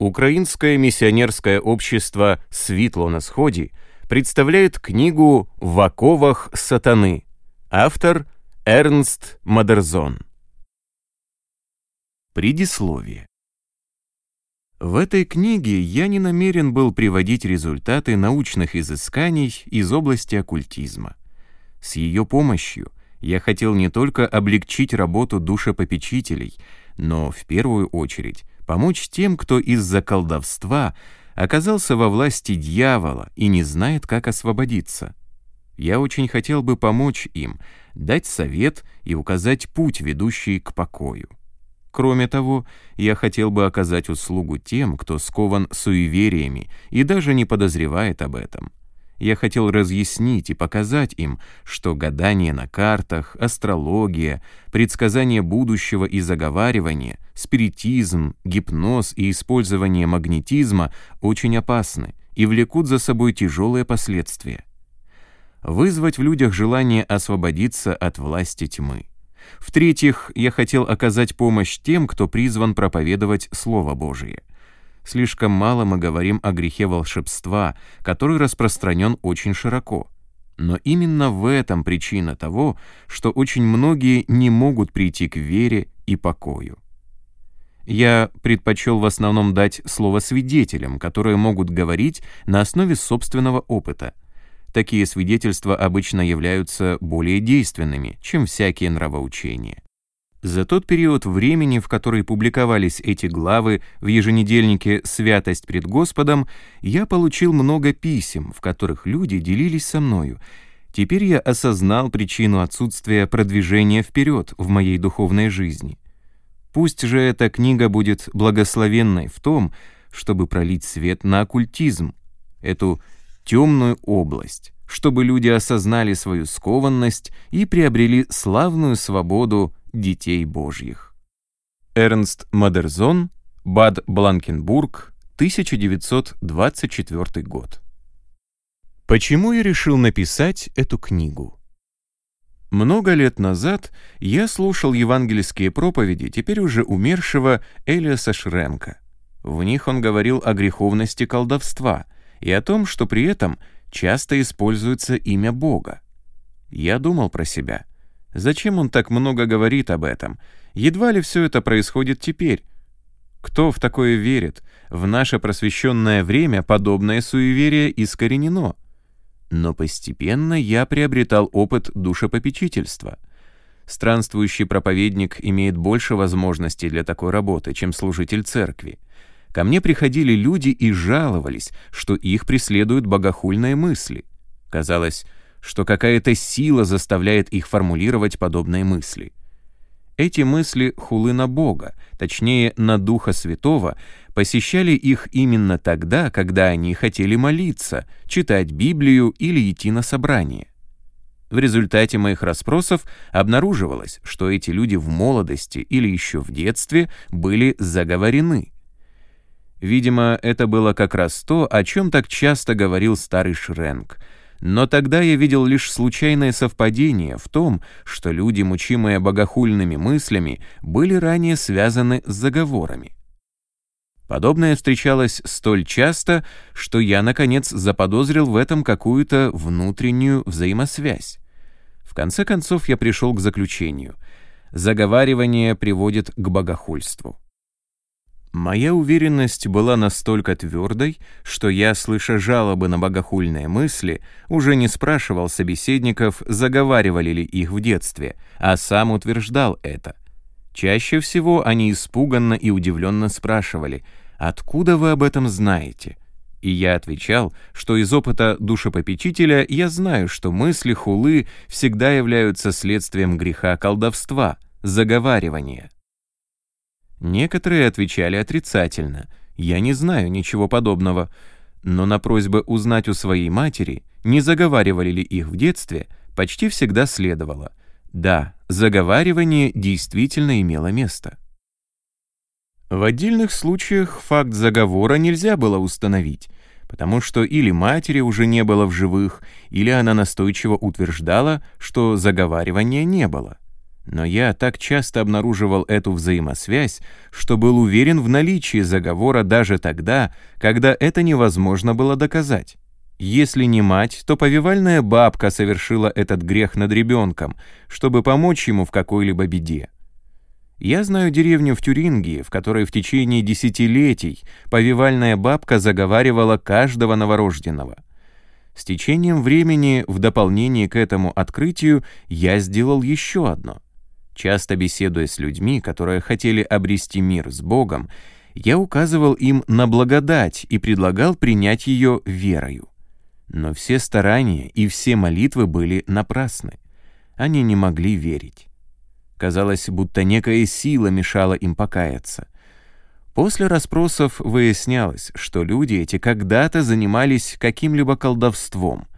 Украинское миссионерское общество «Світло на сході» представляет книгу «В оковах сатаны». Автор Эрнст Мадерзон. Предисловие. В этой книге я не намерен был приводить результаты научных изысканий из области оккультизма. С ее помощью я хотел не только облегчить работу душепопечителей, но в первую очередь помочь тем, кто из-за колдовства оказался во власти дьявола и не знает, как освободиться. Я очень хотел бы помочь им, дать совет и указать путь, ведущий к покою. Кроме того, я хотел бы оказать услугу тем, кто скован суевериями и даже не подозревает об этом. Я хотел разъяснить и показать им, что гадание на картах, астрология, предсказание будущего и заговаривание, спиритизм, гипноз и использование магнетизма очень опасны и влекут за собой тяжелые последствия. Вызвать в людях желание освободиться от власти тьмы. В-третьих, я хотел оказать помощь тем, кто призван проповедовать Слово Божие. Слишком мало мы говорим о грехе волшебства, который распространен очень широко. Но именно в этом причина того, что очень многие не могут прийти к вере и покою. Я предпочел в основном дать слово свидетелям, которые могут говорить на основе собственного опыта. Такие свидетельства обычно являются более действенными, чем всякие нравоучения. За тот период времени, в который публиковались эти главы в еженедельнике «Святость пред Господом», я получил много писем, в которых люди делились со мною. Теперь я осознал причину отсутствия продвижения вперед в моей духовной жизни. Пусть же эта книга будет благословенной в том, чтобы пролить свет на оккультизм, эту темную область, чтобы люди осознали свою скованность и приобрели славную свободу детей Божьих. Эрнст Мадерзон, Бад Бланкенбург, 1924 год. Почему я решил написать эту книгу? Много лет назад я слушал евангельские проповеди теперь уже умершего Элиаса Шренка. В них он говорил о греховности колдовства и о том, что при этом часто используется имя Бога. Я думал про себя — Зачем он так много говорит об этом? Едва ли все это происходит теперь. Кто в такое верит? В наше просвещенное время подобное суеверие искоренено. Но постепенно я приобретал опыт душепопечительства. Странствующий проповедник имеет больше возможностей для такой работы, чем служитель церкви. Ко мне приходили люди и жаловались, что их преследуют богохульные мысли. Казалось, что какая-то сила заставляет их формулировать подобные мысли. Эти мысли хулы на Бога, точнее, на Духа Святого, посещали их именно тогда, когда они хотели молиться, читать Библию или идти на собрание. В результате моих расспросов обнаруживалось, что эти люди в молодости или еще в детстве были заговорены. Видимо, это было как раз то, о чем так часто говорил старый Шренк — но тогда я видел лишь случайное совпадение в том, что люди, мучимые богохульными мыслями, были ранее связаны с заговорами. Подобное встречалось столь часто, что я, наконец, заподозрил в этом какую-то внутреннюю взаимосвязь. В конце концов я пришел к заключению. Заговаривание приводит к богохульству. Моя уверенность была настолько твердой, что я, слыша жалобы на богохульные мысли, уже не спрашивал собеседников, заговаривали ли их в детстве, а сам утверждал это. Чаще всего они испуганно и удивленно спрашивали, «Откуда вы об этом знаете?» И я отвечал, что из опыта душепопечителя я знаю, что мысли хулы всегда являются следствием греха колдовства, заговаривания. Некоторые отвечали отрицательно. «Я не знаю ничего подобного». Но на просьбы узнать у своей матери, не заговаривали ли их в детстве, почти всегда следовало. Да, заговаривание действительно имело место. В отдельных случаях факт заговора нельзя было установить, потому что или матери уже не было в живых, или она настойчиво утверждала, что заговаривания не было. Но я так часто обнаруживал эту взаимосвязь, что был уверен в наличии заговора даже тогда, когда это невозможно было доказать. Если не мать, то повивальная бабка совершила этот грех над ребенком, чтобы помочь ему в какой-либо беде. Я знаю деревню в Тюрингии, в которой в течение десятилетий повивальная бабка заговаривала каждого новорожденного. С течением времени, в дополнение к этому открытию, я сделал еще одно — Часто беседуя с людьми, которые хотели обрести мир с Богом, я указывал им на благодать и предлагал принять ее верою. Но все старания и все молитвы были напрасны. Они не могли верить. Казалось, будто некая сила мешала им покаяться. После расспросов выяснялось, что люди эти когда-то занимались каким-либо колдовством.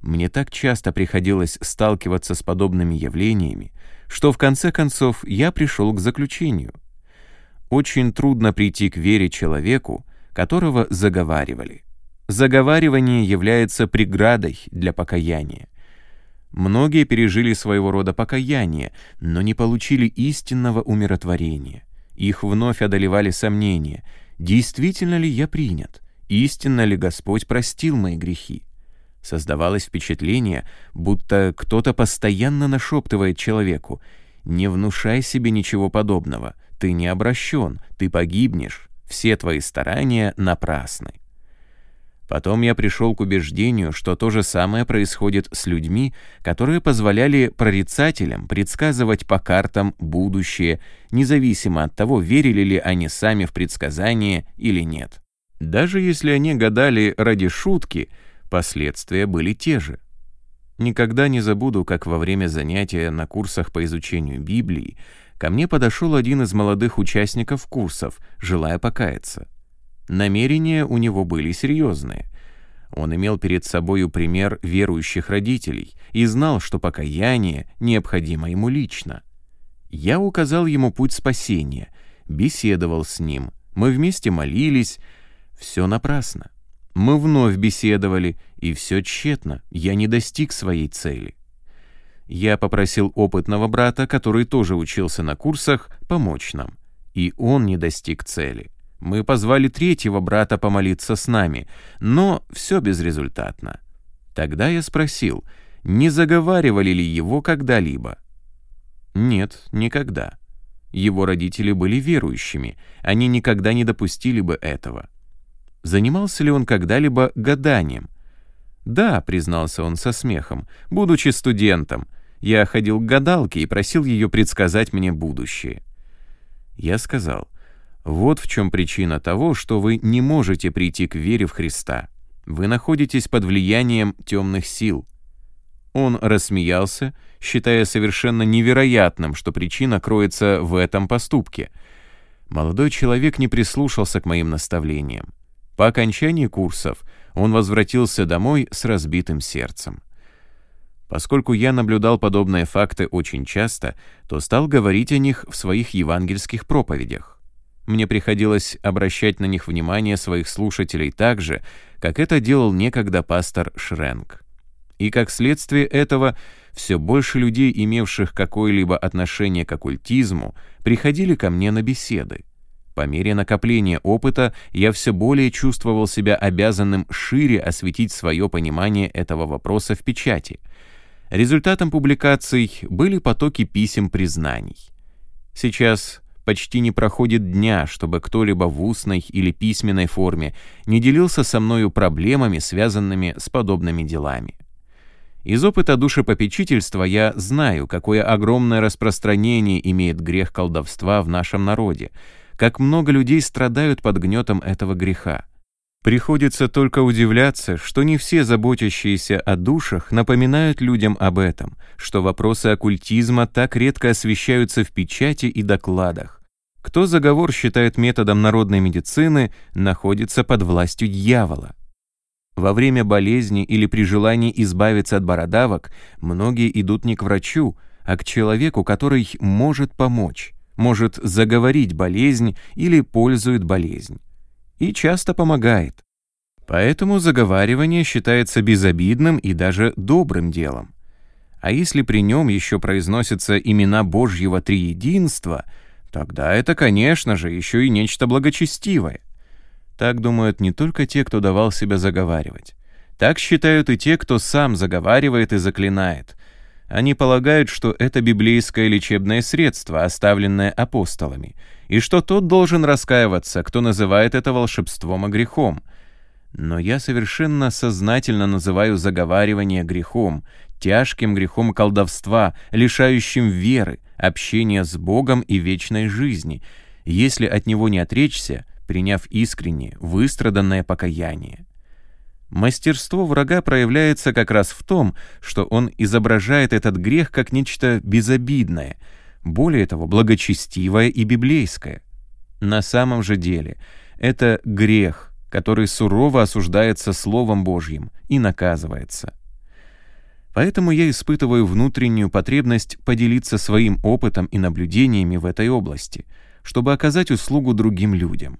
Мне так часто приходилось сталкиваться с подобными явлениями, что в конце концов я пришел к заключению. Очень трудно прийти к вере человеку, которого заговаривали. Заговаривание является преградой для покаяния. Многие пережили своего рода покаяние, но не получили истинного умиротворения. Их вновь одолевали сомнения. Действительно ли я принят? Истинно ли Господь простил мои грехи? Создавалось впечатление, будто кто-то постоянно нашептывает человеку «Не внушай себе ничего подобного, ты не обращен, ты погибнешь, все твои старания напрасны». Потом я пришел к убеждению, что то же самое происходит с людьми, которые позволяли прорицателям предсказывать по картам будущее, независимо от того, верили ли они сами в предсказания или нет. Даже если они гадали ради шутки — Последствия были те же. Никогда не забуду, как во время занятия на курсах по изучению Библии ко мне подошел один из молодых участников курсов, желая покаяться. Намерения у него были серьезные. Он имел перед собою пример верующих родителей и знал, что покаяние необходимо ему лично. Я указал ему путь спасения, беседовал с ним, мы вместе молились, все напрасно. Мы вновь беседовали, и все тщетно, я не достиг своей цели. Я попросил опытного брата, который тоже учился на курсах, помочь нам. И он не достиг цели. Мы позвали третьего брата помолиться с нами, но все безрезультатно. Тогда я спросил, не заговаривали ли его когда-либо. Нет, никогда. Его родители были верующими, они никогда не допустили бы этого. Занимался ли он когда-либо гаданием? «Да», — признался он со смехом, — «будучи студентом. Я ходил к гадалке и просил ее предсказать мне будущее». Я сказал, «Вот в чем причина того, что вы не можете прийти к вере в Христа. Вы находитесь под влиянием темных сил». Он рассмеялся, считая совершенно невероятным, что причина кроется в этом поступке. Молодой человек не прислушался к моим наставлениям. По окончании курсов он возвратился домой с разбитым сердцем. Поскольку я наблюдал подобные факты очень часто, то стал говорить о них в своих евангельских проповедях. Мне приходилось обращать на них внимание своих слушателей так же, как это делал некогда пастор Шренк. И как следствие этого, все больше людей, имевших какое-либо отношение к оккультизму, приходили ко мне на беседы. По мере накопления опыта я все более чувствовал себя обязанным шире осветить свое понимание этого вопроса в печати. Результатом публикаций были потоки писем признаний. Сейчас почти не проходит дня, чтобы кто-либо в устной или письменной форме не делился со мною проблемами, связанными с подобными делами. Из опыта душепопечительства я знаю, какое огромное распространение имеет грех колдовства в нашем народе — как много людей страдают под гнетом этого греха. Приходится только удивляться, что не все заботящиеся о душах напоминают людям об этом, что вопросы оккультизма так редко освещаются в печати и докладах. Кто заговор считает методом народной медицины, находится под властью дьявола. Во время болезни или при желании избавиться от бородавок многие идут не к врачу, а к человеку, который может помочь может заговорить болезнь или пользует болезнь. И часто помогает. Поэтому заговаривание считается безобидным и даже добрым делом. А если при нем еще произносятся имена Божьего Триединства, тогда это, конечно же, еще и нечто благочестивое. Так думают не только те, кто давал себя заговаривать. Так считают и те, кто сам заговаривает и заклинает. Они полагают, что это библейское лечебное средство, оставленное апостолами, и что тот должен раскаиваться, кто называет это волшебством и грехом. Но я совершенно сознательно называю заговаривание грехом, тяжким грехом колдовства, лишающим веры, общения с Богом и вечной жизни, если от него не отречься, приняв искреннее, выстраданное покаяние. Мастерство врага проявляется как раз в том, что он изображает этот грех как нечто безобидное, более того, благочестивое и библейское. На самом же деле это грех, который сурово осуждается Словом Божьим и наказывается. Поэтому я испытываю внутреннюю потребность поделиться своим опытом и наблюдениями в этой области, чтобы оказать услугу другим людям.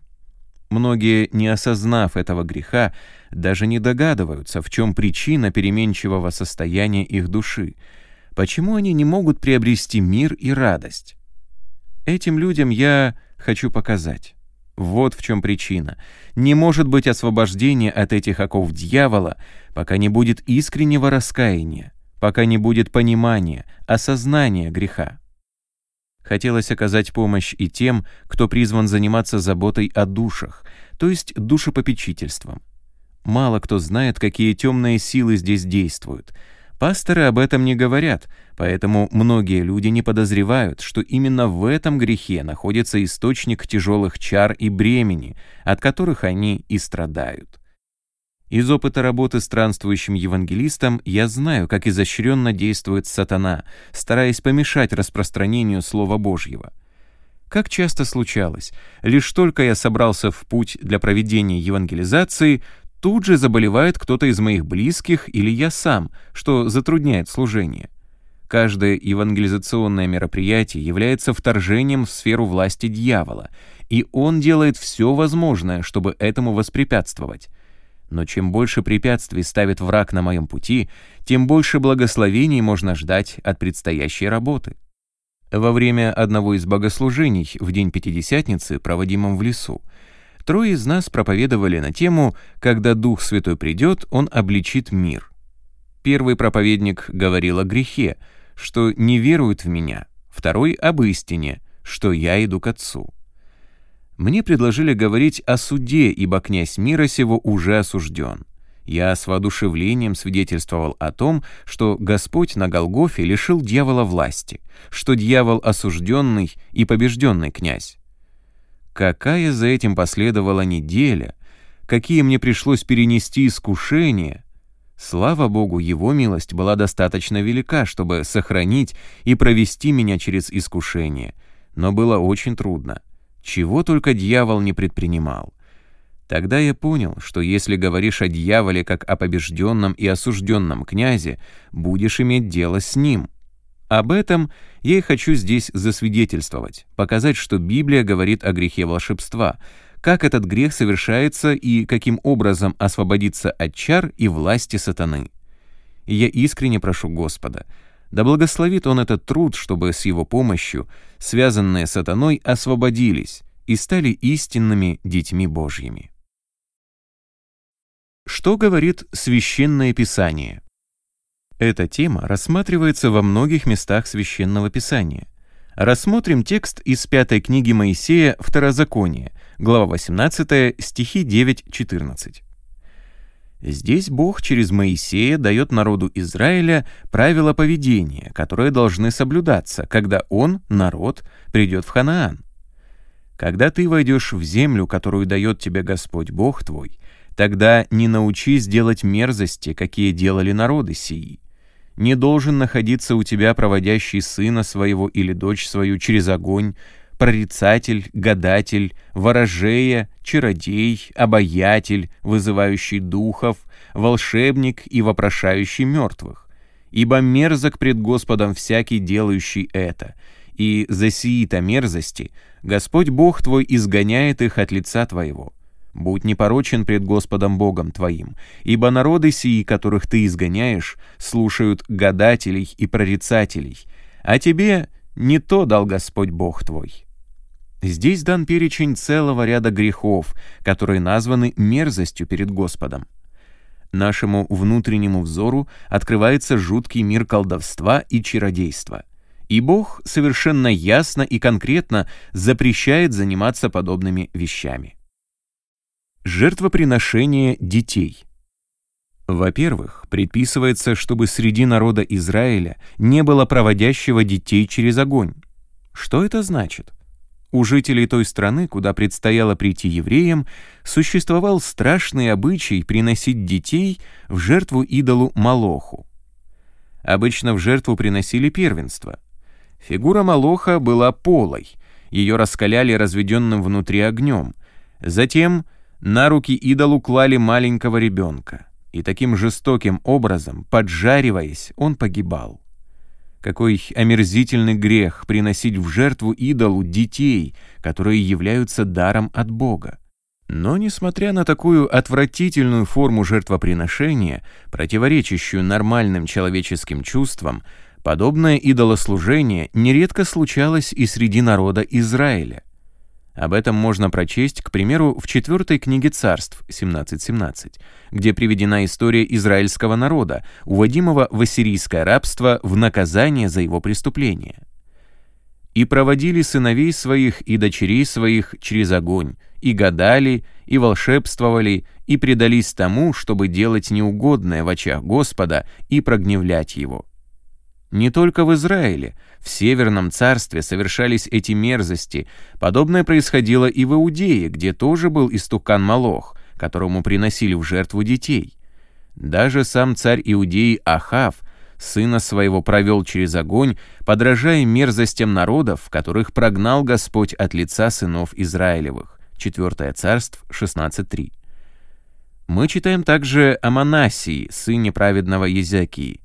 Многие, не осознав этого греха, даже не догадываются, в чем причина переменчивого состояния их души, почему они не могут приобрести мир и радость. Этим людям я хочу показать. Вот в чем причина. Не может быть освобождения от этих оков дьявола, пока не будет искреннего раскаяния, пока не будет понимания, осознания греха. Хотелось оказать помощь и тем, кто призван заниматься заботой о душах, то есть душепопечительством. Мало кто знает, какие темные силы здесь действуют — Пасторы об этом не говорят, поэтому многие люди не подозревают, что именно в этом грехе находится источник тяжелых чар и бремени, от которых они и страдают. Из опыта работы странствующим евангелистом я знаю, как изощренно действует сатана, стараясь помешать распространению Слова Божьего. Как часто случалось, лишь только я собрался в путь для проведения евангелизации, тут же заболевает кто-то из моих близких или я сам, что затрудняет служение. Каждое евангелизационное мероприятие является вторжением в сферу власти дьявола, и он делает все возможное, чтобы этому воспрепятствовать. Но чем больше препятствий ставит враг на моем пути, тем больше благословений можно ждать от предстоящей работы. Во время одного из богослужений в день Пятидесятницы, проводимом в лесу, Трое из нас проповедовали на тему «Когда Дух Святой придет, Он обличит мир». Первый проповедник говорил о грехе, что не веруют в меня, второй — об истине, что я иду к Отцу. Мне предложили говорить о суде, ибо князь мира сего уже осужден. Я с воодушевлением свидетельствовал о том, что Господь на Голгофе лишил дьявола власти, что дьявол осужденный и побежденный князь, Какая за этим последовала неделя, какие мне пришлось перенести искушения. Слава Богу, Его милость была достаточно велика, чтобы сохранить и провести меня через искушение, но было очень трудно. Чего только дьявол не предпринимал. Тогда я понял, что если говоришь о дьяволе как о побежденном и осужденном князе, будешь иметь дело с ним — об этом я и хочу здесь засвидетельствовать, показать, что Библия говорит о грехе волшебства, как этот грех совершается и каким образом освободиться от чар и власти сатаны. И я искренне прошу Господа, да благословит Он этот труд, чтобы с Его помощью связанные сатаной освободились и стали истинными детьми Божьими. Что говорит Священное Писание? Эта тема рассматривается во многих местах Священного Писания. Рассмотрим текст из пятой книги Моисея «Второзаконие», глава 18, стихи 9-14. Здесь Бог через Моисея дает народу Израиля правила поведения, которые должны соблюдаться, когда он, народ, придет в Ханаан. Когда ты войдешь в землю, которую дает тебе Господь Бог твой, тогда не научись делать мерзости, какие делали народы сии, не должен находиться у тебя проводящий сына своего или дочь свою через огонь, прорицатель, гадатель, ворожея, чародей, обаятель, вызывающий духов, волшебник и вопрошающий мертвых. Ибо мерзок пред Господом всякий, делающий это, и за сии-то мерзости Господь Бог твой изгоняет их от лица твоего. Будь непорочен пред Господом Богом твоим, ибо народы сии, которых ты изгоняешь, слушают гадателей и прорицателей, а тебе не то дал Господь Бог твой». Здесь дан перечень целого ряда грехов, которые названы мерзостью перед Господом. Нашему внутреннему взору открывается жуткий мир колдовства и чародейства. И Бог совершенно ясно и конкретно запрещает заниматься подобными вещами. Жертвоприношение детей. Во-первых, предписывается, чтобы среди народа Израиля не было проводящего детей через огонь. Что это значит? У жителей той страны, куда предстояло прийти евреям, существовал страшный обычай приносить детей в жертву идолу Малоху. Обычно в жертву приносили первенство. Фигура Малоха была полой, ее раскаляли разведенным внутри огнем. Затем на руки идолу клали маленького ребенка, и таким жестоким образом, поджариваясь, он погибал. Какой омерзительный грех приносить в жертву идолу детей, которые являются даром от Бога. Но, несмотря на такую отвратительную форму жертвоприношения, противоречащую нормальным человеческим чувствам, подобное идолослужение нередко случалось и среди народа Израиля. Об этом можно прочесть, к примеру, в четвертой книге царств 17.17, где приведена история израильского народа, уводимого в ассирийское рабство в наказание за его преступление. «И проводили сыновей своих и дочерей своих через огонь, и гадали, и волшебствовали, и предались тому, чтобы делать неугодное в очах Господа и прогневлять его». Не только в Израиле, в Северном царстве совершались эти мерзости. Подобное происходило и в Иудее, где тоже был истукан Малох, которому приносили в жертву детей. Даже сам царь Иудеи Ахав сына своего провел через огонь, подражая мерзостям народов, которых прогнал Господь от лица сынов Израилевых. 4 царств 16.3. Мы читаем также о Манасии, сыне праведного Езекии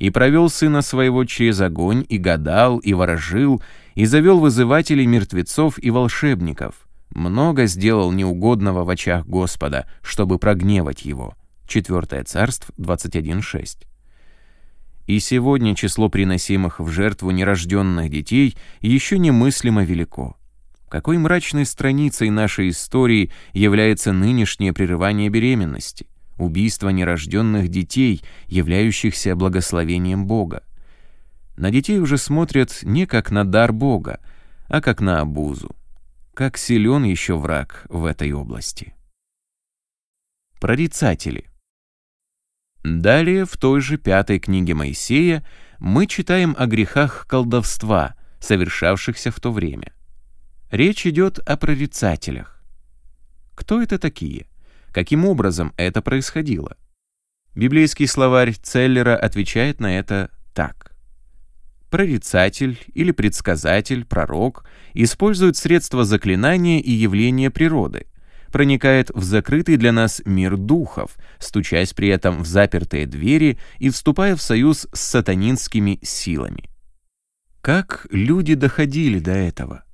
и провел сына своего через огонь, и гадал, и ворожил, и завел вызывателей мертвецов и волшебников. Много сделал неугодного в очах Господа, чтобы прогневать его. 4 царств 21.6. И сегодня число приносимых в жертву нерожденных детей еще немыслимо велико. Какой мрачной страницей нашей истории является нынешнее прерывание беременности – убийство нерожденных детей, являющихся благословением Бога. На детей уже смотрят не как на дар Бога, а как на обузу. Как силен еще враг в этой области. Прорицатели. Далее, в той же пятой книге Моисея, мы читаем о грехах колдовства, совершавшихся в то время. Речь идет о прорицателях. Кто это такие? Каким образом это происходило? Библейский словарь Целлера отвечает на это так. Прорицатель или предсказатель, пророк использует средства заклинания и явления природы, проникает в закрытый для нас мир духов, стучась при этом в запертые двери и вступая в союз с сатанинскими силами. Как люди доходили до этого?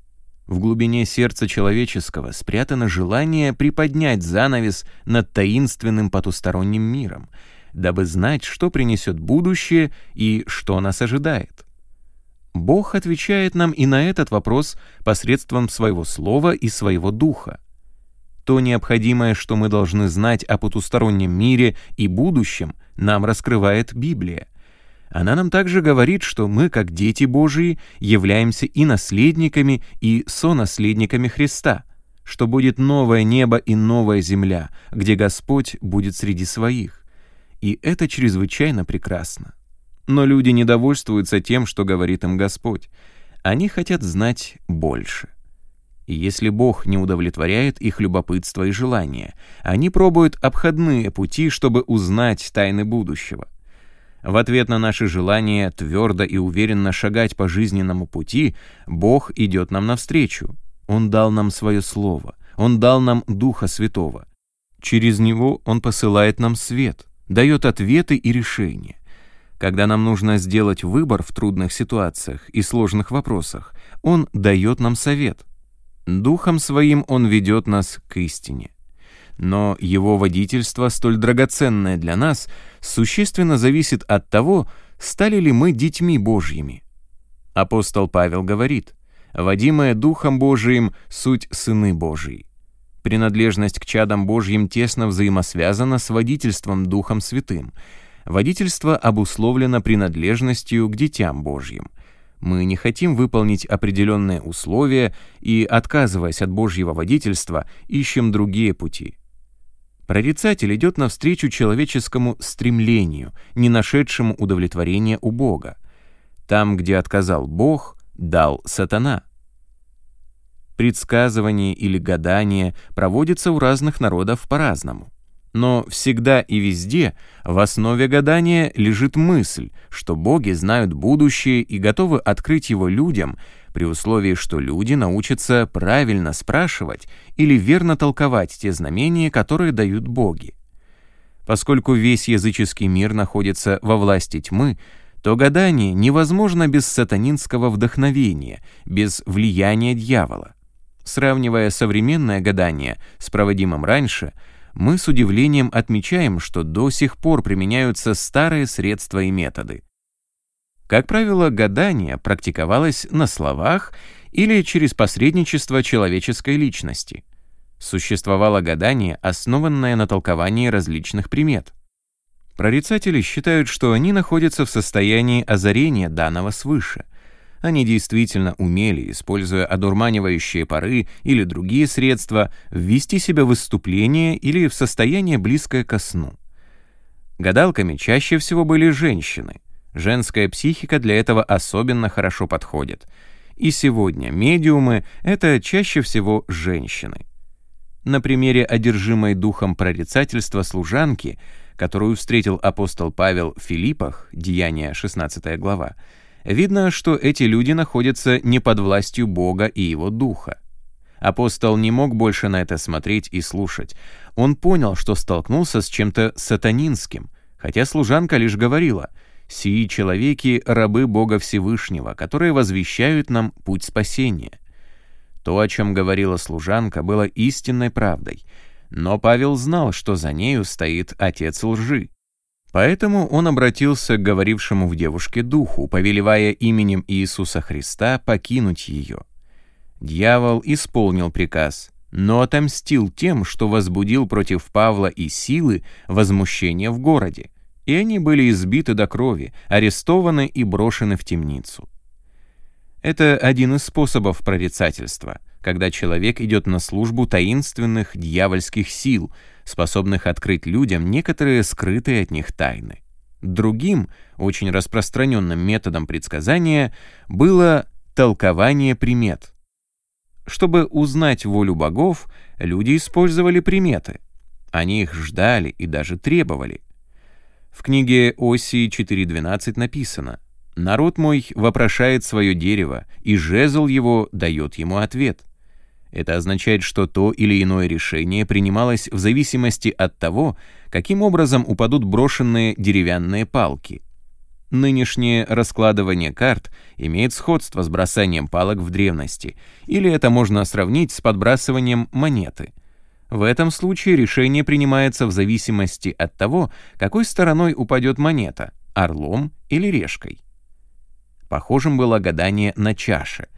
В глубине сердца человеческого спрятано желание приподнять занавес над таинственным потусторонним миром, дабы знать, что принесет будущее и что нас ожидает. Бог отвечает нам и на этот вопрос посредством своего слова и своего духа. То необходимое, что мы должны знать о потустороннем мире и будущем, нам раскрывает Библия — она нам также говорит, что мы, как дети Божии, являемся и наследниками, и сонаследниками Христа, что будет новое небо и новая земля, где Господь будет среди своих. И это чрезвычайно прекрасно. Но люди недовольствуются тем, что говорит им Господь. Они хотят знать больше. И если Бог не удовлетворяет их любопытство и желания, они пробуют обходные пути, чтобы узнать тайны будущего. В ответ на наше желание твердо и уверенно шагать по жизненному пути, Бог идет нам навстречу. Он дал нам свое слово, Он дал нам Духа Святого. Через Него Он посылает нам свет, дает ответы и решения. Когда нам нужно сделать выбор в трудных ситуациях и сложных вопросах, Он дает нам совет. Духом Своим Он ведет нас к истине. Но его водительство, столь драгоценное для нас, существенно зависит от того, стали ли мы детьми Божьими. Апостол Павел говорит, «Водимое Духом Божиим — суть сыны Божии». Принадлежность к чадам Божьим тесно взаимосвязана с водительством Духом Святым. Водительство обусловлено принадлежностью к детям Божьим. Мы не хотим выполнить определенные условия и, отказываясь от Божьего водительства, ищем другие пути. Прорицатель идет навстречу человеческому стремлению, не нашедшему удовлетворения у Бога. Там, где отказал Бог, дал сатана. Предсказывание или гадание проводится у разных народов по-разному. Но всегда и везде в основе гадания лежит мысль, что боги знают будущее и готовы открыть его людям, при условии, что люди научатся правильно спрашивать или верно толковать те знамения, которые дают боги. Поскольку весь языческий мир находится во власти тьмы, то гадание невозможно без сатанинского вдохновения, без влияния дьявола. Сравнивая современное гадание с проводимым раньше, мы с удивлением отмечаем, что до сих пор применяются старые средства и методы. Как правило, гадание практиковалось на словах или через посредничество человеческой личности. Существовало гадание, основанное на толковании различных примет. Прорицатели считают, что они находятся в состоянии озарения данного свыше — они действительно умели, используя одурманивающие пары или другие средства, ввести себя в выступление или в состояние близкое ко сну. Гадалками чаще всего были женщины. Женская психика для этого особенно хорошо подходит. И сегодня медиумы — это чаще всего женщины. На примере одержимой духом прорицательства служанки, которую встретил апостол Павел в Филиппах, Деяния 16 глава, Видно, что эти люди находятся не под властью Бога и Его Духа. Апостол не мог больше на это смотреть и слушать. Он понял, что столкнулся с чем-то сатанинским, хотя служанка лишь говорила «Сии человеки — рабы Бога Всевышнего, которые возвещают нам путь спасения». То, о чем говорила служанка, было истинной правдой, но Павел знал, что за нею стоит отец лжи. Поэтому он обратился к говорившему в девушке духу, повелевая именем Иисуса Христа покинуть ее. Дьявол исполнил приказ, но отомстил тем, что возбудил против Павла и силы возмущение в городе, и они были избиты до крови, арестованы и брошены в темницу. Это один из способов прорицательства, когда человек идет на службу таинственных дьявольских сил — способных открыть людям некоторые скрытые от них тайны. Другим, очень распространенным методом предсказания было толкование примет. Чтобы узнать волю богов, люди использовали приметы. Они их ждали и даже требовали. В книге Осии 4.12 написано «Народ мой вопрошает свое дерево, и жезл его дает ему ответ». Это означает, что то или иное решение принималось в зависимости от того, каким образом упадут брошенные деревянные палки. Нынешнее раскладывание карт имеет сходство с бросанием палок в древности, или это можно сравнить с подбрасыванием монеты. В этом случае решение принимается в зависимости от того, какой стороной упадет монета — орлом или решкой. Похожим было гадание на чаше —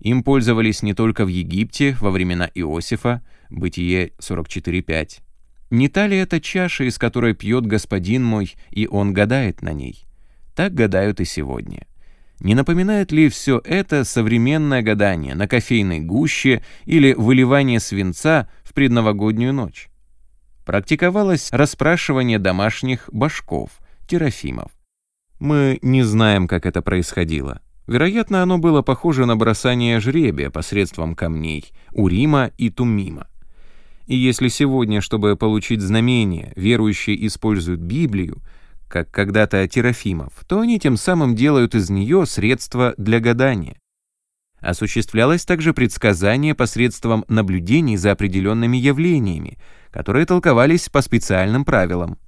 им пользовались не только в Египте во времена Иосифа, Бытие 44.5. Не та ли это чаша, из которой пьет господин мой, и он гадает на ней? Так гадают и сегодня. Не напоминает ли все это современное гадание на кофейной гуще или выливание свинца предновогоднюю ночь? Практиковалось расспрашивание домашних башков, терафимов. Мы не знаем, как это происходило. Вероятно, оно было похоже на бросание жребия посредством камней Урима и Тумима. И если сегодня, чтобы получить знамение, верующие используют Библию, как когда-то Терафимов, то они тем самым делают из нее средство для гадания. Осуществлялось также предсказание посредством наблюдений за определенными явлениями, которые толковались по специальным правилам.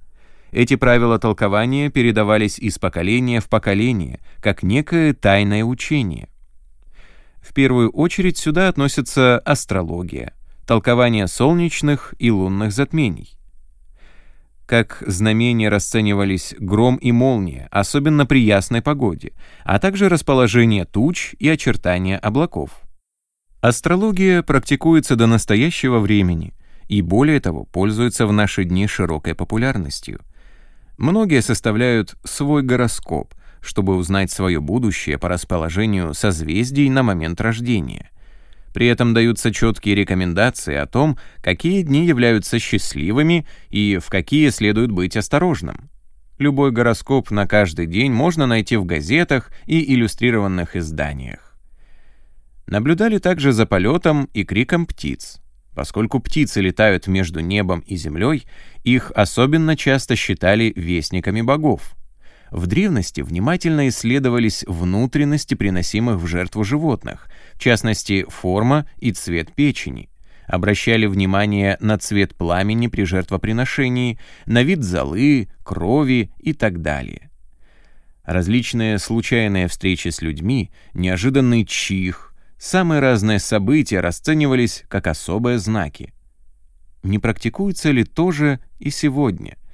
Эти правила толкования передавались из поколения в поколение, как некое тайное учение. В первую очередь сюда относятся астрология, толкование солнечных и лунных затмений. Как знамения расценивались гром и молния, особенно при ясной погоде, а также расположение туч и очертания облаков. Астрология практикуется до настоящего времени и, более того, пользуется в наши дни широкой популярностью. Многие составляют свой гороскоп, чтобы узнать свое будущее по расположению созвездий на момент рождения. При этом даются четкие рекомендации о том, какие дни являются счастливыми и в какие следует быть осторожным. Любой гороскоп на каждый день можно найти в газетах и иллюстрированных изданиях. Наблюдали также за полетом и криком птиц. Поскольку птицы летают между небом и землей, их особенно часто считали вестниками богов. В древности внимательно исследовались внутренности приносимых в жертву животных, в частности, форма и цвет печени. Обращали внимание на цвет пламени при жертвоприношении, на вид золы, крови и так далее. Различные случайные встречи с людьми, неожиданный чих, самые разные события расценивались как особые знаки. Не практикуется ли то же и сегодня –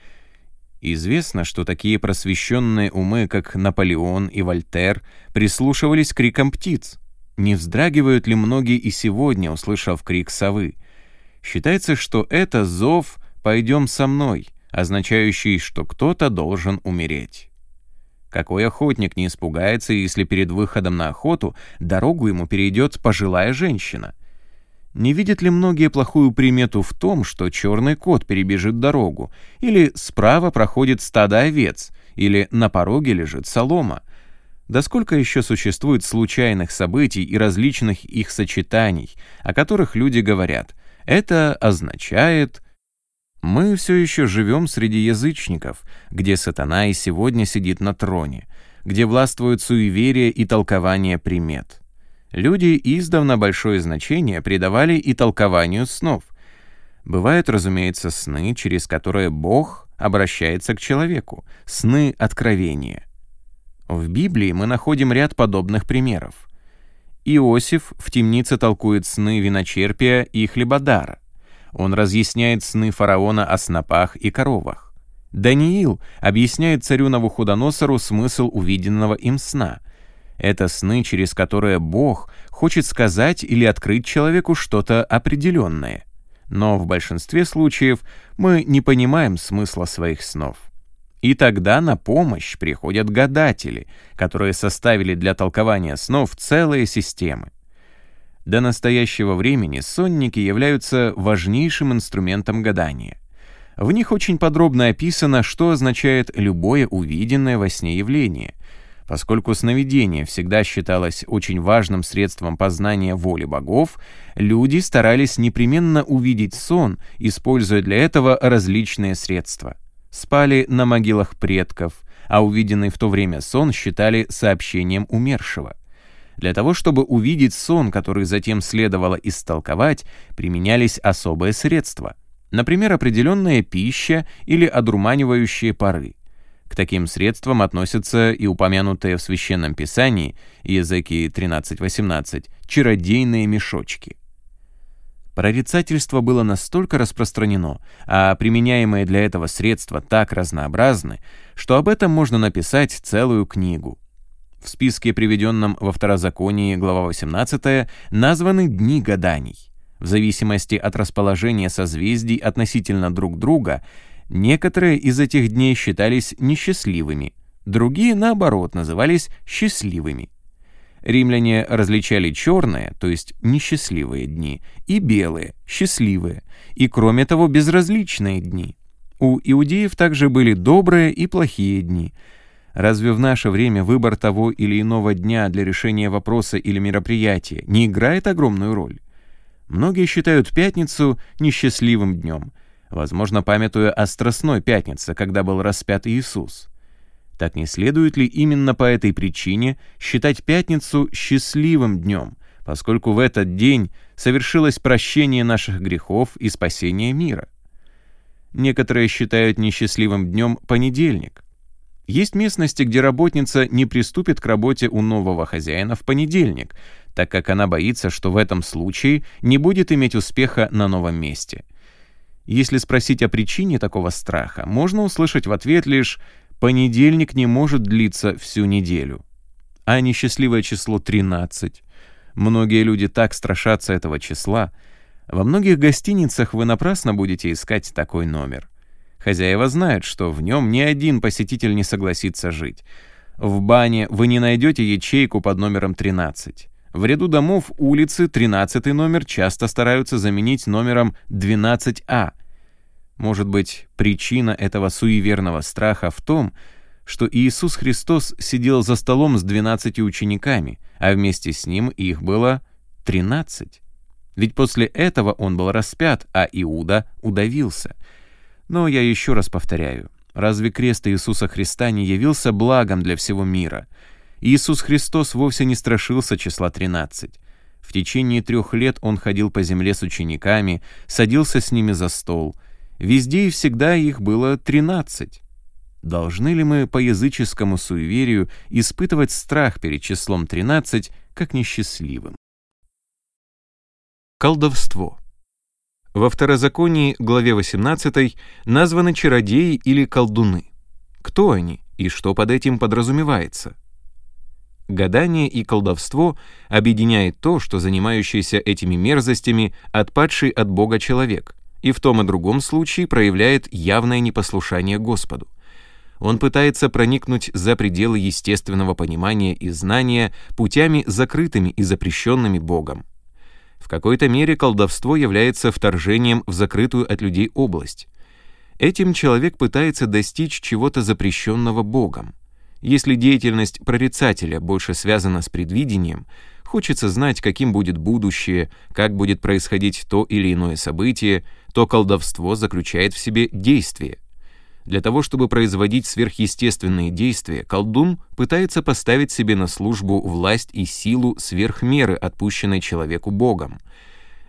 Известно, что такие просвещенные умы, как Наполеон и Вольтер, прислушивались к крикам птиц. Не вздрагивают ли многие и сегодня, услышав крик совы? Считается, что это зов «пойдем со мной», означающий, что кто-то должен умереть. Какой охотник не испугается, если перед выходом на охоту дорогу ему перейдет пожилая женщина — не видят ли многие плохую примету в том, что черный кот перебежит дорогу, или справа проходит стадо овец, или на пороге лежит солома? Да сколько еще существует случайных событий и различных их сочетаний, о которых люди говорят «это означает...» Мы все еще живем среди язычников, где сатана и сегодня сидит на троне, где властвуют суеверия и толкование примет. Люди издавна большое значение придавали и толкованию снов. Бывают, разумеется, сны, через которые Бог обращается к человеку, сны откровения. В Библии мы находим ряд подобных примеров. Иосиф в темнице толкует сны виночерпия и хлебодара. Он разъясняет сны фараона о снопах и коровах. Даниил объясняет царю Навуходоносору смысл увиденного им сна — это сны, через которые Бог хочет сказать или открыть человеку что-то определенное. Но в большинстве случаев мы не понимаем смысла своих снов. И тогда на помощь приходят гадатели, которые составили для толкования снов целые системы. До настоящего времени сонники являются важнейшим инструментом гадания. В них очень подробно описано, что означает любое увиденное во сне явление — Поскольку сновидение всегда считалось очень важным средством познания воли богов, люди старались непременно увидеть сон, используя для этого различные средства. Спали на могилах предков, а увиденный в то время сон считали сообщением умершего. Для того, чтобы увидеть сон, который затем следовало истолковать, применялись особые средства. Например, определенная пища или одурманивающие пары. К таким средствам относятся и упомянутые в Священном Писании, Езекии 13.18, чародейные мешочки. Прорицательство было настолько распространено, а применяемые для этого средства так разнообразны, что об этом можно написать целую книгу. В списке, приведенном во Второзаконии, глава 18, названы дни гаданий. В зависимости от расположения созвездий относительно друг друга, Некоторые из этих дней считались несчастливыми, другие, наоборот, назывались счастливыми. Римляне различали черные, то есть несчастливые дни, и белые, счастливые, и, кроме того, безразличные дни. У иудеев также были добрые и плохие дни. Разве в наше время выбор того или иного дня для решения вопроса или мероприятия не играет огромную роль? Многие считают пятницу несчастливым днем – возможно, памятуя о Страстной Пятнице, когда был распят Иисус. Так не следует ли именно по этой причине считать Пятницу счастливым днем, поскольку в этот день совершилось прощение наших грехов и спасение мира? Некоторые считают несчастливым днем понедельник. Есть местности, где работница не приступит к работе у нового хозяина в понедельник, так как она боится, что в этом случае не будет иметь успеха на новом месте. Если спросить о причине такого страха, можно услышать в ответ лишь «понедельник не может длиться всю неделю», а несчастливое число 13. Многие люди так страшатся этого числа. Во многих гостиницах вы напрасно будете искать такой номер. Хозяева знают, что в нем ни один посетитель не согласится жить. В бане вы не найдете ячейку под номером 13. В ряду домов улицы 13 номер часто стараются заменить номером 12А. Может быть, причина этого суеверного страха в том, что Иисус Христос сидел за столом с 12 учениками, а вместе с ним их было 13. Ведь после этого он был распят, а Иуда удавился — но я еще раз повторяю, разве крест Иисуса Христа не явился благом для всего мира? Иисус Христос вовсе не страшился числа 13. В течение трех лет он ходил по земле с учениками, садился с ними за стол. Везде и всегда их было 13. Должны ли мы по языческому суеверию испытывать страх перед числом 13 как несчастливым? Колдовство во Второзаконии, главе 18, названы чародеи или колдуны. Кто они и что под этим подразумевается? Гадание и колдовство объединяет то, что занимающийся этими мерзостями отпадший от Бога человек, и в том и другом случае проявляет явное непослушание Господу. Он пытается проникнуть за пределы естественного понимания и знания путями закрытыми и запрещенными Богом. В какой-то мере колдовство является вторжением в закрытую от людей область. Этим человек пытается достичь чего-то запрещенного Богом. Если деятельность прорицателя больше связана с предвидением, хочется знать, каким будет будущее, как будет происходить то или иное событие, то колдовство заключает в себе действие. Для того, чтобы производить сверхъестественные действия, колдун пытается поставить себе на службу власть и силу сверх меры, отпущенной человеку Богом.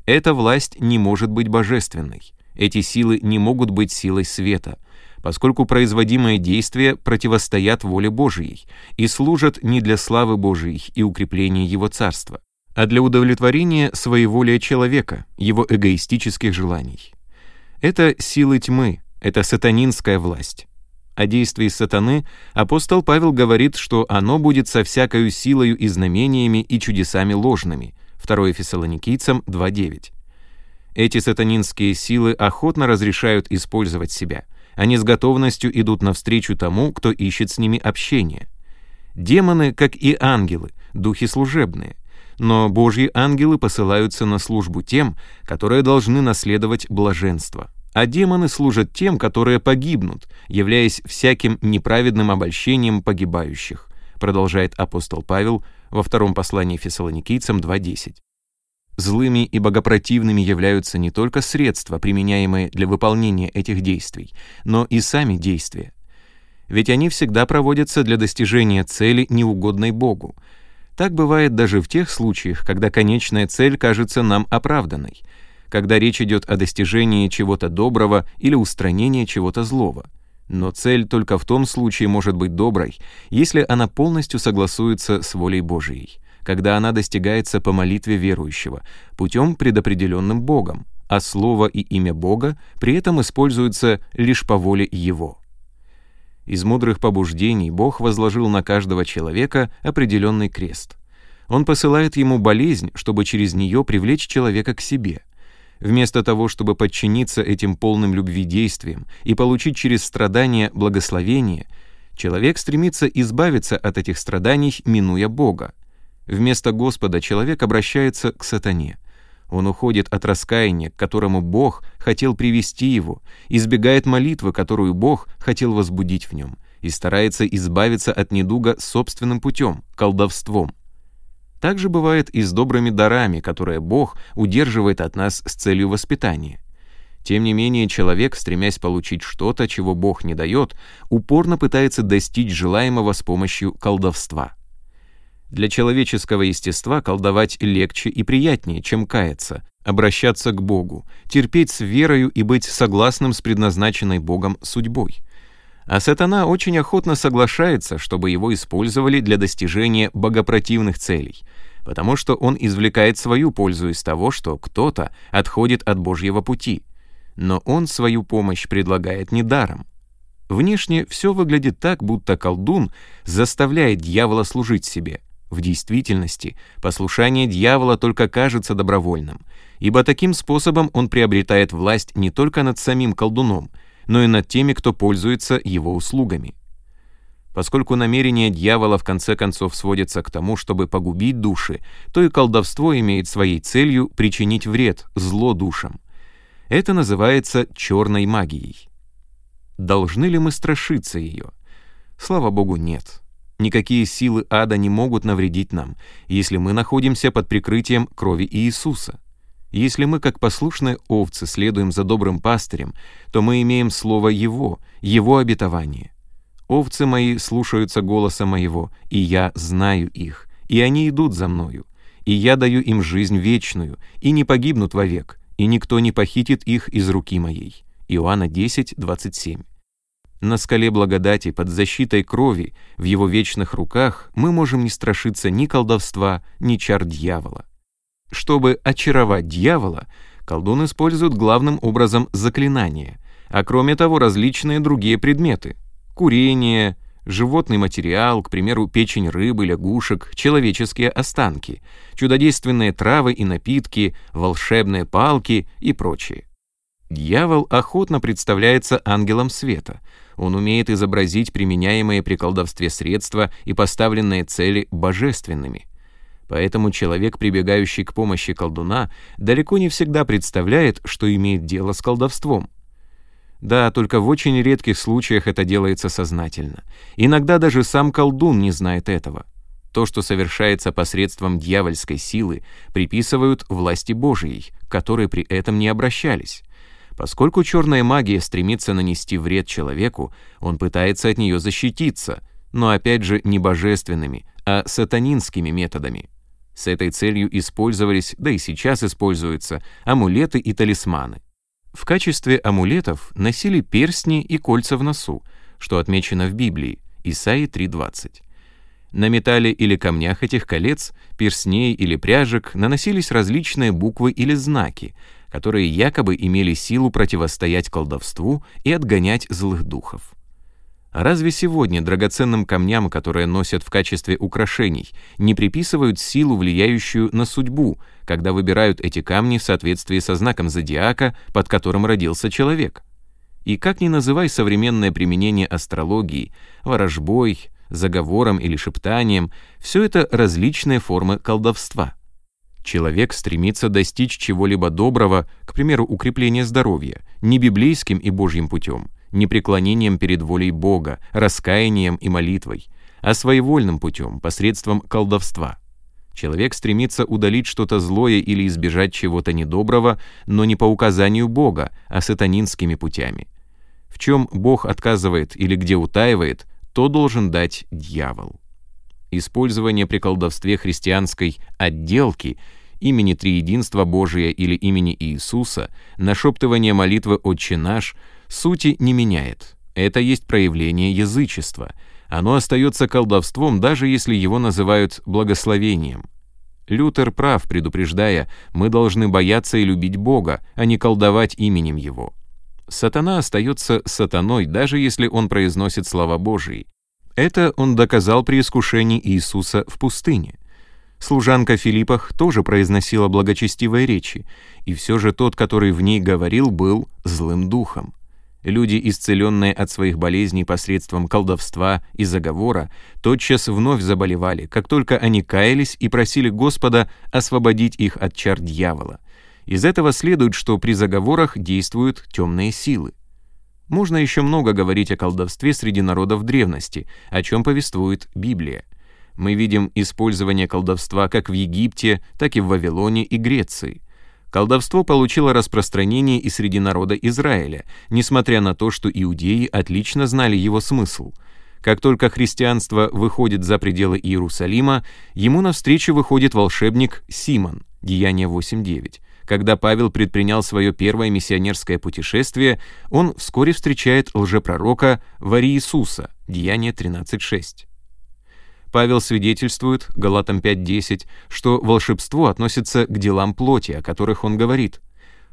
Эта власть не может быть божественной. Эти силы не могут быть силой света, поскольку производимые действия противостоят воле Божией и служат не для славы Божией и укрепления Его Царства, а для удовлетворения своеволия человека, его эгоистических желаний. Это силы тьмы, это сатанинская власть. О действии сатаны апостол Павел говорит, что оно будет со всякою силою и знамениями и чудесами ложными. 2 Фессалоникийцам 2.9. Эти сатанинские силы охотно разрешают использовать себя. Они с готовностью идут навстречу тому, кто ищет с ними общение. Демоны, как и ангелы, духи служебные. Но Божьи ангелы посылаются на службу тем, которые должны наследовать блаженство а демоны служат тем, которые погибнут, являясь всяким неправедным обольщением погибающих, продолжает апостол Павел во втором послании фессалоникийцам 2.10. Злыми и богопротивными являются не только средства, применяемые для выполнения этих действий, но и сами действия. Ведь они всегда проводятся для достижения цели, неугодной Богу. Так бывает даже в тех случаях, когда конечная цель кажется нам оправданной — когда речь идет о достижении чего-то доброго или устранении чего-то злого. Но цель только в том случае может быть доброй, если она полностью согласуется с волей Божией, когда она достигается по молитве верующего, путем предопределенным Богом, а слово и имя Бога при этом используются лишь по воле Его. Из мудрых побуждений Бог возложил на каждого человека определенный крест. Он посылает ему болезнь, чтобы через нее привлечь человека к себе — Вместо того, чтобы подчиниться этим полным любви действиям и получить через страдания благословение, человек стремится избавиться от этих страданий, минуя Бога. Вместо Господа человек обращается к сатане. Он уходит от раскаяния, к которому Бог хотел привести его, избегает молитвы, которую Бог хотел возбудить в нем, и старается избавиться от недуга собственным путем, колдовством. Так же бывает и с добрыми дарами, которые Бог удерживает от нас с целью воспитания. Тем не менее, человек, стремясь получить что-то, чего Бог не дает, упорно пытается достичь желаемого с помощью колдовства. Для человеческого естества колдовать легче и приятнее, чем каяться, обращаться к Богу, терпеть с верою и быть согласным с предназначенной Богом судьбой а сатана очень охотно соглашается, чтобы его использовали для достижения богопротивных целей. потому что он извлекает свою пользу из того, что кто-то отходит от Божьего пути. Но он свою помощь предлагает недаром. Внешне все выглядит так, будто колдун заставляет дьявола служить себе. В действительности, послушание дьявола только кажется добровольным, ибо таким способом он приобретает власть не только над самим колдуном, но и над теми, кто пользуется его услугами. Поскольку намерение дьявола в конце концов сводится к тому, чтобы погубить души, то и колдовство имеет своей целью причинить вред, зло душам. Это называется черной магией. Должны ли мы страшиться ее? Слава Богу, нет. Никакие силы ада не могут навредить нам, если мы находимся под прикрытием крови Иисуса. Если мы, как послушные овцы, следуем за добрым пастырем, то мы имеем слово Его, Его обетование. Овцы мои слушаются голоса моего, и я знаю их, и они идут за мною, и я даю им жизнь вечную, и не погибнут вовек, и никто не похитит их из руки моей». Иоанна 10, 27. На скале благодати под защитой крови в его вечных руках мы можем не страшиться ни колдовства, ни чар дьявола. Чтобы очаровать дьявола, колдун использует главным образом заклинания, а кроме того различные другие предметы, курение, животный материал, к примеру, печень рыбы, лягушек, человеческие останки, чудодейственные травы и напитки, волшебные палки и прочее. Дьявол охотно представляется ангелом света. Он умеет изобразить применяемые при колдовстве средства и поставленные цели божественными. Поэтому человек, прибегающий к помощи колдуна, далеко не всегда представляет, что имеет дело с колдовством. Да, только в очень редких случаях это делается сознательно. Иногда даже сам колдун не знает этого. То, что совершается посредством дьявольской силы, приписывают власти Божией, к которой при этом не обращались. Поскольку черная магия стремится нанести вред человеку, он пытается от нее защититься, но опять же не божественными, а сатанинскими методами. С этой целью использовались, да и сейчас используются, амулеты и талисманы. В качестве амулетов носили перстни и кольца в носу, что отмечено в Библии, Исаии 3.20. На металле или камнях этих колец, перстней или пряжек наносились различные буквы или знаки, которые якобы имели силу противостоять колдовству и отгонять злых духов. Разве сегодня драгоценным камням, которые носят в качестве украшений, не приписывают силу, влияющую на судьбу, когда выбирают эти камни в соответствии со знаком зодиака, под которым родился человек? И как ни называй современное применение астрологии, ворожбой, заговором или шептанием, все это различные формы колдовства. Человек стремится достичь чего-либо доброго, к примеру, укрепления здоровья, не библейским и божьим путем, не преклонением перед волей Бога, раскаянием и молитвой, а своевольным путем, посредством колдовства. Человек стремится удалить что-то злое или избежать чего-то недоброго, но не по указанию Бога, а сатанинскими путями. В чем Бог отказывает или где утаивает, то должен дать дьявол. Использование при колдовстве христианской «отделки» имени Триединства Божия или имени Иисуса, нашептывание молитвы «Отче наш» сути не меняет. Это есть проявление язычества. Оно остается колдовством, даже если его называют благословением. Лютер прав, предупреждая, мы должны бояться и любить Бога, а не колдовать именем Его. Сатана остается сатаной, даже если он произносит слова Божии. Это он доказал при искушении Иисуса в пустыне. Служанка Филиппах тоже произносила благочестивые речи, и все же тот, который в ней говорил, был злым духом. Люди, исцеленные от своих болезней посредством колдовства и заговора, тотчас вновь заболевали, как только они каялись и просили Господа освободить их от чар дьявола. Из этого следует, что при заговорах действуют темные силы. Можно еще много говорить о колдовстве среди народов древности, о чем повествует Библия. Мы видим использование колдовства как в Египте, так и в Вавилоне и Греции. Колдовство получило распространение и среди народа Израиля, несмотря на то, что иудеи отлично знали его смысл. Как только христианство выходит за пределы Иерусалима, ему навстречу выходит волшебник Симон, Деяние 8.9. Когда Павел предпринял свое первое миссионерское путешествие, он вскоре встречает лжепророка Вари Иисуса, Деяние 13.6. Павел свидетельствует, Галатам 5.10, что волшебство относится к делам плоти, о которых он говорит.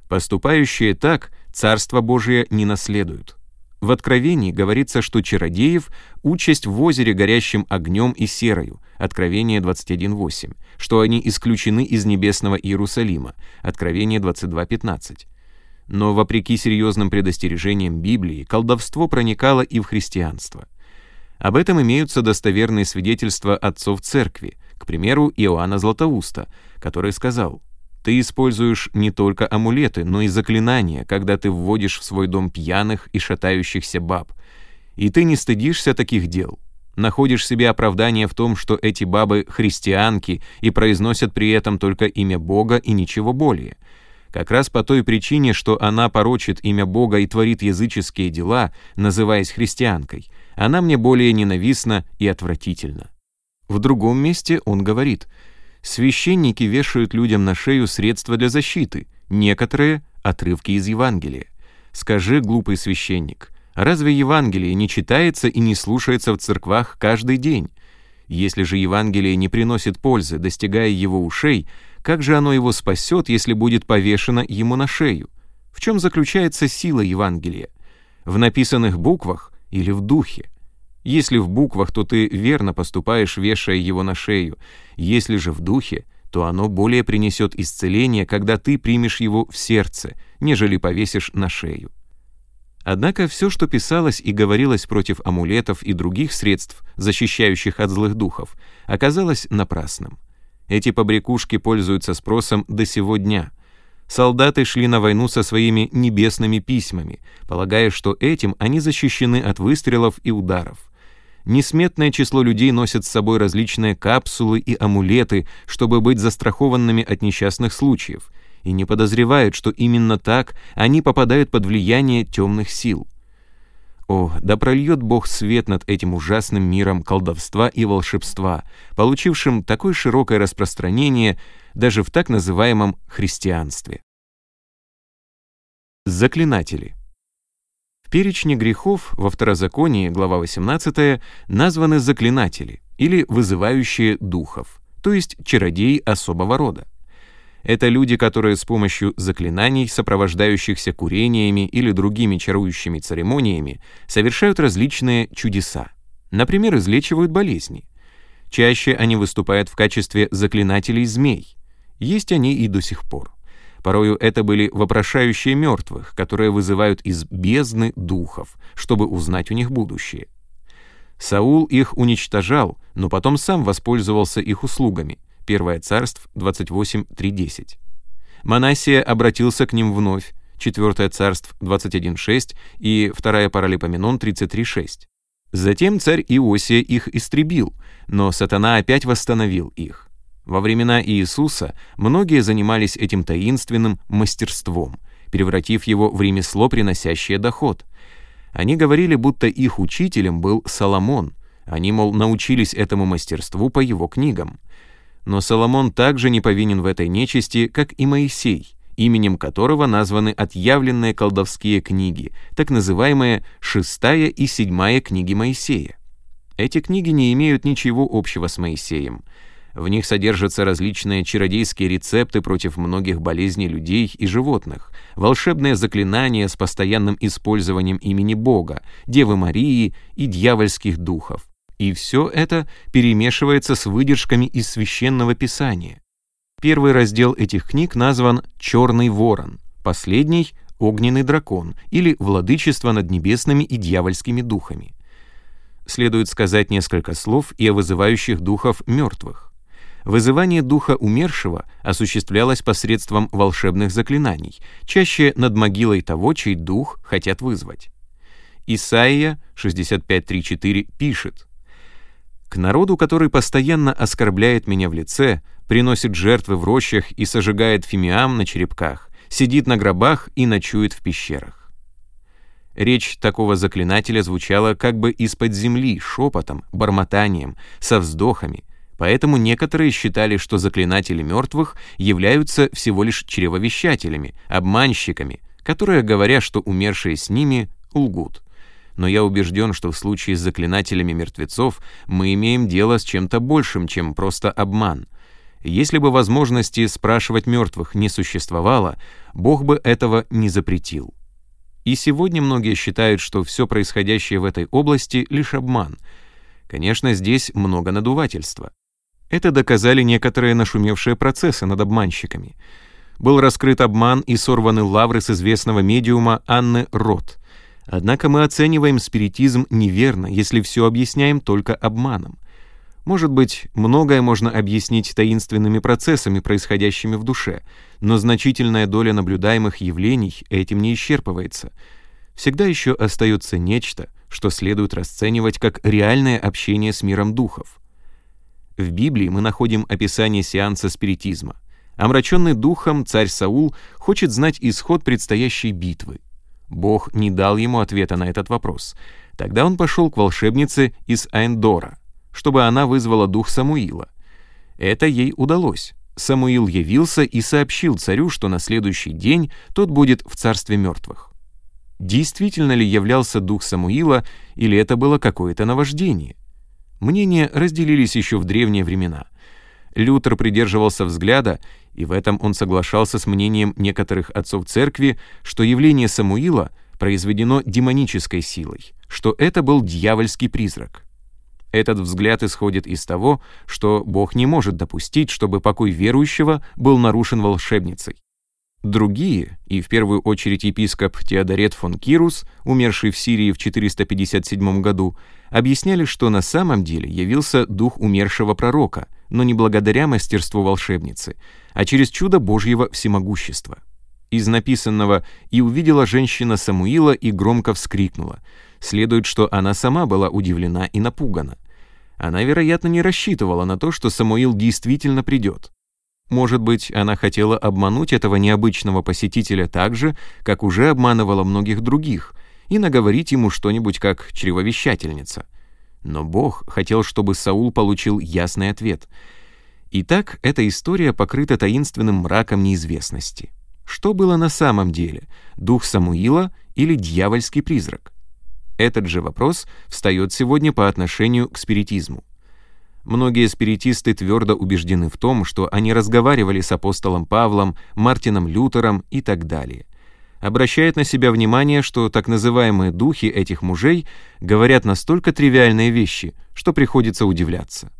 «Поступающие так Царство Божие не наследуют». В Откровении говорится, что чародеев участь в озере горящим огнем и серою, Откровение 21.8, что они исключены из небесного Иерусалима, Откровение 22.15. Но вопреки серьезным предостережениям Библии, колдовство проникало и в христианство. Об этом имеются достоверные свидетельства отцов церкви, к примеру, Иоанна Златоуста, который сказал «Ты используешь не только амулеты, но и заклинания, когда ты вводишь в свой дом пьяных и шатающихся баб. И ты не стыдишься таких дел. Находишь себе оправдание в том, что эти бабы христианки и произносят при этом только имя Бога и ничего более. Как раз по той причине, что она порочит имя Бога и творит языческие дела, называясь христианкой, она мне более ненавистна и отвратительна. В другом месте он говорит, священники вешают людям на шею средства для защиты, некоторые — отрывки из Евангелия. Скажи, глупый священник, разве Евангелие не читается и не слушается в церквах каждый день? Если же Евангелие не приносит пользы, достигая его ушей, как же оно его спасет, если будет повешено ему на шею? В чем заключается сила Евангелия? В написанных буквах или в духе? Если в буквах, то ты верно поступаешь, вешая его на шею. Если же в духе, то оно более принесет исцеление, когда ты примешь его в сердце, нежели повесишь на шею. Однако все, что писалось и говорилось против амулетов и других средств, защищающих от злых духов, оказалось напрасным. Эти побрякушки пользуются спросом до сего дня. Солдаты шли на войну со своими небесными письмами, полагая, что этим они защищены от выстрелов и ударов. Несметное число людей носят с собой различные капсулы и амулеты, чтобы быть застрахованными от несчастных случаев, и не подозревают, что именно так они попадают под влияние темных сил. О, да прольет Бог свет над этим ужасным миром колдовства и волшебства, получившим такое широкое распространение даже в так называемом христианстве. Заклинатели. Перечне грехов во Второзаконии, глава 18, названы заклинатели или вызывающие духов, то есть чародеи особого рода. Это люди, которые с помощью заклинаний, сопровождающихся курениями или другими чарующими церемониями, совершают различные чудеса. Например, излечивают болезни. Чаще они выступают в качестве заклинателей змей. Есть они и до сих пор. Порою это были вопрошающие мертвых, которые вызывают из бездны духов, чтобы узнать у них будущее. Саул их уничтожал, но потом сам воспользовался их услугами — 1 Царств 28.3.10. Манасия обратился к ним вновь, 4 Царств 21.6 и 2 Паралипоменон 33.6. Затем царь Иосия их истребил, но сатана опять восстановил их. Во времена Иисуса многие занимались этим таинственным мастерством, превратив его в ремесло, приносящее доход. Они говорили, будто их учителем был Соломон. Они, мол, научились этому мастерству по его книгам. Но Соломон также не повинен в этой нечисти, как и Моисей, именем которого названы отъявленные колдовские книги, так называемые шестая и седьмая книги Моисея. Эти книги не имеют ничего общего с Моисеем. В них содержатся различные чародейские рецепты против многих болезней людей и животных, волшебные заклинания с постоянным использованием имени Бога, Девы Марии и дьявольских духов. И все это перемешивается с выдержками из священного писания. Первый раздел этих книг назван «Черный ворон», последний — «Огненный дракон» или «Владычество над небесными и дьявольскими духами». Следует сказать несколько слов и о вызывающих духов мертвых. Вызывание духа умершего осуществлялось посредством волшебных заклинаний, чаще над могилой того, чей дух хотят вызвать. Исаия 65.3.4 пишет к народу, который постоянно оскорбляет меня в лице, приносит жертвы в рощах и сожигает фимиам на черепках, сидит на гробах и ночует в пещерах. Речь такого заклинателя звучала как бы из-под земли, шепотом, бормотанием, со вздохами, поэтому некоторые считали, что заклинатели мертвых являются всего лишь чревовещателями, обманщиками, которые, говоря, что умершие с ними, лгут. но я убежден, что в случае с заклинателями мертвецов мы имеем дело с чем-то большим, чем просто обман. Если бы возможности спрашивать мертвых не существовало, Бог бы этого не запретил. И сегодня многие считают, что все происходящее в этой области — лишь обман. Конечно, здесь много надувательства. Это доказали некоторые нашумевшие процессы над обманщиками. Был раскрыт обман и сорваны лавры с известного медиума Анны Рот. Однако мы оцениваем спиритизм неверно, если все объясняем только обманом. Может быть, многое можно объяснить таинственными процессами, происходящими в душе, но значительная доля наблюдаемых явлений этим не исчерпывается. Всегда еще остается нечто, что следует расценивать как реальное общение с миром духов. В Библии мы находим описание сеанса спиритизма. Омраченный духом царь Саул хочет знать исход предстоящей битвы. Бог не дал ему ответа на этот вопрос. Тогда он пошел к волшебнице из Айндора — чтобы она вызвала дух Самуила. Это ей удалось. Самуил явился и сообщил царю, что на следующий день тот будет в царстве мертвых. Действительно ли являлся дух Самуила, или это было какое-то наваждение? Мнения разделились еще в древние времена. Лютер придерживался взгляда, и в этом он соглашался с мнением некоторых отцов церкви, что явление Самуила произведено демонической силой, что это был дьявольский призрак. Этот взгляд исходит из того, что Бог не может допустить, чтобы покой верующего был нарушен волшебницей. Другие, и в первую очередь епископ Теодорет фон Кирус, умерший в Сирии в 457 году, объясняли, что на самом деле явился дух умершего пророка, но не благодаря мастерству волшебницы, а через чудо Божьего всемогущества. Из написанного «И увидела женщина Самуила и громко вскрикнула», следует, что она сама была удивлена и напугана. Она, вероятно, не рассчитывала на то, что Самуил действительно придет. Может быть, она хотела обмануть этого необычного посетителя так же, как уже обманывала многих других, и наговорить ему что-нибудь как чревовещательница. Но Бог хотел, чтобы Саул получил ясный ответ. Итак, эта история покрыта таинственным мраком неизвестности. Что было на самом деле, дух Самуила или дьявольский призрак? Этот же вопрос встает сегодня по отношению к спиритизму. Многие спиритисты твердо убеждены в том, что они разговаривали с апостолом Павлом, Мартином Лютером и так далее. Обращает на себя внимание, что так называемые духи этих мужей говорят настолько тривиальные вещи, что приходится удивляться.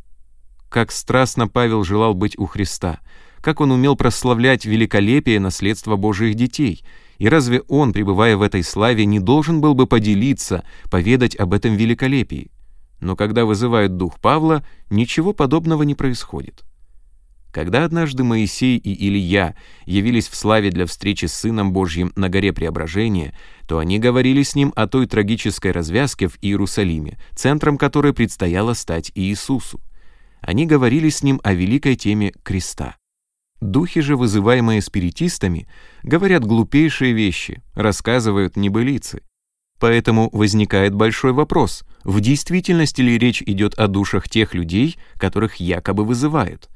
Как страстно Павел желал быть у Христа, как он умел прославлять великолепие наследства Божьих детей — и разве он, пребывая в этой славе, не должен был бы поделиться, поведать об этом великолепии? Но когда вызывают дух Павла, ничего подобного не происходит. Когда однажды Моисей и Илья явились в славе для встречи с Сыном Божьим на горе Преображения, то они говорили с ним о той трагической развязке в Иерусалиме, центром которой предстояло стать Иисусу. Они говорили с ним о великой теме креста. Духи же, вызываемые спиритистами, говорят глупейшие вещи, рассказывают небылицы. Поэтому возникает большой вопрос, в действительности ли речь идет о душах тех людей, которых якобы вызывают?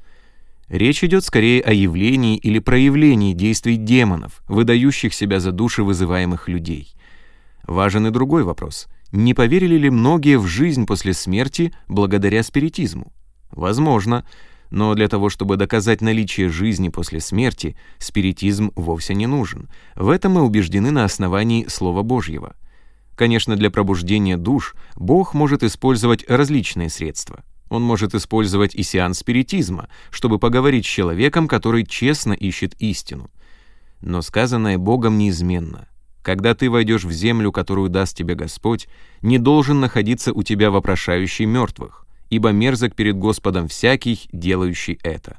Речь идет скорее о явлении или проявлении действий демонов, выдающих себя за души вызываемых людей. Важен и другой вопрос. Не поверили ли многие в жизнь после смерти благодаря спиритизму? Возможно, но для того, чтобы доказать наличие жизни после смерти, спиритизм вовсе не нужен. В этом мы убеждены на основании Слова Божьего. Конечно, для пробуждения душ Бог может использовать различные средства. Он может использовать и сеанс спиритизма, чтобы поговорить с человеком, который честно ищет истину. Но сказанное Богом неизменно. Когда ты войдешь в землю, которую даст тебе Господь, не должен находиться у тебя вопрошающий мертвых ибо мерзок перед Господом всякий, делающий это».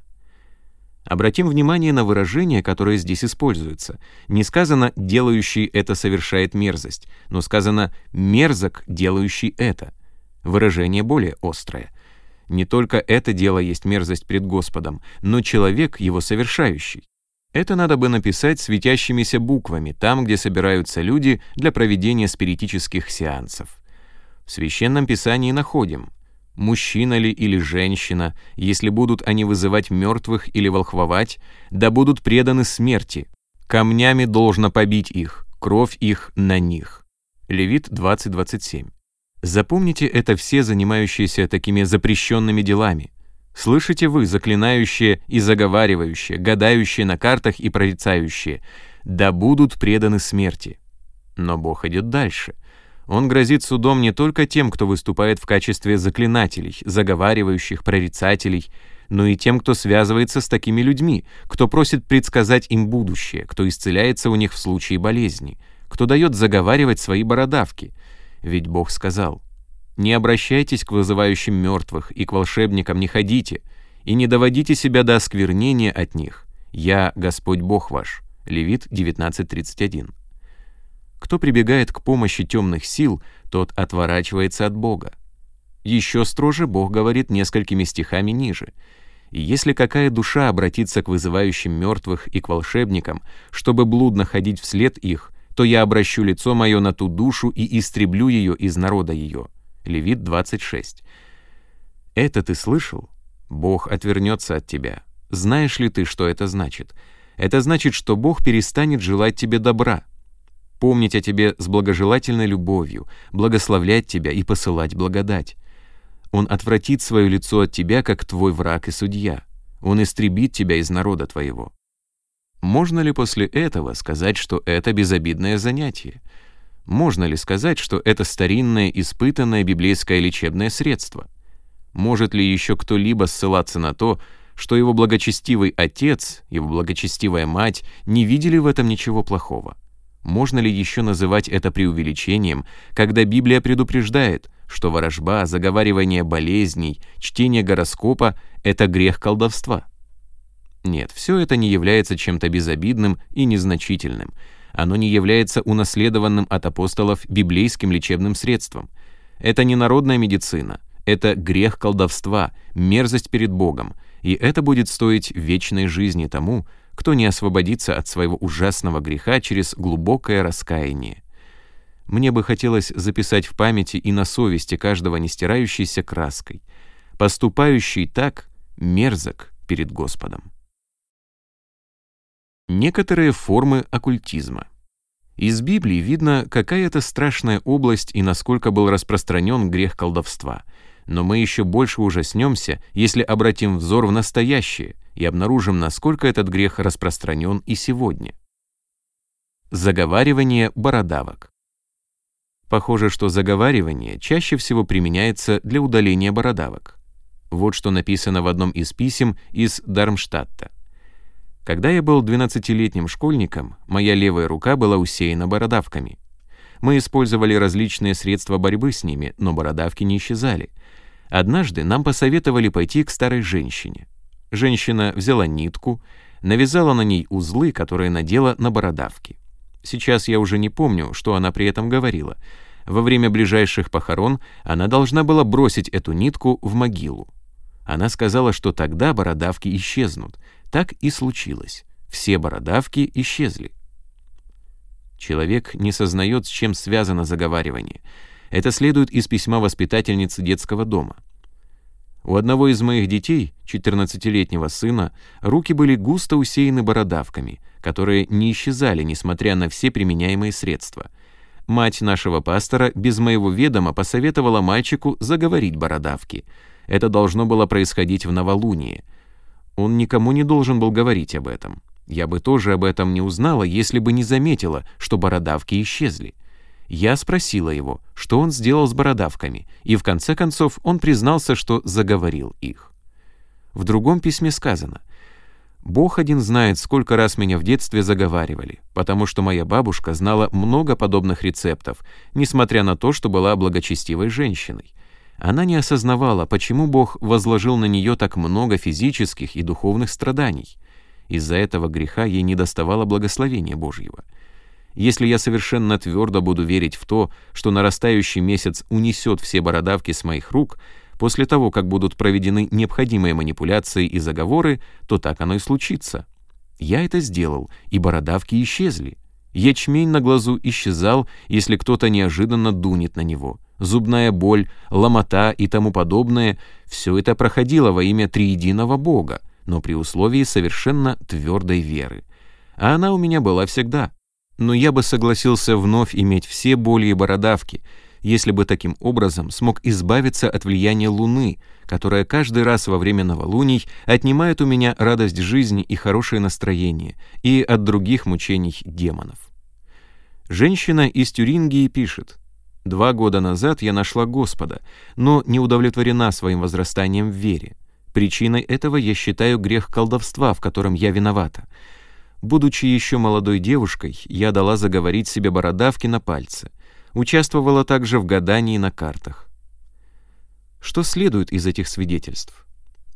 Обратим внимание на выражение, которое здесь используется. Не сказано «делающий это совершает мерзость», но сказано «мерзок, делающий это». Выражение более острое. Не только это дело есть мерзость пред Господом, но человек, его совершающий. Это надо бы написать светящимися буквами, там, где собираются люди для проведения спиритических сеансов. В Священном Писании находим мужчина ли или женщина, если будут они вызывать мертвых или волхвовать, да будут преданы смерти. Камнями должно побить их, кровь их на них. Левит 20.27. Запомните это все занимающиеся такими запрещенными делами. Слышите вы, заклинающие и заговаривающие, гадающие на картах и прорицающие, да будут преданы смерти. Но Бог идет дальше. Он грозит судом не только тем, кто выступает в качестве заклинателей, заговаривающих, прорицателей, но и тем, кто связывается с такими людьми, кто просит предсказать им будущее, кто исцеляется у них в случае болезни, кто дает заговаривать свои бородавки. Ведь Бог сказал, «Не обращайтесь к вызывающим мертвых, и к волшебникам не ходите, и не доводите себя до осквернения от них. Я Господь Бог ваш». Левит 19.31. Кто прибегает к помощи темных сил, тот отворачивается от Бога. Еще строже Бог говорит несколькими стихами ниже. «И если какая душа обратится к вызывающим мертвых и к волшебникам, чтобы блудно ходить вслед их, то я обращу лицо мое на ту душу и истреблю ее из народа ее». Левит 26. «Это ты слышал? Бог отвернется от тебя. Знаешь ли ты, что это значит? Это значит, что Бог перестанет желать тебе добра, помнить о тебе с благожелательной любовью, благословлять тебя и посылать благодать. Он отвратит свое лицо от тебя, как твой враг и судья. Он истребит тебя из народа твоего. Можно ли после этого сказать, что это безобидное занятие? Можно ли сказать, что это старинное, испытанное библейское лечебное средство? Может ли еще кто-либо ссылаться на то, что его благочестивый отец, его благочестивая мать не видели в этом ничего плохого? Можно ли еще называть это преувеличением, когда Библия предупреждает, что ворожба, заговаривание болезней, чтение гороскопа — это грех колдовства? Нет, все это не является чем-то безобидным и незначительным. Оно не является унаследованным от апостолов библейским лечебным средством. Это не народная медицина, это грех колдовства, мерзость перед Богом, и это будет стоить вечной жизни тому, кто не освободится от своего ужасного греха через глубокое раскаяние. Мне бы хотелось записать в памяти и на совести каждого нестирающейся краской. Поступающий так мерзок перед Господом. Некоторые формы оккультизма. Из Библии видно, какая это страшная область и насколько был распространен грех колдовства. Но мы еще больше ужаснемся, если обратим взор в настоящее и обнаружим, насколько этот грех распространен и сегодня. Заговаривание бородавок. Похоже, что заговаривание чаще всего применяется для удаления бородавок. Вот что написано в одном из писем из Дармштадта. Когда я был 12-летним школьником, моя левая рука была усеяна бородавками. Мы использовали различные средства борьбы с ними, но бородавки не исчезали. Однажды нам посоветовали пойти к старой женщине. Женщина взяла нитку, навязала на ней узлы, которые надела на бородавки. Сейчас я уже не помню, что она при этом говорила. Во время ближайших похорон она должна была бросить эту нитку в могилу. Она сказала, что тогда бородавки исчезнут, так и случилось. Все бородавки исчезли. Человек не сознает, с чем связано заговаривание. Это следует из письма воспитательницы детского дома. У одного из моих детей, 14-летнего сына, руки были густо усеяны бородавками, которые не исчезали, несмотря на все применяемые средства. Мать нашего пастора без моего ведома посоветовала мальчику заговорить бородавки. Это должно было происходить в новолуние — он никому не должен был говорить об этом. Я бы тоже об этом не узнала, если бы не заметила, что бородавки исчезли. Я спросила его, что он сделал с бородавками, и в конце концов он признался, что заговорил их. В другом письме сказано, «Бог один знает, сколько раз меня в детстве заговаривали, потому что моя бабушка знала много подобных рецептов, несмотря на то, что была благочестивой женщиной. Она не осознавала, почему Бог возложил на нее так много физических и духовных страданий. Из-за этого греха ей не доставало благословения Божьего. Если я совершенно твердо буду верить в то, что нарастающий месяц унесет все бородавки с моих рук, после того, как будут проведены необходимые манипуляции и заговоры, то так оно и случится. Я это сделал, и бородавки исчезли. Ячмень на глазу исчезал, если кто-то неожиданно дунет на него — зубная боль, ломота и тому подобное — все это проходило во имя триединого Бога, но при условии совершенно твердой веры. А она у меня была всегда. Но я бы согласился вновь иметь все боли и бородавки, если бы таким образом смог избавиться от влияния Луны, которая каждый раз во время новолуний отнимает у меня радость жизни и хорошее настроение, и от других мучений демонов. Женщина из Тюрингии пишет, «Два года назад я нашла Господа, но не удовлетворена своим возрастанием в вере. Причиной этого я считаю грех колдовства, в котором я виновата. Будучи еще молодой девушкой, я дала заговорить себе бородавки на пальце. Участвовала также в гадании на картах. Что следует из этих свидетельств?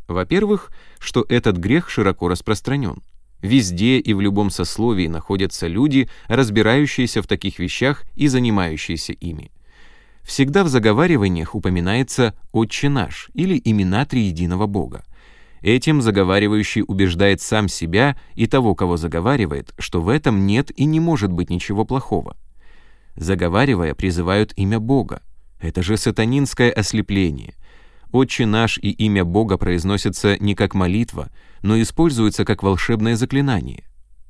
Во-первых, что этот грех широко распространен. Везде и в любом сословии находятся люди, разбирающиеся в таких вещах и занимающиеся ими. Всегда в заговариваниях упоминается «Отче наш» или имена Триединого Бога. Этим заговаривающий убеждает сам себя и того, кого заговаривает, что в этом нет и не может быть ничего плохого. Заговаривая, призывают имя Бога. Это же сатанинское ослепление. «Отче наш» и имя Бога произносятся не как молитва, но используются как волшебное заклинание.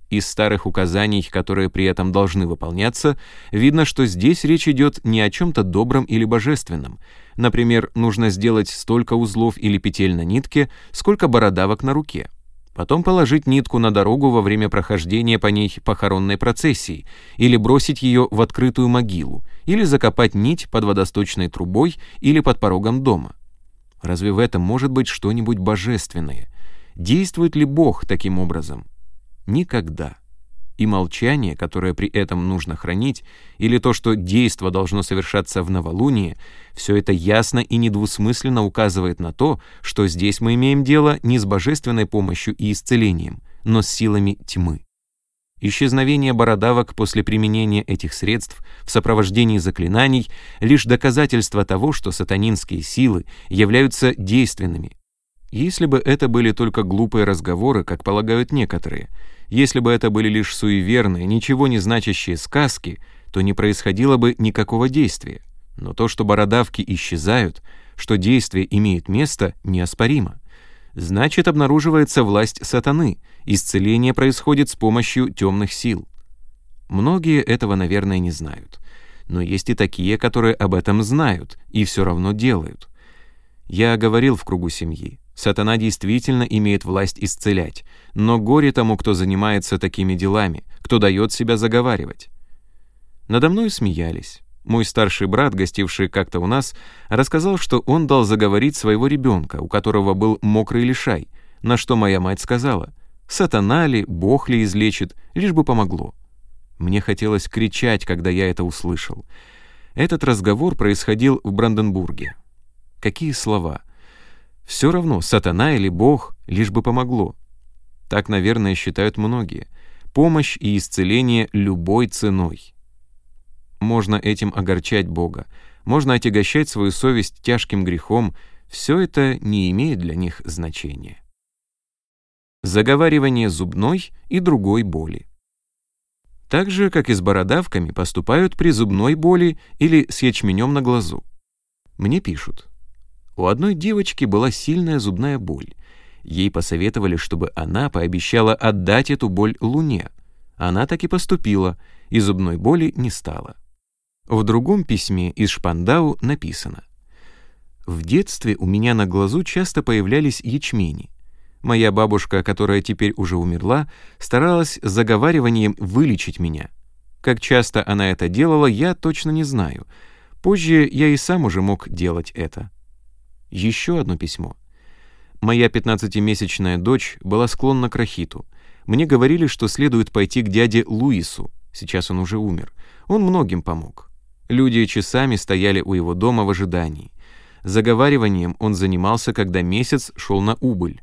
Из старых указаний, которые при этом должны выполняться, видно, что здесь речь идет не о чем-то добром или божественном. Например, нужно сделать столько узлов или петель на нитке, сколько бородавок на руке. Потом положить нитку на дорогу во время прохождения по ней похоронной процессии, или бросить ее в открытую могилу, или закопать нить под водосточной трубой или под порогом дома. Разве в этом может быть что-нибудь божественное? Действует ли Бог таким образом? Никогда. И молчание, которое при этом нужно хранить, или то, что действо должно совершаться в новолуние, все это ясно и недвусмысленно указывает на то, что здесь мы имеем дело не с божественной помощью и исцелением, но с силами тьмы. Исчезновение бородавок после применения этих средств в сопровождении заклинаний — лишь доказательство того, что сатанинские силы являются действенными. Если бы это были только глупые разговоры, как полагают некоторые — если бы это были лишь суеверные, ничего не значащие сказки, то не происходило бы никакого действия. Но то, что бородавки исчезают, что действие имеет место, неоспоримо. Значит, обнаруживается власть сатаны, исцеление происходит с помощью темных сил. Многие этого, наверное, не знают. Но есть и такие, которые об этом знают и все равно делают. Я говорил в кругу семьи. Сатана действительно имеет власть исцелять, но горе тому, кто занимается такими делами, кто дает себя заговаривать. Надо мной смеялись. Мой старший брат, гостивший как-то у нас, рассказал, что он дал заговорить своего ребенка, у которого был мокрый лишай, на что моя мать сказала, «Сатана ли, Бог ли излечит, лишь бы помогло». Мне хотелось кричать, когда я это услышал. Этот разговор происходил в Бранденбурге. Какие слова! Все равно, сатана или Бог, лишь бы помогло. Так, наверное, считают многие. Помощь и исцеление любой ценой. Можно этим огорчать Бога, можно отягощать свою совесть тяжким грехом, все это не имеет для них значения. Заговаривание зубной и другой боли. Так же, как и с бородавками, поступают при зубной боли или с ячменем на глазу. Мне пишут. У одной девочки была сильная зубная боль. Ей посоветовали, чтобы она пообещала отдать эту боль Луне. Она так и поступила, и зубной боли не стало. В другом письме из Шпандау написано «В детстве у меня на глазу часто появлялись ячмени. Моя бабушка, которая теперь уже умерла, старалась заговариванием вылечить меня. Как часто она это делала, я точно не знаю. Позже я и сам уже мог делать это». Еще одно письмо. Моя 15-месячная дочь была склонна к рахиту. Мне говорили, что следует пойти к дяде Луису. Сейчас он уже умер. Он многим помог. Люди часами стояли у его дома в ожидании. Заговариванием он занимался, когда месяц шел на убыль.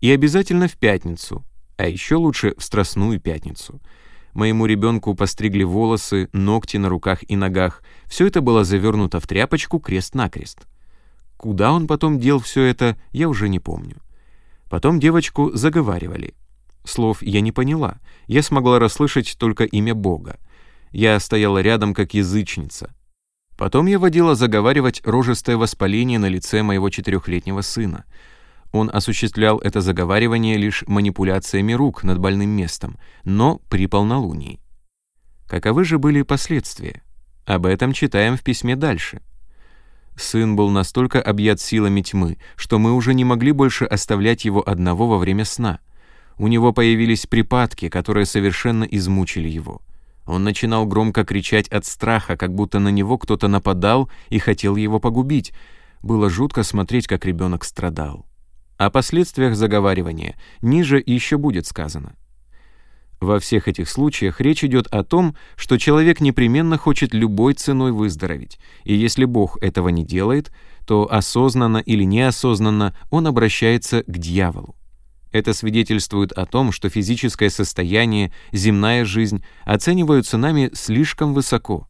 И обязательно в пятницу, а еще лучше в Страстную пятницу. Моему ребенку постригли волосы, ногти на руках и ногах. Все это было завернуто в тряпочку крест-накрест. Куда он потом дел все это, я уже не помню. Потом девочку заговаривали. Слов я не поняла, я смогла расслышать только имя Бога. Я стояла рядом как язычница. Потом я водила заговаривать рожестое воспаление на лице моего четырехлетнего сына. Он осуществлял это заговаривание лишь манипуляциями рук над больным местом, но при полнолунии. Каковы же были последствия? Об этом читаем в письме дальше. Сын был настолько объят силами тьмы, что мы уже не могли больше оставлять его одного во время сна. У него появились припадки, которые совершенно измучили его. Он начинал громко кричать от страха, как будто на него кто-то нападал и хотел его погубить. Было жутко смотреть, как ребенок страдал. О последствиях заговаривания ниже еще будет сказано. Во всех этих случаях речь идет о том, что человек непременно хочет любой ценой выздороветь, и если Бог этого не делает, то осознанно или неосознанно он обращается к дьяволу. Это свидетельствует о том, что физическое состояние, земная жизнь оцениваются нами слишком высоко.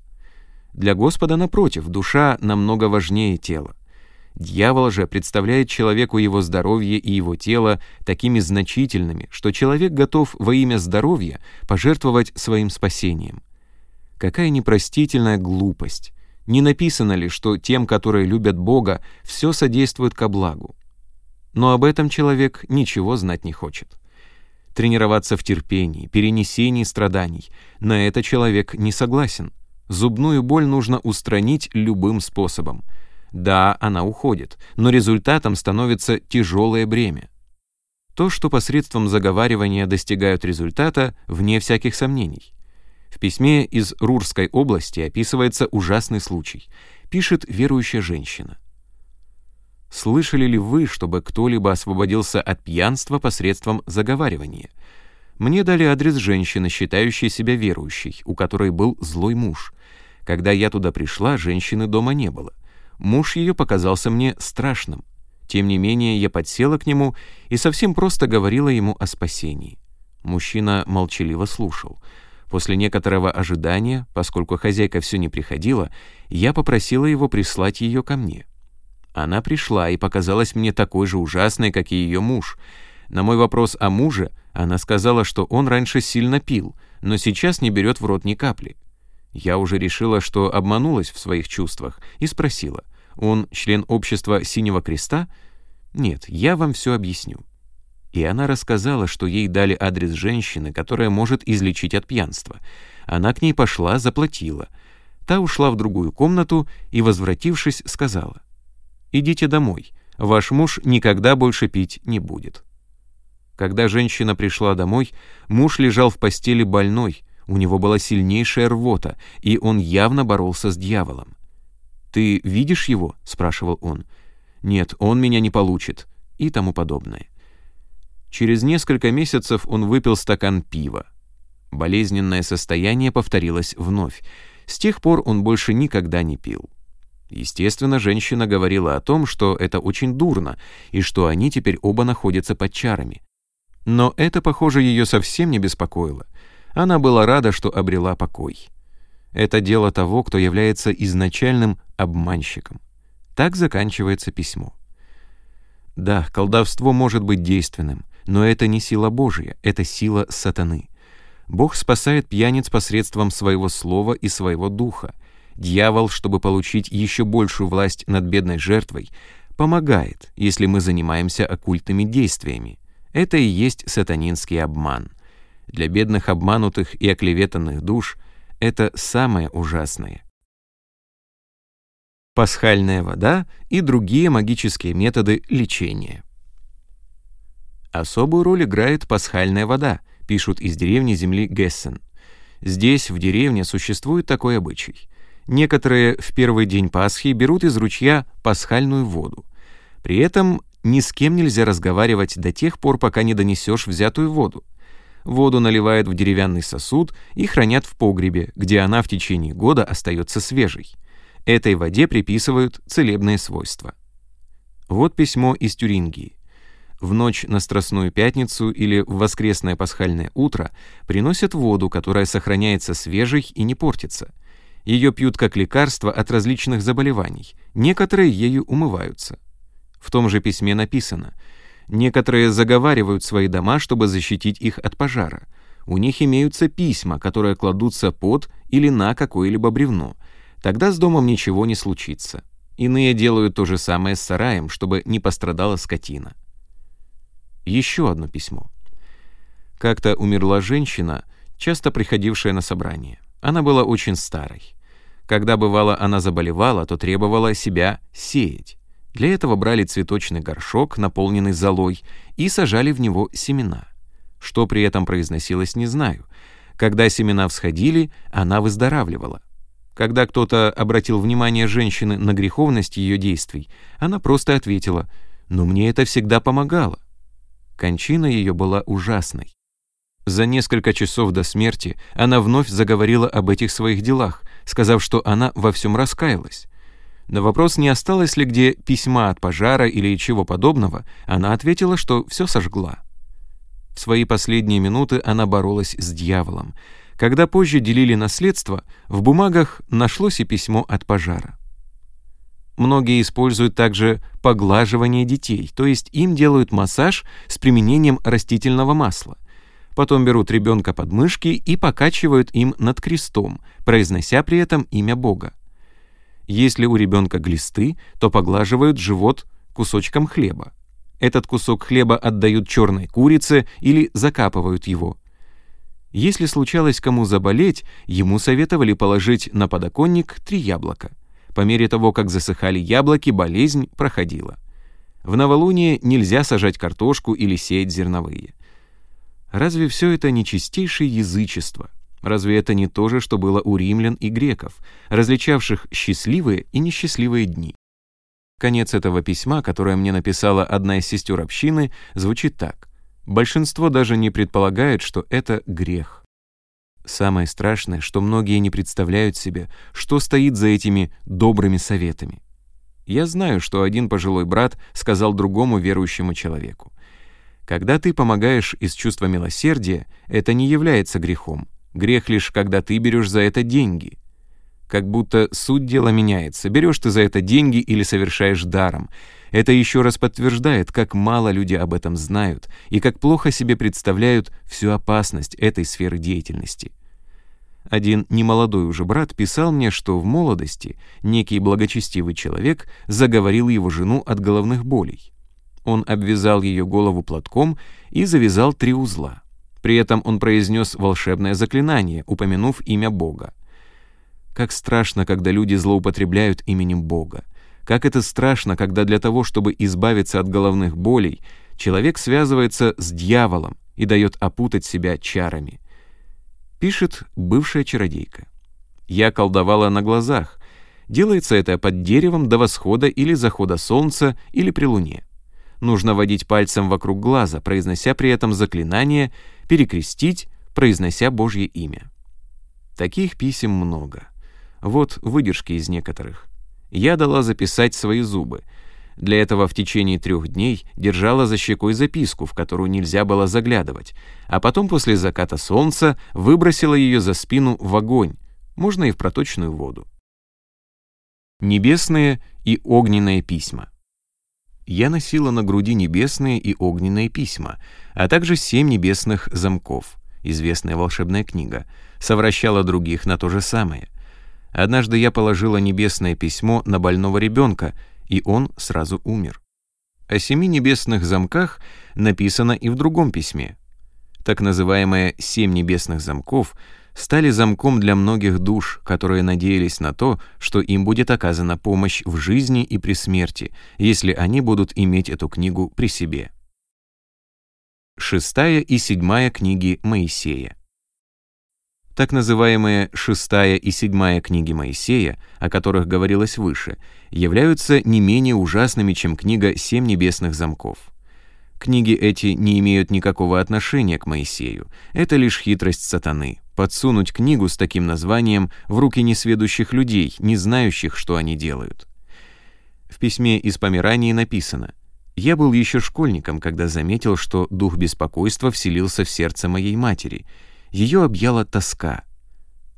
Для Господа, напротив, душа намного важнее тела. Дьявол же представляет человеку его здоровье и его тело такими значительными, что человек готов во имя здоровья пожертвовать своим спасением. Какая непростительная глупость! Не написано ли, что тем, которые любят Бога, все содействует ко благу? Но об этом человек ничего знать не хочет. Тренироваться в терпении, перенесении страданий — на это человек не согласен. Зубную боль нужно устранить любым способом — да, она уходит, но результатом становится тяжелое бремя. То, что посредством заговаривания достигают результата, вне всяких сомнений. В письме из Рурской области описывается ужасный случай. Пишет верующая женщина. «Слышали ли вы, чтобы кто-либо освободился от пьянства посредством заговаривания? Мне дали адрес женщины, считающей себя верующей, у которой был злой муж. Когда я туда пришла, женщины дома не было. Муж ее показался мне страшным. Тем не менее, я подсела к нему и совсем просто говорила ему о спасении. Мужчина молчаливо слушал. После некоторого ожидания, поскольку хозяйка все не приходила, я попросила его прислать ее ко мне. Она пришла и показалась мне такой же ужасной, как и ее муж. На мой вопрос о муже она сказала, что он раньше сильно пил, но сейчас не берет в рот ни капли. Я уже решила, что обманулась в своих чувствах, и спросила, он член общества Синего Креста? Нет, я вам все объясню. И она рассказала, что ей дали адрес женщины, которая может излечить от пьянства. Она к ней пошла, заплатила. Та ушла в другую комнату и, возвратившись, сказала, «Идите домой, ваш муж никогда больше пить не будет». Когда женщина пришла домой, муж лежал в постели больной, у него была сильнейшая рвота, и он явно боролся с дьяволом. «Ты видишь его?» — спрашивал он. «Нет, он меня не получит» и тому подобное. Через несколько месяцев он выпил стакан пива. Болезненное состояние повторилось вновь. С тех пор он больше никогда не пил. Естественно, женщина говорила о том, что это очень дурно, и что они теперь оба находятся под чарами. Но это, похоже, ее совсем не беспокоило. Она была рада, что обрела покой. Это дело того, кто является изначальным обманщиком. Так заканчивается письмо. Да, колдовство может быть действенным, но это не сила Божья, это сила сатаны. Бог спасает пьяниц посредством своего слова и своего духа. Дьявол, чтобы получить еще большую власть над бедной жертвой, помогает, если мы занимаемся оккультными действиями. Это и есть сатанинский обман. Для бедных обманутых и оклеветанных душ это самое ужасное. Пасхальная вода и другие магические методы лечения. Особую роль играет пасхальная вода, пишут из деревни земли Гессен. Здесь, в деревне, существует такой обычай. Некоторые в первый день Пасхи берут из ручья пасхальную воду. При этом ни с кем нельзя разговаривать до тех пор, пока не донесешь взятую воду. Воду наливают в деревянный сосуд и хранят в погребе, где она в течение года остается свежей. Этой воде приписывают целебные свойства. Вот письмо из Тюрингии. В ночь на Страстную Пятницу или в воскресное пасхальное утро приносят воду, которая сохраняется свежей и не портится. Ее пьют как лекарство от различных заболеваний, некоторые ею умываются. В том же письме написано – Некоторые заговаривают свои дома, чтобы защитить их от пожара. У них имеются письма, которые кладутся под или на какое-либо бревно. Тогда с домом ничего не случится. Иные делают то же самое с сараем, чтобы не пострадала скотина. Еще одно письмо. Как-то умерла женщина, часто приходившая на собрание. Она была очень старой. Когда бывало она заболевала, то требовала себя сеять. Для этого брали цветочный горшок, наполненный золой, и сажали в него семена. Что при этом произносилось, не знаю. Когда семена всходили, она выздоравливала. Когда кто-то обратил внимание женщины на греховность ее действий, она просто ответила «Но мне это всегда помогало». Кончина ее была ужасной. За несколько часов до смерти она вновь заговорила об этих своих делах, сказав, что она во всем раскаялась. На вопрос, не осталось ли где письма от пожара или чего подобного, она ответила, что все сожгла. В свои последние минуты она боролась с дьяволом. Когда позже делили наследство, в бумагах нашлось и письмо от пожара. Многие используют также поглаживание детей, то есть им делают массаж с применением растительного масла. Потом берут ребенка под мышки и покачивают им над крестом, произнося при этом имя Бога. Если у ребенка глисты, то поглаживают живот кусочком хлеба. Этот кусок хлеба отдают черной курице или закапывают его. Если случалось кому заболеть, ему советовали положить на подоконник три яблока. По мере того, как засыхали яблоки, болезнь проходила. В новолуние нельзя сажать картошку или сеять зерновые. Разве все это не чистейшее язычество? Разве это не то же, что было у римлян и греков, различавших счастливые и несчастливые дни? Конец этого письма, которое мне написала одна из сестер общины, звучит так. Большинство даже не предполагает, что это грех. Самое страшное, что многие не представляют себе, что стоит за этими добрыми советами. Я знаю, что один пожилой брат сказал другому верующему человеку. Когда ты помогаешь из чувства милосердия, это не является грехом. Грех лишь, когда ты берешь за это деньги. Как будто суть дела меняется. Берешь ты за это деньги или совершаешь даром. Это еще раз подтверждает, как мало люди об этом знают и как плохо себе представляют всю опасность этой сферы деятельности. Один немолодой уже брат писал мне, что в молодости некий благочестивый человек заговорил его жену от головных болей. Он обвязал ее голову платком и завязал три узла. При этом он произнес волшебное заклинание, упомянув имя Бога. Как страшно, когда люди злоупотребляют именем Бога. Как это страшно, когда для того, чтобы избавиться от головных болей, человек связывается с дьяволом и дает опутать себя чарами. Пишет бывшая чародейка. «Я колдовала на глазах. Делается это под деревом до восхода или захода солнца или при луне. Нужно водить пальцем вокруг глаза, произнося при этом заклинание, перекрестить, произнося Божье имя. Таких писем много. Вот выдержки из некоторых. Я дала записать свои зубы. Для этого в течение трех дней держала за щекой записку, в которую нельзя было заглядывать, а потом после заката солнца выбросила ее за спину в огонь, можно и в проточную воду. Небесные и огненные письма я носила на груди небесные и огненные письма, а также семь небесных замков, известная волшебная книга, совращала других на то же самое. Однажды я положила небесное письмо на больного ребенка, и он сразу умер. О семи небесных замках написано и в другом письме. Так называемые «семь небесных замков» стали замком для многих душ, которые надеялись на то, что им будет оказана помощь в жизни и при смерти, если они будут иметь эту книгу при себе. Шестая и седьмая книги Моисея. Так называемые шестая и седьмая книги Моисея, о которых говорилось выше, являются не менее ужасными, чем книга «Семь небесных замков». Книги эти не имеют никакого отношения к Моисею, это лишь хитрость сатаны, подсунуть книгу с таким названием в руки несведущих людей, не знающих, что они делают. В письме из Померании написано «Я был еще школьником, когда заметил, что дух беспокойства вселился в сердце моей матери. Ее объяла тоска.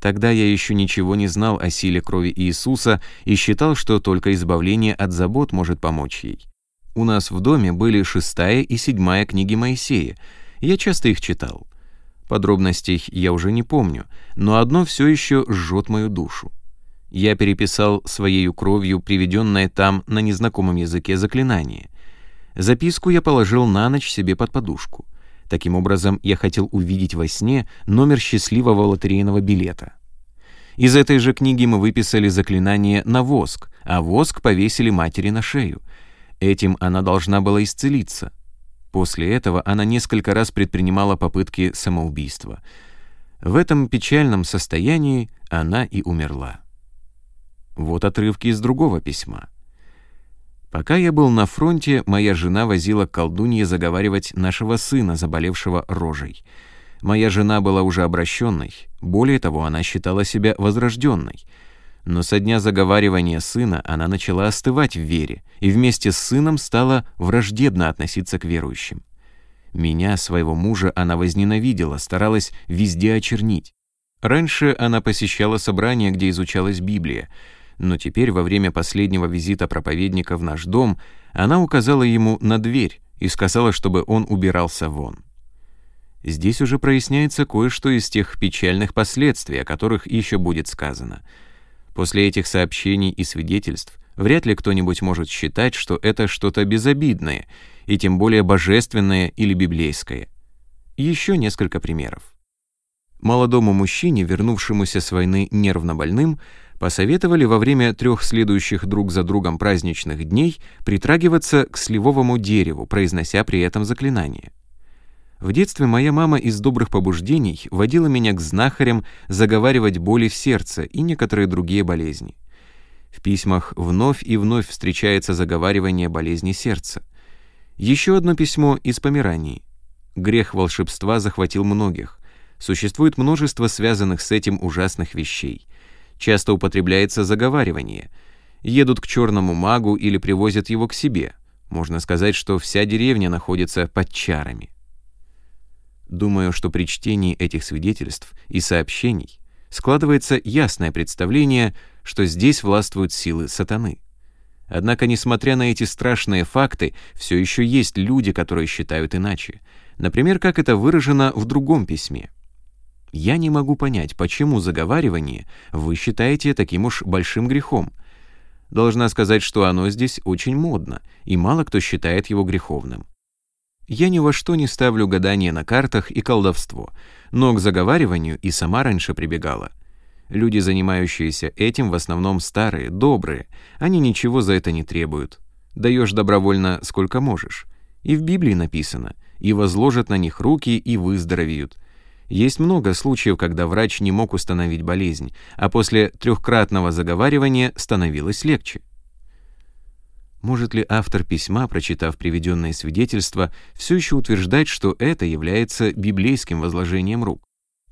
Тогда я еще ничего не знал о силе крови Иисуса и считал, что только избавление от забот может помочь ей. У нас в доме были шестая и седьмая книги Моисея. Я часто их читал. Подробностей я уже не помню, но одно все еще жжет мою душу. Я переписал своей кровью приведенное там на незнакомом языке заклинание. Записку я положил на ночь себе под подушку. Таким образом, я хотел увидеть во сне номер счастливого лотерейного билета. Из этой же книги мы выписали заклинание на воск, а воск повесили матери на шею. Этим она должна была исцелиться. После этого она несколько раз предпринимала попытки самоубийства. В этом печальном состоянии она и умерла. Вот отрывки из другого письма. Пока я был на фронте, моя жена возила к колдунье заговаривать нашего сына, заболевшего рожей. Моя жена была уже обращенной, более того, она считала себя возрожденной. Но со дня заговаривания сына она начала остывать в вере и вместе с сыном стала враждебно относиться к верующим. Меня, своего мужа, она возненавидела, старалась везде очернить. Раньше она посещала собрания, где изучалась Библия, но теперь во время последнего визита проповедника в наш дом она указала ему на дверь и сказала, чтобы он убирался вон. Здесь уже проясняется кое-что из тех печальных последствий, о которых еще будет сказано. После этих сообщений и свидетельств вряд ли кто-нибудь может считать, что это что-то безобидное, и тем более божественное или библейское. Еще несколько примеров. Молодому мужчине, вернувшемуся с войны нервно больным, посоветовали во время трех следующих друг за другом праздничных дней притрагиваться к сливовому дереву, произнося при этом заклинание. В детстве моя мама из добрых побуждений водила меня к знахарям заговаривать боли в сердце и некоторые другие болезни. В письмах вновь и вновь встречается заговаривание болезни сердца. Еще одно письмо из Померании. Грех волшебства захватил многих. Существует множество связанных с этим ужасных вещей. Часто употребляется заговаривание. Едут к черному магу или привозят его к себе. Можно сказать, что вся деревня находится под чарами. Думаю, что при чтении этих свидетельств и сообщений складывается ясное представление, что здесь властвуют силы сатаны. Однако, несмотря на эти страшные факты, все еще есть люди, которые считают иначе. Например, как это выражено в другом письме. Я не могу понять, почему заговаривание вы считаете таким уж большим грехом. Должна сказать, что оно здесь очень модно, и мало кто считает его греховным. Я ни во что не ставлю гадания на картах и колдовство, но к заговариванию и сама раньше прибегала. Люди, занимающиеся этим, в основном старые, добрые, они ничего за это не требуют. Даешь добровольно сколько можешь. И в Библии написано, и возложат на них руки, и выздоровеют – есть много случаев, когда врач не мог установить болезнь, а после трехкратного заговаривания становилось легче. Может ли автор письма, прочитав приведенные свидетельства, все еще утверждать, что это является библейским возложением рук?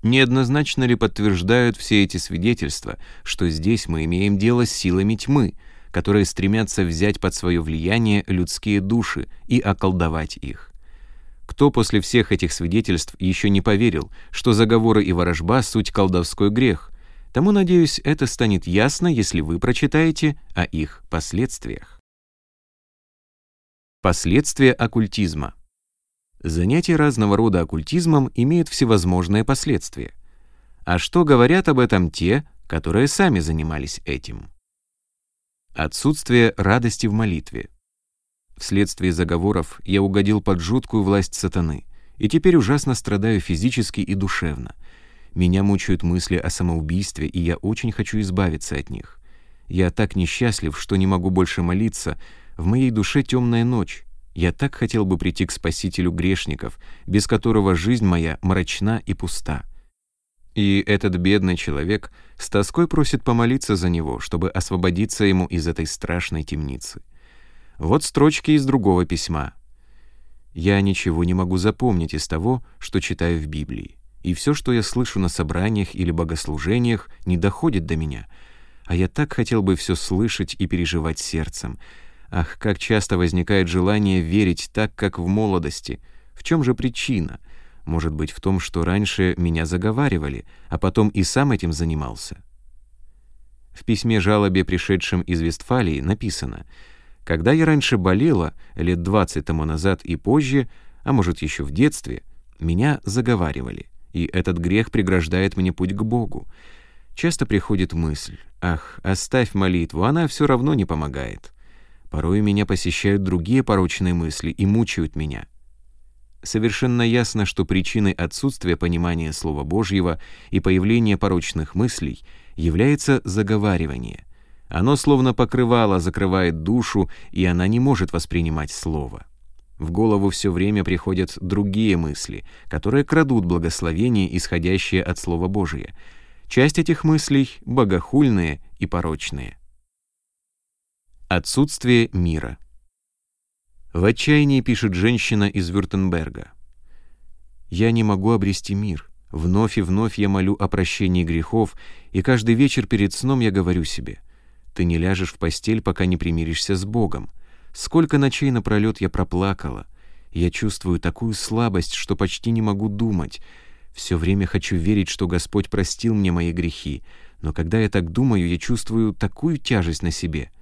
Неоднозначно ли подтверждают все эти свидетельства, что здесь мы имеем дело с силами тьмы, которые стремятся взять под свое влияние людские души и околдовать их? Кто после всех этих свидетельств еще не поверил, что заговоры и ворожба — суть колдовской грех? Тому, надеюсь, это станет ясно, если вы прочитаете о их последствиях. Последствия оккультизма. Занятие разного рода оккультизмом имеет всевозможные последствия. А что говорят об этом те, которые сами занимались этим? Отсутствие радости в молитве. Вследствие заговоров я угодил под жуткую власть сатаны, и теперь ужасно страдаю физически и душевно. Меня мучают мысли о самоубийстве, и я очень хочу избавиться от них. Я так несчастлив, что не могу больше молиться. В моей душе темная ночь. Я так хотел бы прийти к Спасителю грешников, без которого жизнь моя мрачна и пуста. И этот бедный человек с тоской просит помолиться за него, чтобы освободиться ему из этой страшной темницы. Вот строчки из другого письма. «Я ничего не могу запомнить из того, что читаю в Библии, и все, что я слышу на собраниях или богослужениях, не доходит до меня, а я так хотел бы все слышать и переживать сердцем. Ах, как часто возникает желание верить так, как в молодости. В чем же причина? Может быть, в том, что раньше меня заговаривали, а потом и сам этим занимался?» В письме жалобе, пришедшем из Вестфалии, написано — когда я раньше болела, лет 20 тому назад и позже, а может еще в детстве, меня заговаривали, и этот грех преграждает мне путь к Богу. Часто приходит мысль, ах, оставь молитву, она все равно не помогает. Порой меня посещают другие порочные мысли и мучают меня. Совершенно ясно, что причиной отсутствия понимания Слова Божьего и появления порочных мыслей является заговаривание. Оно словно покрывало закрывает душу, и она не может воспринимать Слово. В голову все время приходят другие мысли, которые крадут благословение, исходящее от Слова Божия. Часть этих мыслей — богохульные и порочные. Отсутствие мира. В отчаянии пишет женщина из Вюртемберга. «Я не могу обрести мир. Вновь и вновь я молю о прощении грехов, и каждый вечер перед сном я говорю себе, «Ты не ляжешь в постель, пока не примиришься с Богом». Сколько ночей напролет я проплакала. Я чувствую такую слабость, что почти не могу думать. Все время хочу верить, что Господь простил мне мои грехи, но когда я так думаю, я чувствую такую тяжесть на себе.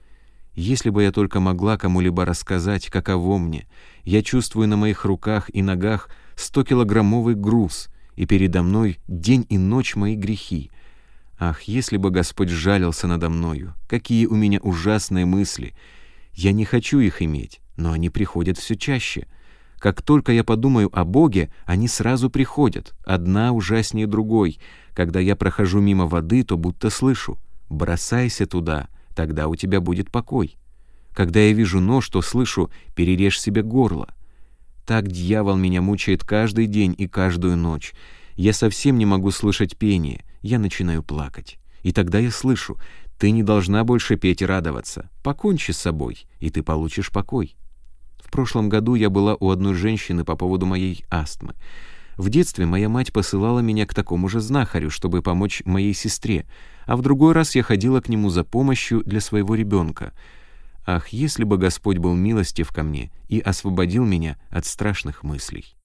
Если бы я только могла кому-либо рассказать, каково мне, я чувствую на моих руках и ногах стокилограммовый груз, и передо мной день и ночь мои грехи. Ах, если бы Господь жалился надо мною, какие у меня ужасные мысли — я не хочу их иметь, но они приходят все чаще. Как только я подумаю о Боге, они сразу приходят, одна ужаснее другой. Когда я прохожу мимо воды, то будто слышу «бросайся туда, тогда у тебя будет покой». Когда я вижу нож, то слышу «перережь себе горло». Так дьявол меня мучает каждый день и каждую ночь. Я совсем не могу слышать пение, я начинаю плакать. И тогда я слышу ты не должна больше петь и радоваться. Покончи с собой, и ты получишь покой. В прошлом году я была у одной женщины по поводу моей астмы. В детстве моя мать посылала меня к такому же знахарю, чтобы помочь моей сестре, а в другой раз я ходила к нему за помощью для своего ребенка. Ах, если бы Господь был милостив ко мне и освободил меня от страшных мыслей.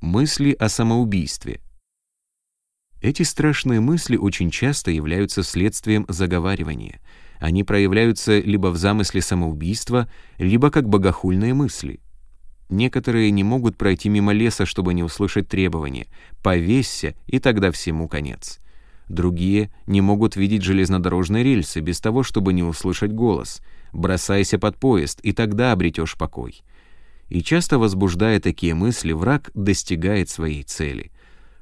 Мысли о самоубийстве — эти страшные мысли очень часто являются следствием заговаривания. Они проявляются либо в замысле самоубийства, либо как богохульные мысли. Некоторые не могут пройти мимо леса, чтобы не услышать требования «повесься, и тогда всему конец». Другие не могут видеть железнодорожные рельсы без того, чтобы не услышать голос «бросайся под поезд, и тогда обретешь покой». И часто возбуждая такие мысли, враг достигает своей цели.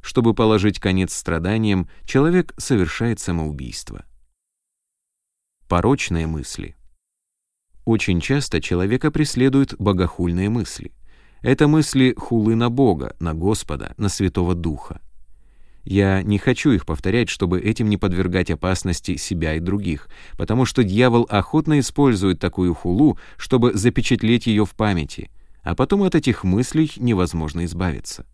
Чтобы положить конец страданиям, человек совершает самоубийство. Порочные мысли. Очень часто человека преследуют богохульные мысли. Это мысли хулы на Бога, на Господа, на Святого Духа. Я не хочу их повторять, чтобы этим не подвергать опасности себя и других, потому что дьявол охотно использует такую хулу, чтобы запечатлеть ее в памяти, а потом от этих мыслей невозможно избавиться.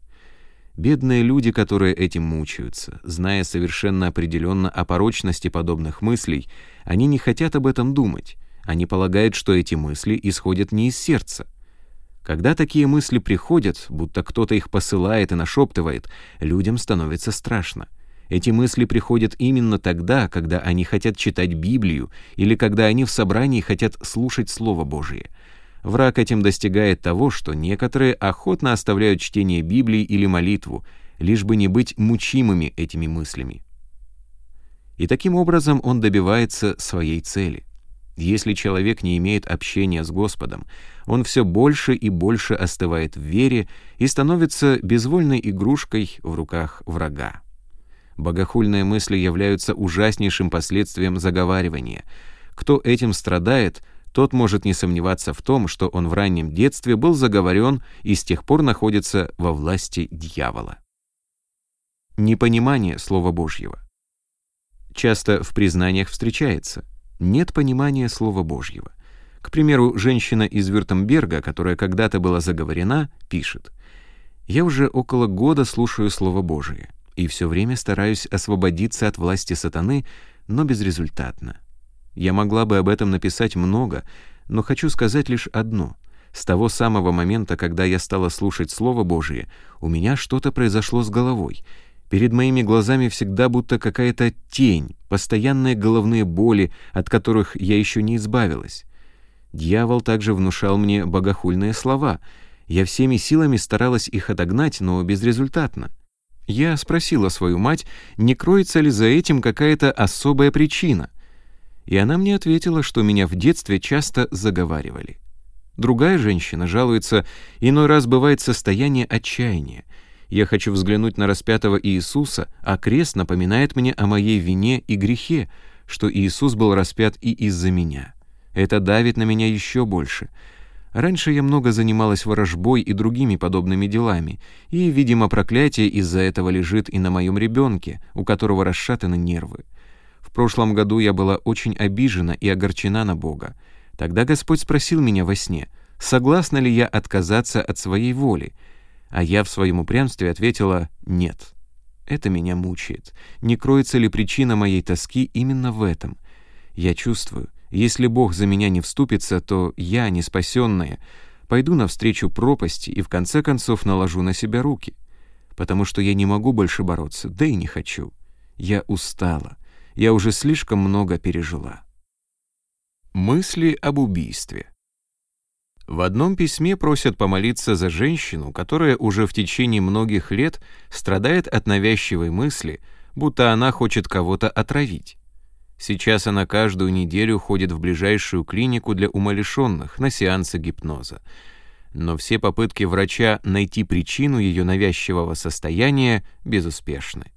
Бедные люди, которые этим мучаются, зная совершенно определенно о порочности подобных мыслей, они не хотят об этом думать. Они полагают, что эти мысли исходят не из сердца. Когда такие мысли приходят, будто кто-то их посылает и нашептывает, людям становится страшно. Эти мысли приходят именно тогда, когда они хотят читать Библию или когда они в собрании хотят слушать Слово Божие — Враг этим достигает того, что некоторые охотно оставляют чтение Библии или молитву, лишь бы не быть мучимыми этими мыслями. И таким образом он добивается своей цели. Если человек не имеет общения с Господом, он все больше и больше остывает в вере и становится безвольной игрушкой в руках врага. Богохульные мысли являются ужаснейшим последствием заговаривания. Кто этим страдает — тот может не сомневаться в том, что он в раннем детстве был заговорен и с тех пор находится во власти дьявола. Непонимание Слова Божьего. Часто в признаниях встречается «нет понимания Слова Божьего». К примеру, женщина из Вюртемберга, которая когда-то была заговорена, пишет «Я уже около года слушаю Слово Божие и все время стараюсь освободиться от власти сатаны, но безрезультатно. Я могла бы об этом написать много, но хочу сказать лишь одно. С того самого момента, когда я стала слушать Слово Божие, у меня что-то произошло с головой. Перед моими глазами всегда будто какая-то тень, постоянные головные боли, от которых я еще не избавилась. Дьявол также внушал мне богохульные слова. Я всеми силами старалась их отогнать, но безрезультатно. Я спросила свою мать, не кроется ли за этим какая-то особая причина — и она мне ответила, что меня в детстве часто заговаривали. Другая женщина жалуется, иной раз бывает состояние отчаяния. Я хочу взглянуть на распятого Иисуса, а крест напоминает мне о моей вине и грехе, что Иисус был распят и из-за меня. Это давит на меня еще больше. Раньше я много занималась ворожбой и другими подобными делами, и, видимо, проклятие из-за этого лежит и на моем ребенке, у которого расшатаны нервы. В прошлом году я была очень обижена и огорчена на Бога. Тогда Господь спросил меня во сне, согласна ли я отказаться от своей воли, а я в своем упрямстве ответила «нет». Это меня мучает. Не кроется ли причина моей тоски именно в этом? Я чувствую, если Бог за меня не вступится, то я, не спасенная, пойду навстречу пропасти и в конце концов наложу на себя руки, потому что я не могу больше бороться, да и не хочу. Я устала, я уже слишком много пережила. Мысли об убийстве. В одном письме просят помолиться за женщину, которая уже в течение многих лет страдает от навязчивой мысли, будто она хочет кого-то отравить. Сейчас она каждую неделю ходит в ближайшую клинику для умалишенных на сеансы гипноза. Но все попытки врача найти причину ее навязчивого состояния безуспешны.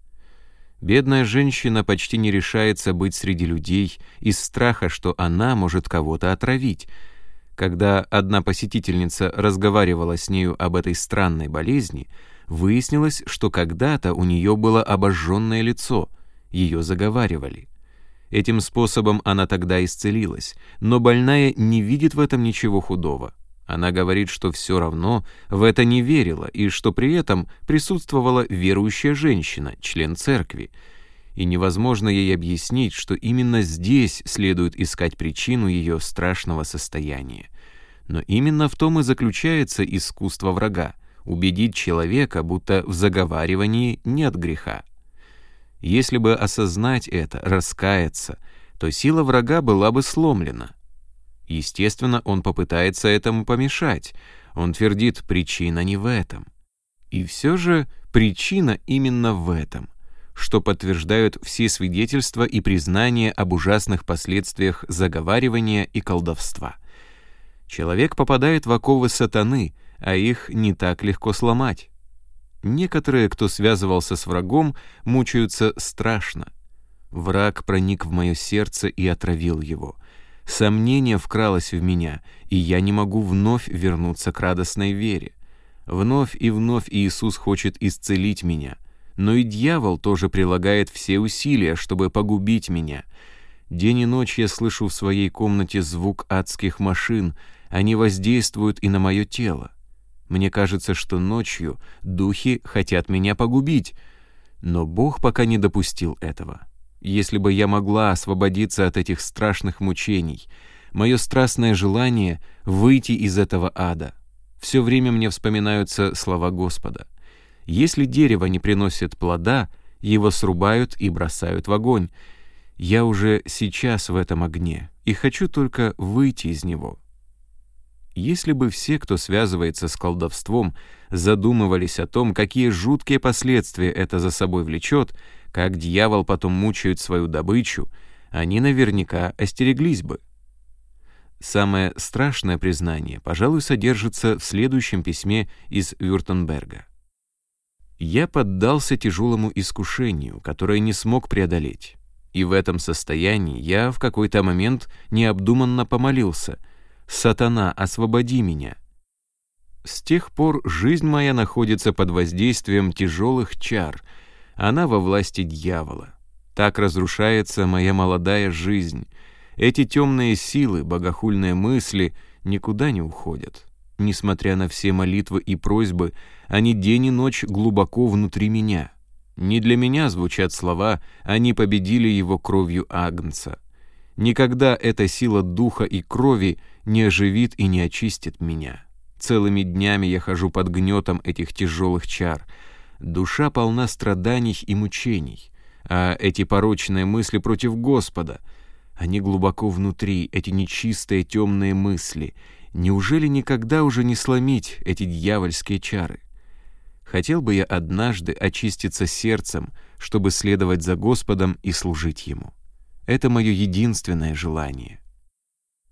Бедная женщина почти не решается быть среди людей из страха, что она может кого-то отравить, когда одна посетительница разговаривала с нею об этой странной болезни, выяснилось, что когда-то у нее было обожженное лицо, ее заговаривали. Этим способом она тогда исцелилась, но больная не видит в этом ничего худого. Она говорит, что все равно в это не верила и что при этом присутствовала верующая женщина, член церкви, и невозможно ей объяснить, что именно здесь следует искать причину ее страшного состояния. Но именно в том и заключается искусство врага — убедить человека, будто в заговаривании нет греха. Если бы осознать это, раскаяться, то сила врага была бы сломлена. Естественно, он попытается этому помешать. Он твердит, причина не в этом. И все же причина именно в этом — что подтверждают все свидетельства и признания об ужасных последствиях заговаривания и колдовства. Человек попадает в оковы сатаны, а их не так легко сломать. Некоторые, кто связывался с врагом, мучаются страшно. Враг проник в мое сердце и отравил его. Сомнение вкралось в меня, и я не могу вновь вернуться к радостной вере. Вновь и вновь Иисус хочет исцелить меня — но и дьявол тоже прилагает все усилия, чтобы погубить меня. День и ночь я слышу в своей комнате звук адских машин, они воздействуют и на мое тело. Мне кажется, что ночью духи хотят меня погубить, но Бог пока не допустил этого. Если бы я могла освободиться от этих страшных мучений, мое страстное желание выйти из этого ада. Все время мне вспоминаются слова Господа. Если дерево не приносит плода, его срубают и бросают в огонь. Я уже сейчас в этом огне и хочу только выйти из него. Если бы все, кто связывается с колдовством, задумывались о том, какие жуткие последствия это за собой влечет, как дьявол потом мучает свою добычу, они наверняка остереглись бы. Самое страшное признание, пожалуй, содержится в следующем письме из Вюртенберга. Я поддался тяжелому искушению, которое не смог преодолеть. И в этом состоянии я в какой-то момент необдуманно помолился «Сатана, освободи меня!». С тех пор жизнь моя находится под воздействием тяжелых чар, она во власти дьявола. Так разрушается моя молодая жизнь. Эти темные силы, богохульные мысли никуда не уходят. Несмотря на все молитвы и просьбы, они день и ночь глубоко внутри меня. Не для меня звучат слова «они победили его кровью Агнца». Никогда эта сила духа и крови не оживит и не очистит меня. Целыми днями я хожу под гнетом этих тяжелых чар. Душа полна страданий и мучений. А эти порочные мысли против Господа, они глубоко внутри, эти нечистые темные мысли — Неужели никогда уже не сломить эти дьявольские чары? Хотел бы я однажды очиститься сердцем, чтобы следовать за Господом и служить Ему. Это мое единственное желание.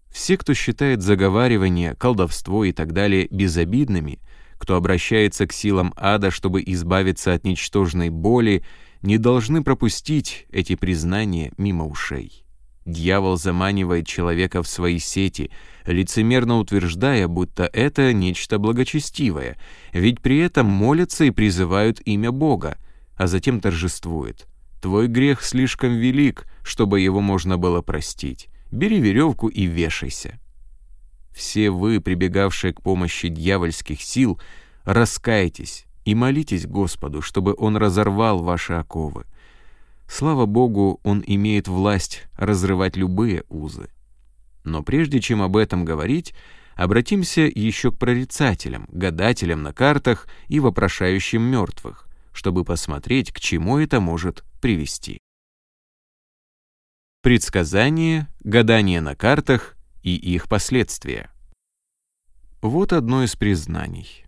Все, кто считает заговаривание, колдовство и так далее безобидными, кто обращается к силам ада, чтобы избавиться от ничтожной боли, не должны пропустить эти признания мимо ушей. Дьявол заманивает человека в свои сети, лицемерно утверждая, будто это нечто благочестивое, ведь при этом молятся и призывают имя Бога, а затем торжествует. «Твой грех слишком велик, чтобы его можно было простить. Бери веревку и вешайся». Все вы, прибегавшие к помощи дьявольских сил, раскайтесь и молитесь Господу, чтобы Он разорвал ваши оковы. Слава Богу, Он имеет власть разрывать любые узы. Но прежде чем об этом говорить, обратимся еще к прорицателям, гадателям на картах и вопрошающим мертвых, чтобы посмотреть, к чему это может привести. Предсказание, гадание на картах и их последствия. Вот одно из признаний.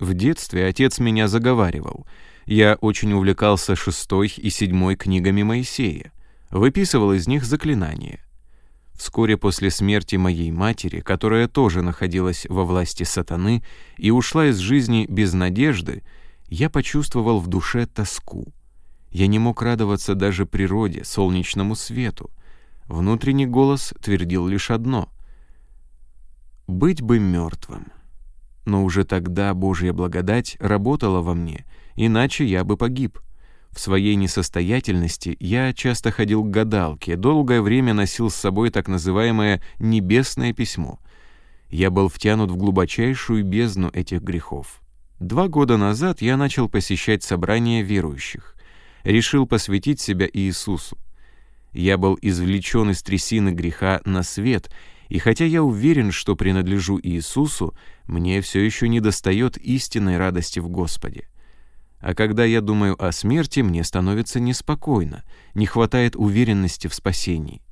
В детстве отец меня заговаривал. Я очень увлекался шестой и седьмой книгами Моисея. Выписывал из них заклинания. Вскоре после смерти моей матери, которая тоже находилась во власти сатаны и ушла из жизни без надежды, я почувствовал в душе тоску. Я не мог радоваться даже природе, солнечному свету. Внутренний голос твердил лишь одно — «Быть бы мертвым». Но уже тогда Божья благодать работала во мне, иначе я бы погиб. В своей несостоятельности я часто ходил к гадалке, долгое время носил с собой так называемое «небесное письмо». Я был втянут в глубочайшую бездну этих грехов. Два года назад я начал посещать собрания верующих. Решил посвятить себя Иисусу. Я был извлечен из трясины греха на свет и хотя я уверен, что принадлежу Иисусу, мне все еще недостает истинной радости в Господе. А когда я думаю о смерти, мне становится неспокойно, не хватает уверенности в спасении.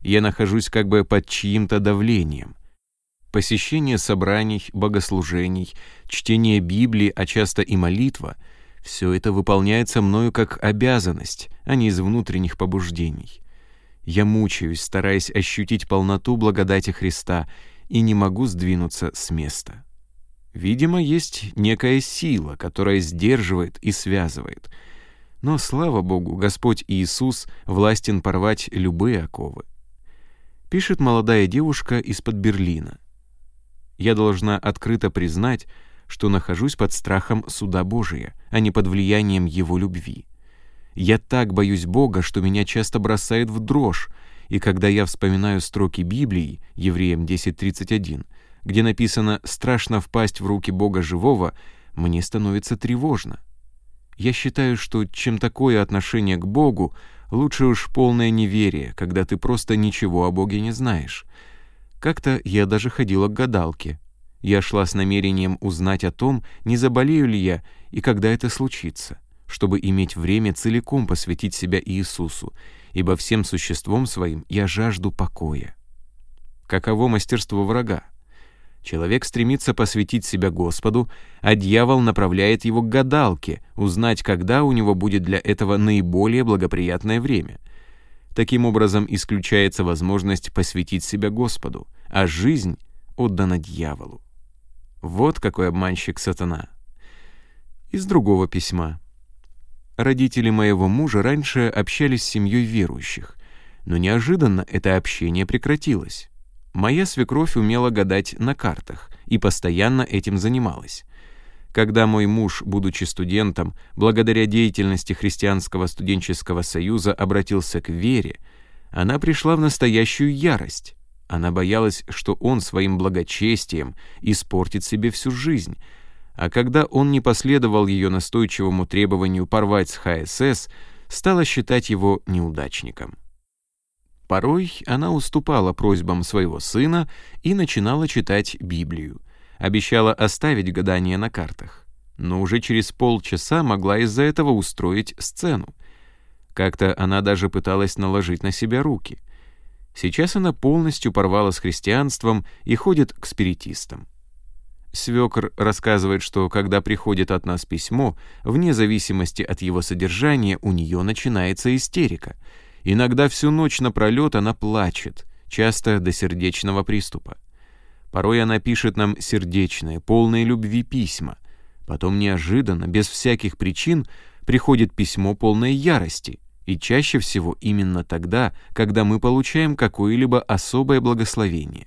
Я нахожусь как бы под чьим-то давлением. Посещение собраний, богослужений, чтение Библии, а часто и молитва — все это выполняется мною как обязанность, а не из внутренних побуждений. Я мучаюсь, стараясь ощутить полноту благодати Христа, и не могу сдвинуться с места. Видимо, есть некая сила, которая сдерживает и связывает. Но, слава Богу, Господь Иисус властен порвать любые оковы. Пишет молодая девушка из-под Берлина. «Я должна открыто признать, что нахожусь под страхом суда Божия, а не под влиянием Его любви. Я так боюсь Бога, что меня часто бросает в дрожь, и когда я вспоминаю строки Библии, Евреям 10.31, где написано «страшно впасть в руки Бога живого», мне становится тревожно. Я считаю, что чем такое отношение к Богу, лучше уж полное неверие, когда ты просто ничего о Боге не знаешь. Как-то я даже ходила к гадалке. Я шла с намерением узнать о том, не заболею ли я и когда это случится чтобы иметь время целиком посвятить себя Иисусу, ибо всем существом своим я жажду покоя. Каково мастерство врага? Человек стремится посвятить себя Господу, а дьявол направляет его к гадалке, узнать, когда у него будет для этого наиболее благоприятное время. Таким образом исключается возможность посвятить себя Господу, а жизнь отдана дьяволу. Вот какой обманщик сатана. Из другого письма. Родители моего мужа раньше общались с семьей верующих, но неожиданно это общение прекратилось. Моя свекровь умела гадать на картах и постоянно этим занималась. Когда мой муж, будучи студентом, благодаря деятельности Христианского студенческого союза обратился к вере, она пришла в настоящую ярость. Она боялась, что он своим благочестием испортит себе всю жизнь, а когда он не последовал ее настойчивому требованию порвать с ХСС, стала считать его неудачником. Порой она уступала просьбам своего сына и начинала читать Библию. Обещала оставить гадание на картах. Но уже через полчаса могла из-за этого устроить сцену. Как-то она даже пыталась наложить на себя руки. Сейчас она полностью порвала с христианством и ходит к спиритистам. Свекр рассказывает, что когда приходит от нас письмо, вне зависимости от его содержания у нее начинается истерика. Иногда всю ночь напролет она плачет, часто до сердечного приступа. Порой она пишет нам сердечные, полные любви письма. Потом неожиданно, без всяких причин, приходит письмо полное ярости, и чаще всего именно тогда, когда мы получаем какое-либо особое благословение.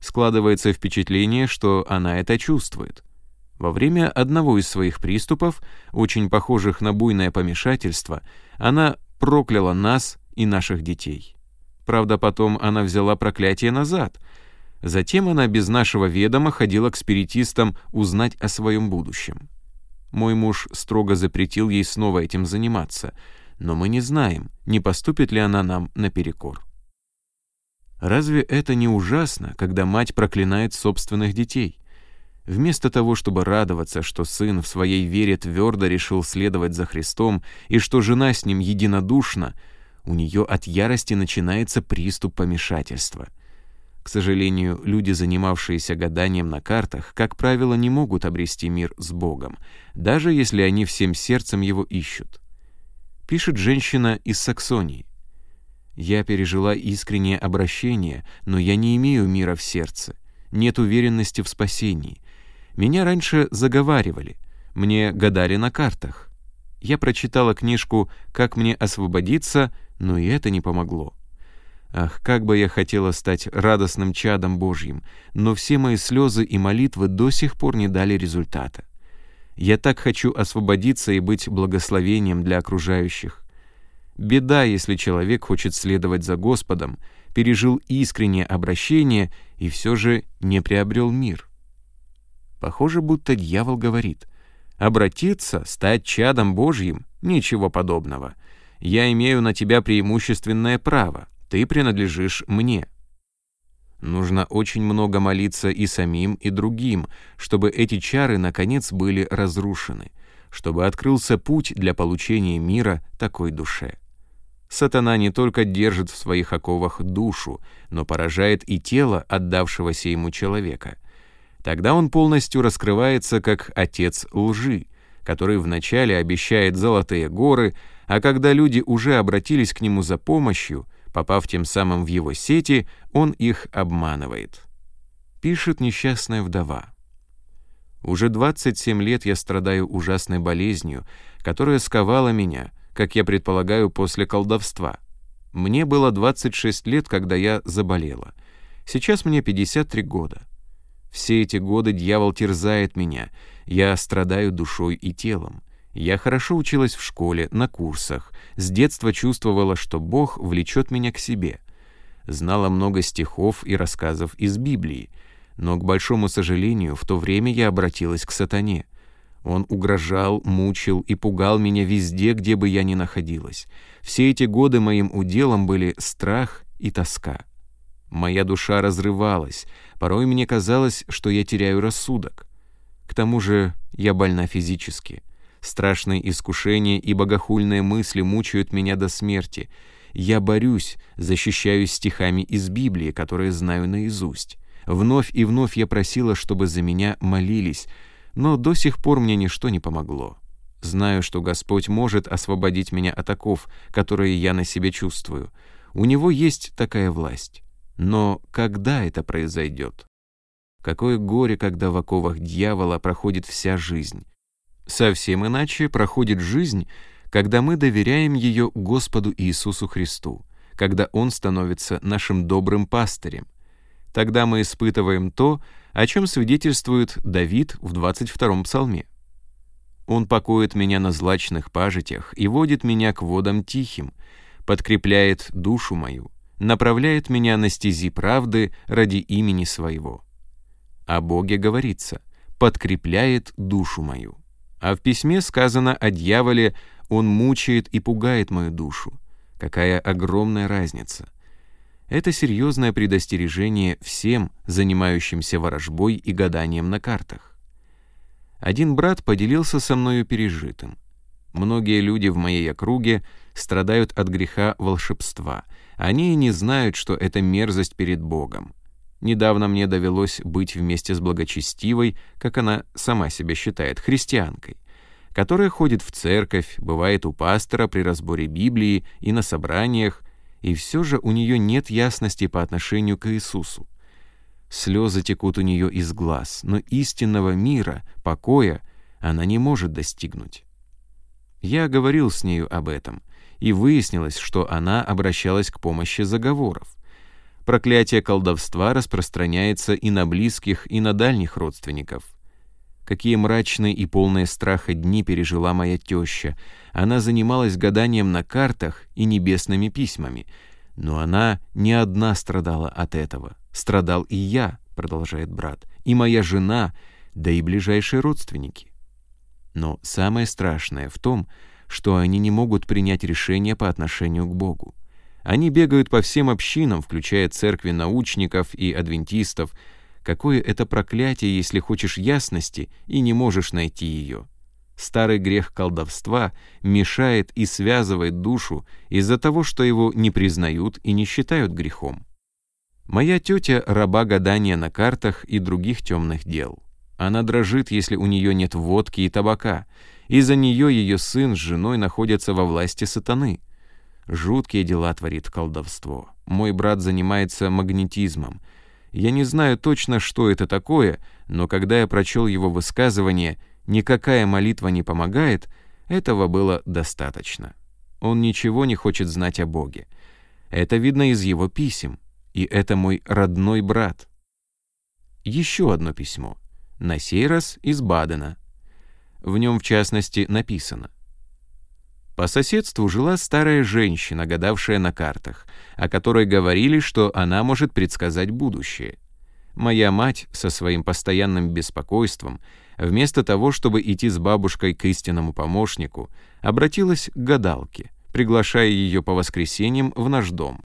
Складывается впечатление, что она это чувствует. Во время одного из своих приступов, очень похожих на буйное помешательство, она прокляла нас и наших детей. Правда, потом она взяла проклятие назад. Затем она без нашего ведома ходила к спиритистам узнать о своем будущем. Мой муж строго запретил ей снова этим заниматься, но мы не знаем, не поступит ли она нам наперекор. Разве это не ужасно, когда мать проклинает собственных детей? Вместо того, чтобы радоваться, что сын в своей вере твердо решил следовать за Христом и что жена с ним единодушна, у нее от ярости начинается приступ помешательства. К сожалению, люди, занимавшиеся гаданием на картах, как правило, не могут обрести мир с Богом, даже если они всем сердцем его ищут. Пишет женщина из Саксонии. Я пережила искреннее обращение, но я не имею мира в сердце. Нет уверенности в спасении. Меня раньше заговаривали, мне гадали на картах. Я прочитала книжку «Как мне освободиться», но и это не помогло. Ах, как бы я хотела стать радостным чадом Божьим, но все мои слезы и молитвы до сих пор не дали результата. Я так хочу освободиться и быть благословением для окружающих. Беда, если человек хочет следовать за Господом, пережил искреннее обращение и все же не приобрел мир. Похоже, будто дьявол говорит, «Обратиться, стать чадом Божьим — ничего подобного. Я имею на тебя преимущественное право, ты принадлежишь мне». Нужно очень много молиться и самим, и другим, чтобы эти чары, наконец, были разрушены, чтобы открылся путь для получения мира такой душе. Сатана не только держит в своих оковах душу, но поражает и тело отдавшегося ему человека. Тогда он полностью раскрывается как отец лжи, который вначале обещает золотые горы, а когда люди уже обратились к нему за помощью, попав тем самым в его сети, он их обманывает. Пишет несчастная вдова. Уже 27 лет я страдаю ужасной болезнью, которая сковала меня — как я предполагаю, после колдовства. Мне было 26 лет, когда я заболела. Сейчас мне 53 года. Все эти годы дьявол терзает меня. Я страдаю душой и телом. Я хорошо училась в школе, на курсах. С детства чувствовала, что Бог влечет меня к себе. Знала много стихов и рассказов из Библии. Но, к большому сожалению, в то время я обратилась к сатане. Он угрожал, мучил и пугал меня везде, где бы я ни находилась. Все эти годы моим уделом были страх и тоска. Моя душа разрывалась, порой мне казалось, что я теряю рассудок. К тому же я больна физически. Страшные искушения и богохульные мысли мучают меня до смерти. Я борюсь, защищаюсь стихами из Библии, которые знаю наизусть. Вновь и вновь я просила, чтобы за меня молились, но до сих пор мне ничто не помогло. Знаю, что Господь может освободить меня от оков, которые я на себе чувствую. У Него есть такая власть. Но когда это произойдет? Какое горе, когда в оковах дьявола проходит вся жизнь. Совсем иначе проходит жизнь, когда мы доверяем ее Господу Иисусу Христу, когда Он становится нашим добрым пастырем. Тогда мы испытываем то, о чем свидетельствует Давид в 22-м псалме. «Он покоит меня на злачных пажитях и водит меня к водам тихим, подкрепляет душу мою, направляет меня на стези правды ради имени своего». О Боге говорится «подкрепляет душу мою». А в письме сказано о дьяволе «он мучает и пугает мою душу». Какая огромная разница. Это серьезное предостережение всем, занимающимся ворожбой и гаданием на картах. Один брат поделился со мною пережитым. Многие люди в моей округе страдают от греха волшебства. Они не знают, что это мерзость перед Богом. Недавно мне довелось быть вместе с благочестивой, как она сама себя считает, христианкой, которая ходит в церковь, бывает у пастора при разборе Библии и на собраниях, и все же у нее нет ясности по отношению к Иисусу. Слезы текут у нее из глаз, но истинного мира, покоя она не может достигнуть. Я говорил с нею об этом, и выяснилось, что она обращалась к помощи заговоров. Проклятие колдовства распространяется и на близких, и на дальних родственников. Какие мрачные и полные страха дни пережила моя теща. Она занималась гаданием на картах и небесными письмами. Но она не одна страдала от этого. Страдал и я, продолжает брат, и моя жена, да и ближайшие родственники. Но самое страшное в том, что они не могут принять решение по отношению к Богу. Они бегают по всем общинам, включая церкви научников и адвентистов. Какое это проклятие, если хочешь ясности и не можешь найти ее. Старый грех колдовства мешает и связывает душу из-за того, что его не признают и не считают грехом. Моя тетя — раба гадания на картах и других темных дел. Она дрожит, если у нее нет водки и табака. Из-за нее ее сын с женой находятся во власти сатаны. Жуткие дела творит колдовство. Мой брат занимается магнетизмом. Я не знаю точно, что это такое, но когда я прочел его высказывание «никакая молитва не помогает», этого было достаточно. Он ничего не хочет знать о Боге. Это видно из его писем. И это мой родной брат. Еще одно письмо на сей раз из Бадена. В нем, в частности, написано «По соседству жила старая женщина, гадавшая на картах, о которой говорили, что она может предсказать будущее. Моя мать со своим постоянным беспокойством, вместо того, чтобы идти с бабушкой к истинному помощнику, обратилась к гадалке, приглашая ее по воскресеньям в наш дом.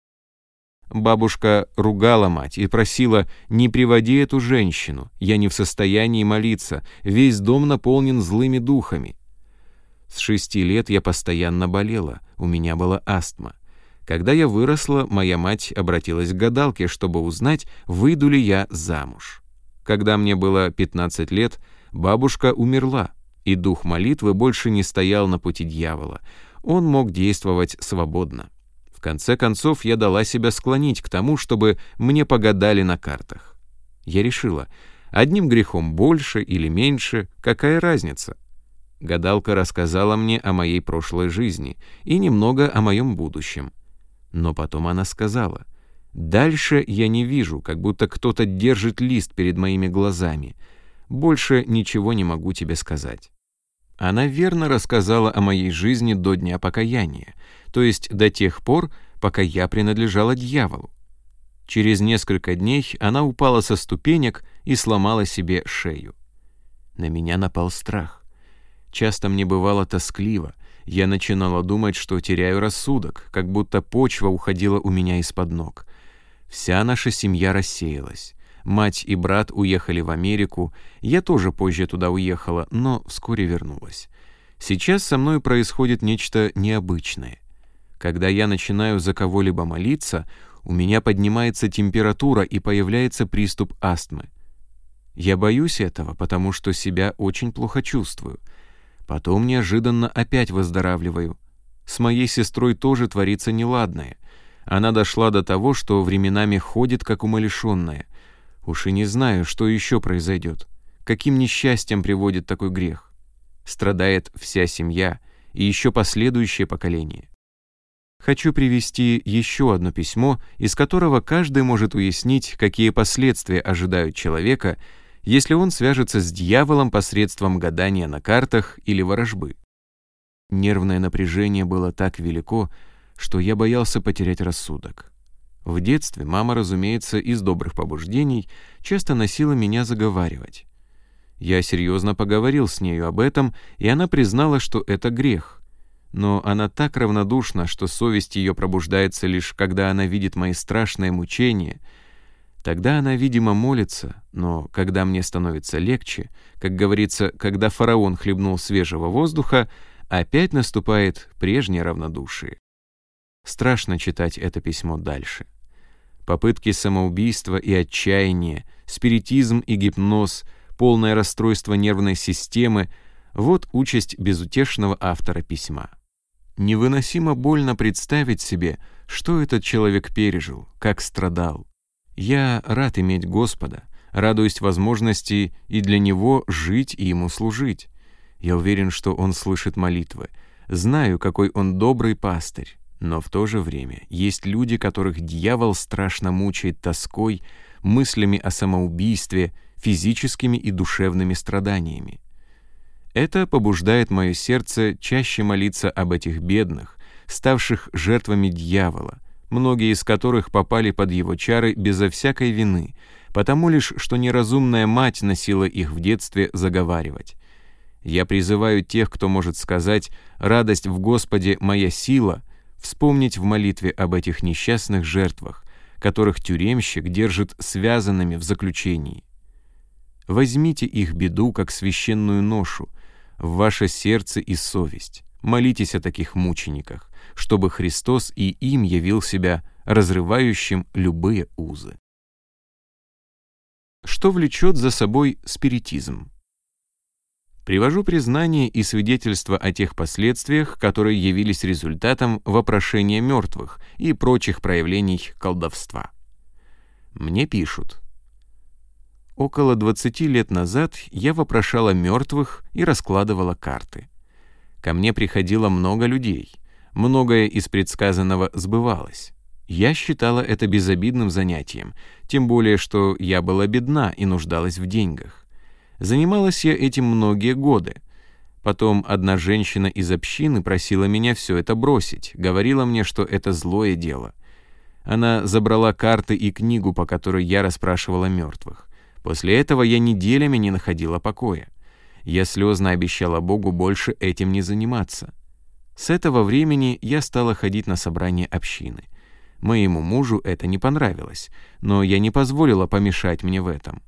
Бабушка ругала мать и просила «Не приводи эту женщину, я не в состоянии молиться, весь дом наполнен злыми духами». С шести лет я постоянно болела, у меня была астма. Когда я выросла, моя мать обратилась к гадалке, чтобы узнать, выйду ли я замуж. Когда мне было 15 лет, бабушка умерла, и дух молитвы больше не стоял на пути дьявола. Он мог действовать свободно. В конце концов, я дала себя склонить к тому, чтобы мне погадали на картах. Я решила, одним грехом больше или меньше, какая разница? Гадалка рассказала мне о моей прошлой жизни и немного о моем будущем. Но потом она сказала, «Дальше я не вижу, как будто кто-то держит лист перед моими глазами. Больше ничего не могу тебе сказать». Она верно рассказала о моей жизни до дня покаяния, то есть до тех пор, пока я принадлежала дьяволу. Через несколько дней она упала со ступенек и сломала себе шею. На меня напал страх. Часто мне бывало тоскливо. Я начинала думать, что теряю рассудок, как будто почва уходила у меня из-под ног. Вся наша семья рассеялась. Мать и брат уехали в Америку, я тоже позже туда уехала, но вскоре вернулась. Сейчас со мной происходит нечто необычное. Когда я начинаю за кого-либо молиться, у меня поднимается температура и появляется приступ астмы. Я боюсь этого, потому что себя очень плохо чувствую. Потом неожиданно опять выздоравливаю. С моей сестрой тоже творится неладное. Она дошла до того, что временами ходит как умалишенная. Уж и не знаю, что еще произойдет. Каким несчастьем приводит такой грех. Страдает вся семья и еще последующее поколение. Хочу привести еще одно письмо, из которого каждый может уяснить, какие последствия ожидают человека, если он свяжется с дьяволом посредством гадания на картах или ворожбы. Нервное напряжение было так велико, что я боялся потерять рассудок. В детстве мама, разумеется, из добрых побуждений часто носила меня заговаривать. Я серьезно поговорил с нею об этом, и она признала, что это грех, но она так равнодушна, что совесть ее пробуждается лишь когда она видит мои страшные мучения. Тогда она, видимо, молится, но когда мне становится легче, как говорится, когда фараон хлебнул свежего воздуха, опять наступает прежнее равнодушие. Страшно читать это письмо дальше. Попытки самоубийства и отчаяния, спиритизм и гипноз, полное расстройство нервной системы — вот участь безутешного автора письма. Невыносимо больно представить себе, Что этот человек пережил, как страдал. Я рад иметь Господа, радуюсь возможности и для Него жить и Ему служить. Я уверен, что Он слышит молитвы. Знаю, какой Он добрый пастырь. Но в то же время есть люди, которых дьявол страшно мучает тоской, мыслями о самоубийстве, физическими и душевными страданиями. Это побуждает мое сердце чаще молиться об этих бедных, ставших жертвами дьявола, многие из которых попали под его чары безо всякой вины, потому лишь, что неразумная мать носила их в детстве заговаривать. Я призываю тех, кто может сказать «радость в Господе – моя сила», вспомнить в молитве об этих несчастных жертвах, которых тюремщик держит связанными в заключении. Возьмите их беду как священную ношу, в ваше сердце и совесть. Молитесь о таких мучениках, чтобы Христос и им явил себя разрывающим любые узы. Что влечет за собой спиритизм? Привожу признание и свидетельство о тех последствиях, которые явились результатом вопрошения мертвых и прочих проявлений колдовства. Мне пишут. Около 20 лет назад я вопрошала мертвых и раскладывала карты. Ко мне приходило много людей. Многое из предсказанного сбывалось. Я считала это безобидным занятием, тем более, что я была бедна и нуждалась в деньгах. Занималась я этим многие годы. Потом одна женщина из общины просила меня все это бросить, говорила мне, что это злое дело. Она забрала карты и книгу, по которой я расспрашивала мертвых. После этого я неделями не находила покоя. Я слезно обещала Богу больше этим не заниматься. С этого времени я стала ходить на собрания общины. Моему мужу это не понравилось, но я не позволила помешать мне в этом.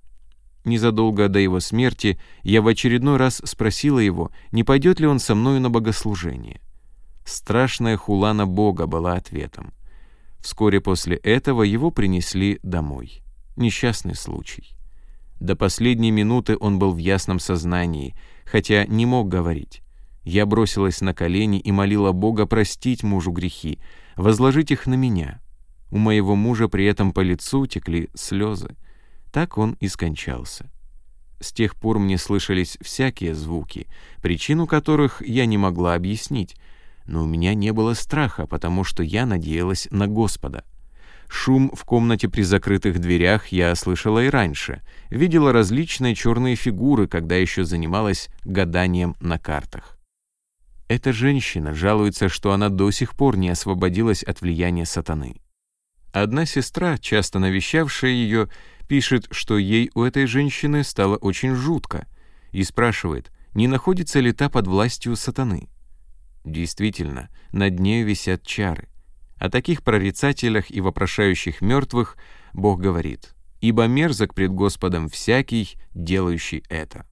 Незадолго до его смерти я в очередной раз спросила его, не пойдет ли он со мною на богослужение. Страшная хула на Бога была ответом. Вскоре после этого его принесли домой. Несчастный случай. До последней минуты он был в ясном сознании, хотя не мог говорить. Я бросилась на колени и молила Бога простить мужу грехи, возложить их на меня. У моего мужа при этом по лицу текли слезы. Так он и скончался. С тех пор мне слышались всякие звуки, причину которых я не могла объяснить, но у меня не было страха, потому что я надеялась на Господа. Шум в комнате при закрытых дверях я слышала и раньше, видела различные черные фигуры, когда еще занималась гаданием на картах. Эта женщина жалуется, что она до сих пор не освободилась от влияния сатаны. Одна сестра, часто навещавшая ее, пишет, что ей у этой женщины стало очень жутко, и спрашивает, не находится ли та под властью сатаны. Действительно, над нею висят чары. О таких прорицателях и вопрошающих мертвых Бог говорит, «Ибо мерзок пред Господом всякий, делающий это».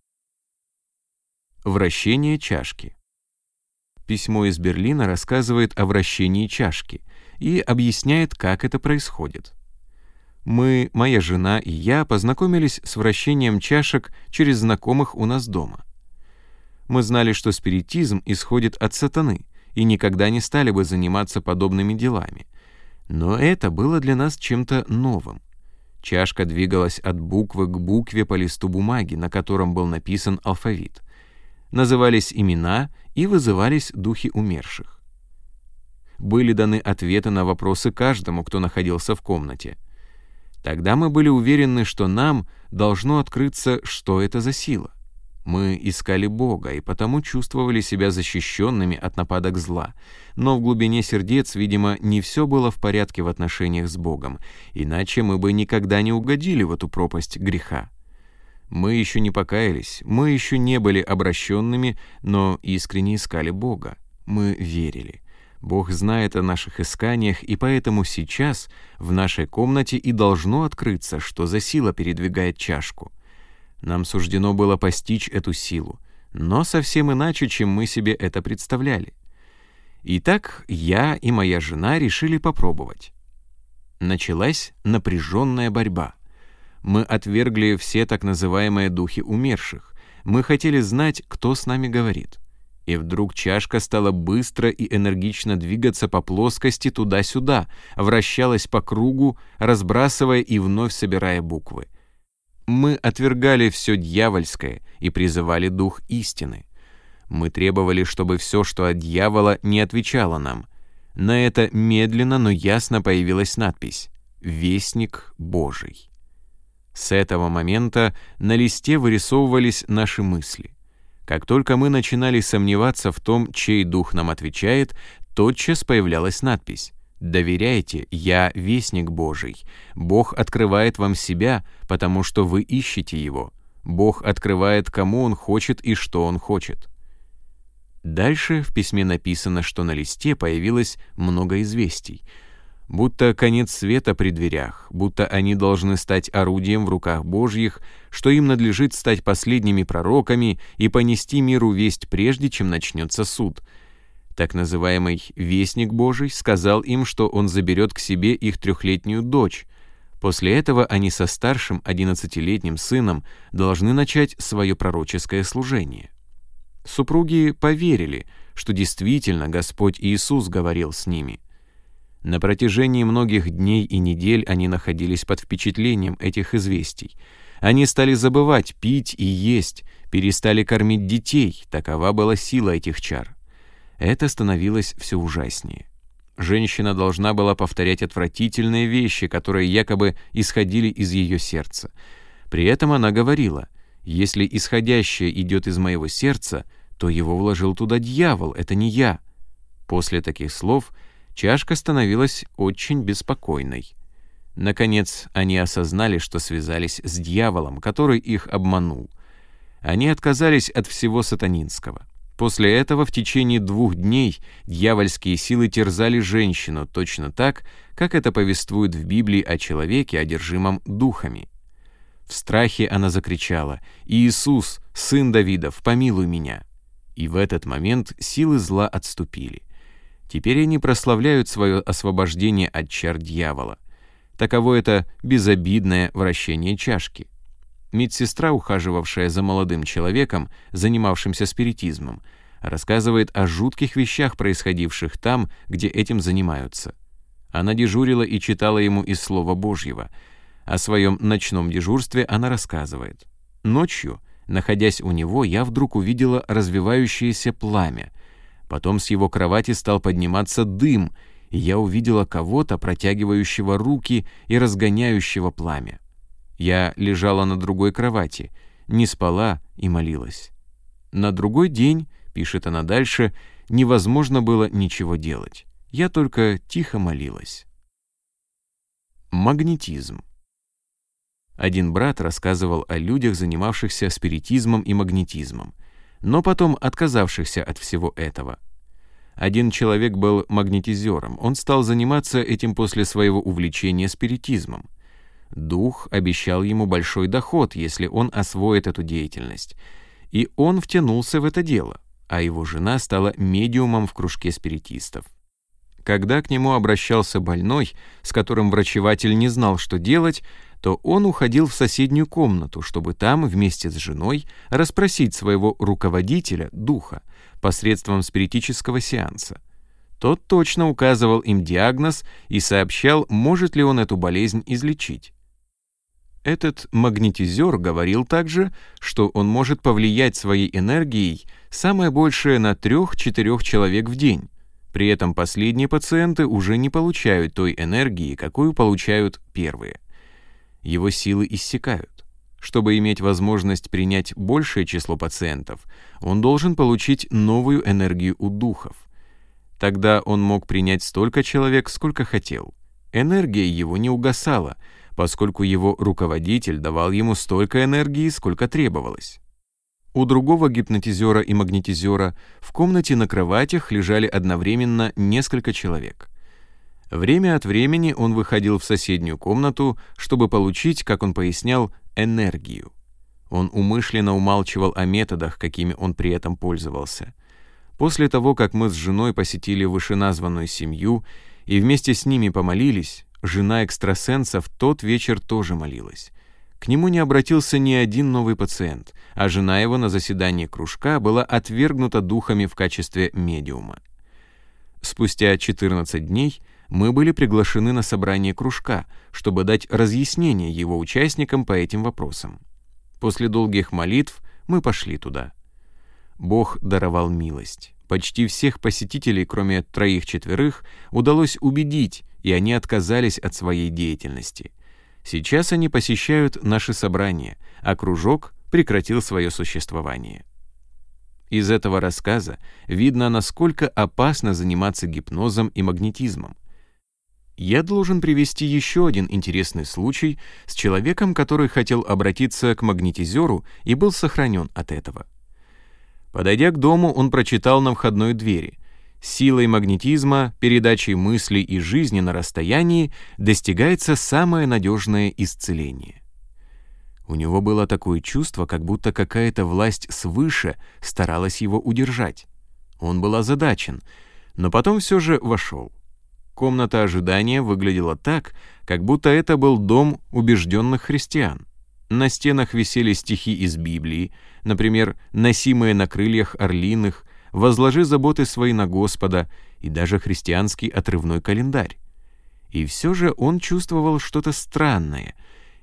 Вращение чашки. Письмо из Берлина рассказывает о вращении чашки и объясняет, как это происходит. Мы, моя жена и я, познакомились с вращением чашек через знакомых у нас дома. Мы знали, что спиритизм исходит от сатаны, и никогда не стали бы заниматься подобными делами. Но это было для нас чем-то новым. Чашка двигалась от буквы к букве по листу бумаги, на котором был написан алфавит. Назывались имена и вызывались духи умерших. Были даны ответы на вопросы каждому, кто находился в комнате. Тогда мы были уверены, что нам должно открыться, что это за сила. Мы искали Бога и потому чувствовали себя защищенными от нападок зла. Но в глубине сердец, видимо, не все было в порядке в отношениях с Богом, иначе мы бы никогда не угодили в эту пропасть греха. Мы еще не покаялись, мы еще не были обращенными, но искренне искали Бога. Мы верили. Бог знает о наших исканиях, и поэтому сейчас в нашей комнате и должно открыться, что за сила передвигает чашку — нам суждено было постичь эту силу, но совсем иначе, чем мы себе это представляли. Итак, я и моя жена решили попробовать. Началась напряженная борьба. Мы отвергли все так называемые духи умерших. Мы хотели знать, кто с нами говорит. И вдруг чашка стала быстро и энергично двигаться по плоскости туда-сюда, вращалась по кругу, разбрасывая и вновь собирая буквы. Мы отвергали все дьявольское и призывали дух истины. Мы требовали, чтобы все, что от дьявола, не отвечало нам. На это медленно, но ясно появилась надпись «Вестник Божий». С этого момента на листе вырисовывались наши мысли. Как только мы начинали сомневаться в том, чей дух нам отвечает, тотчас появлялась надпись «Доверяйте, я вестник Божий. Бог открывает вам себя, потому что вы ищете Его. Бог открывает, кому Он хочет и что Он хочет». Дальше в письме написано, что на листе появилось много известий — будто конец света при дверях, будто они должны стать орудием в руках Божьих, что им надлежит стать последними пророками и понести миру весть прежде, чем начнется суд. Так называемый «Вестник Божий» сказал им, что он заберет к себе их трехлетнюю дочь. После этого они со старшим одиннадцатилетним сыном должны начать свое пророческое служение. Супруги поверили, что действительно Господь Иисус говорил с ними – на протяжении многих дней и недель они находились под впечатлением этих известий. Они стали забывать пить и есть, перестали кормить детей, такова была сила этих чар. Это становилось все ужаснее. Женщина должна была повторять отвратительные вещи, которые якобы исходили из ее сердца. При этом она говорила, «Если исходящее идет из моего сердца, то его вложил туда дьявол, это не я». После таких слов – Чашка становилась очень беспокойной. Наконец, они осознали, что связались с дьяволом, который их обманул. Они отказались от всего сатанинского. После этого в течение двух дней дьявольские силы терзали женщину точно так, как это повествует в Библии о человеке, одержимом духами. В страхе она закричала «Иисус, сын Давидов, помилуй меня!» И в этот момент силы зла отступили. Теперь они прославляют свое освобождение от чар дьявола. Таково это безобидное вращение чашки. Медсестра, ухаживавшая за молодым человеком, занимавшимся спиритизмом, рассказывает о жутких вещах, происходивших там, где этим занимаются. Она дежурила и читала ему из Слова Божьего. О своем ночном дежурстве она рассказывает. «Ночью, находясь у него, я вдруг увидела развивающееся пламя — Потом с его кровати стал подниматься дым, и я увидела кого-то, протягивающего руки и разгоняющего пламя. Я лежала на другой кровати, не спала и молилась. На другой день, пишет она дальше, невозможно было ничего делать. Я только тихо молилась. Магнетизм. Один брат рассказывал о людях, занимавшихся спиритизмом и магнетизмом но потом отказавшихся от всего этого. Один человек был магнетизером, он стал заниматься этим после своего увлечения спиритизмом. Дух обещал ему большой доход, если он освоит эту деятельность. И он втянулся в это дело, а его жена стала медиумом в кружке спиритистов. Когда к нему обращался больной, с которым врачеватель не знал, что делать, то он уходил в соседнюю комнату, чтобы там вместе с женой расспросить своего руководителя, духа, посредством спиритического сеанса. Тот точно указывал им диагноз и сообщал, может ли он эту болезнь излечить. Этот магнетизер говорил также, что он может повлиять своей энергией самое большее на трех-четырех человек в день. При этом последние пациенты уже не получают той энергии, какую получают первые его силы иссякают. Чтобы иметь возможность принять большее число пациентов, он должен получить новую энергию у духов. Тогда он мог принять столько человек, сколько хотел. Энергия его не угасала, поскольку его руководитель давал ему столько энергии, сколько требовалось. У другого гипнотизера и магнетизера в комнате на кроватях лежали одновременно несколько человек — Время от времени он выходил в соседнюю комнату, чтобы получить, как он пояснял, энергию. Он умышленно умалчивал о методах, какими он при этом пользовался. После того, как мы с женой посетили вышеназванную семью и вместе с ними помолились, жена экстрасенса в тот вечер тоже молилась. К нему не обратился ни один новый пациент, а жена его на заседании кружка была отвергнута духами в качестве медиума. Спустя 14 дней мы были приглашены на собрание кружка, чтобы дать разъяснение его участникам по этим вопросам. После долгих молитв мы пошли туда. Бог даровал милость. Почти всех посетителей, кроме троих-четверых, удалось убедить, и они отказались от своей деятельности. Сейчас они посещают наши собрания, а кружок прекратил свое существование. Из этого рассказа видно, насколько опасно заниматься гипнозом и магнетизмом. Я должен привести еще один интересный случай с человеком, который хотел обратиться к магнетизеру и был сохранен от этого. Подойдя к дому, он прочитал на входной двери. Силой магнетизма, передачей мыслей и жизни на расстоянии достигается самое надежное исцеление. У него было такое чувство, как будто какая-то власть свыше старалась его удержать. Он был озадачен, но потом все же вошел. Комната ожидания выглядела так, как будто это был дом убежденных христиан. На стенах висели стихи из Библии, например, «Носимые на крыльях орлиных», «Возложи заботы свои на Господа» и даже христианский отрывной календарь. И все же он чувствовал что-то странное.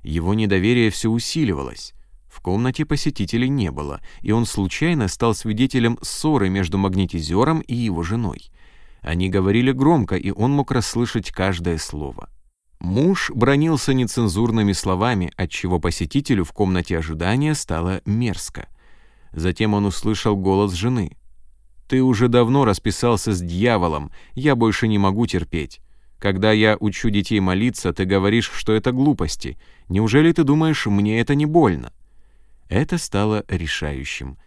Его недоверие все усиливалось. В комнате посетителей не было, и он случайно стал свидетелем ссоры между магнетизером и его женой. Они говорили громко, и он мог расслышать каждое слово. Муж бронился нецензурными словами, отчего посетителю в комнате ожидания стало мерзко. Затем он услышал голос жены. «Ты уже давно расписался с дьяволом, я больше не могу терпеть. Когда я учу детей молиться, ты говоришь, что это глупости. Неужели ты думаешь, мне это не больно?» Это стало решающим.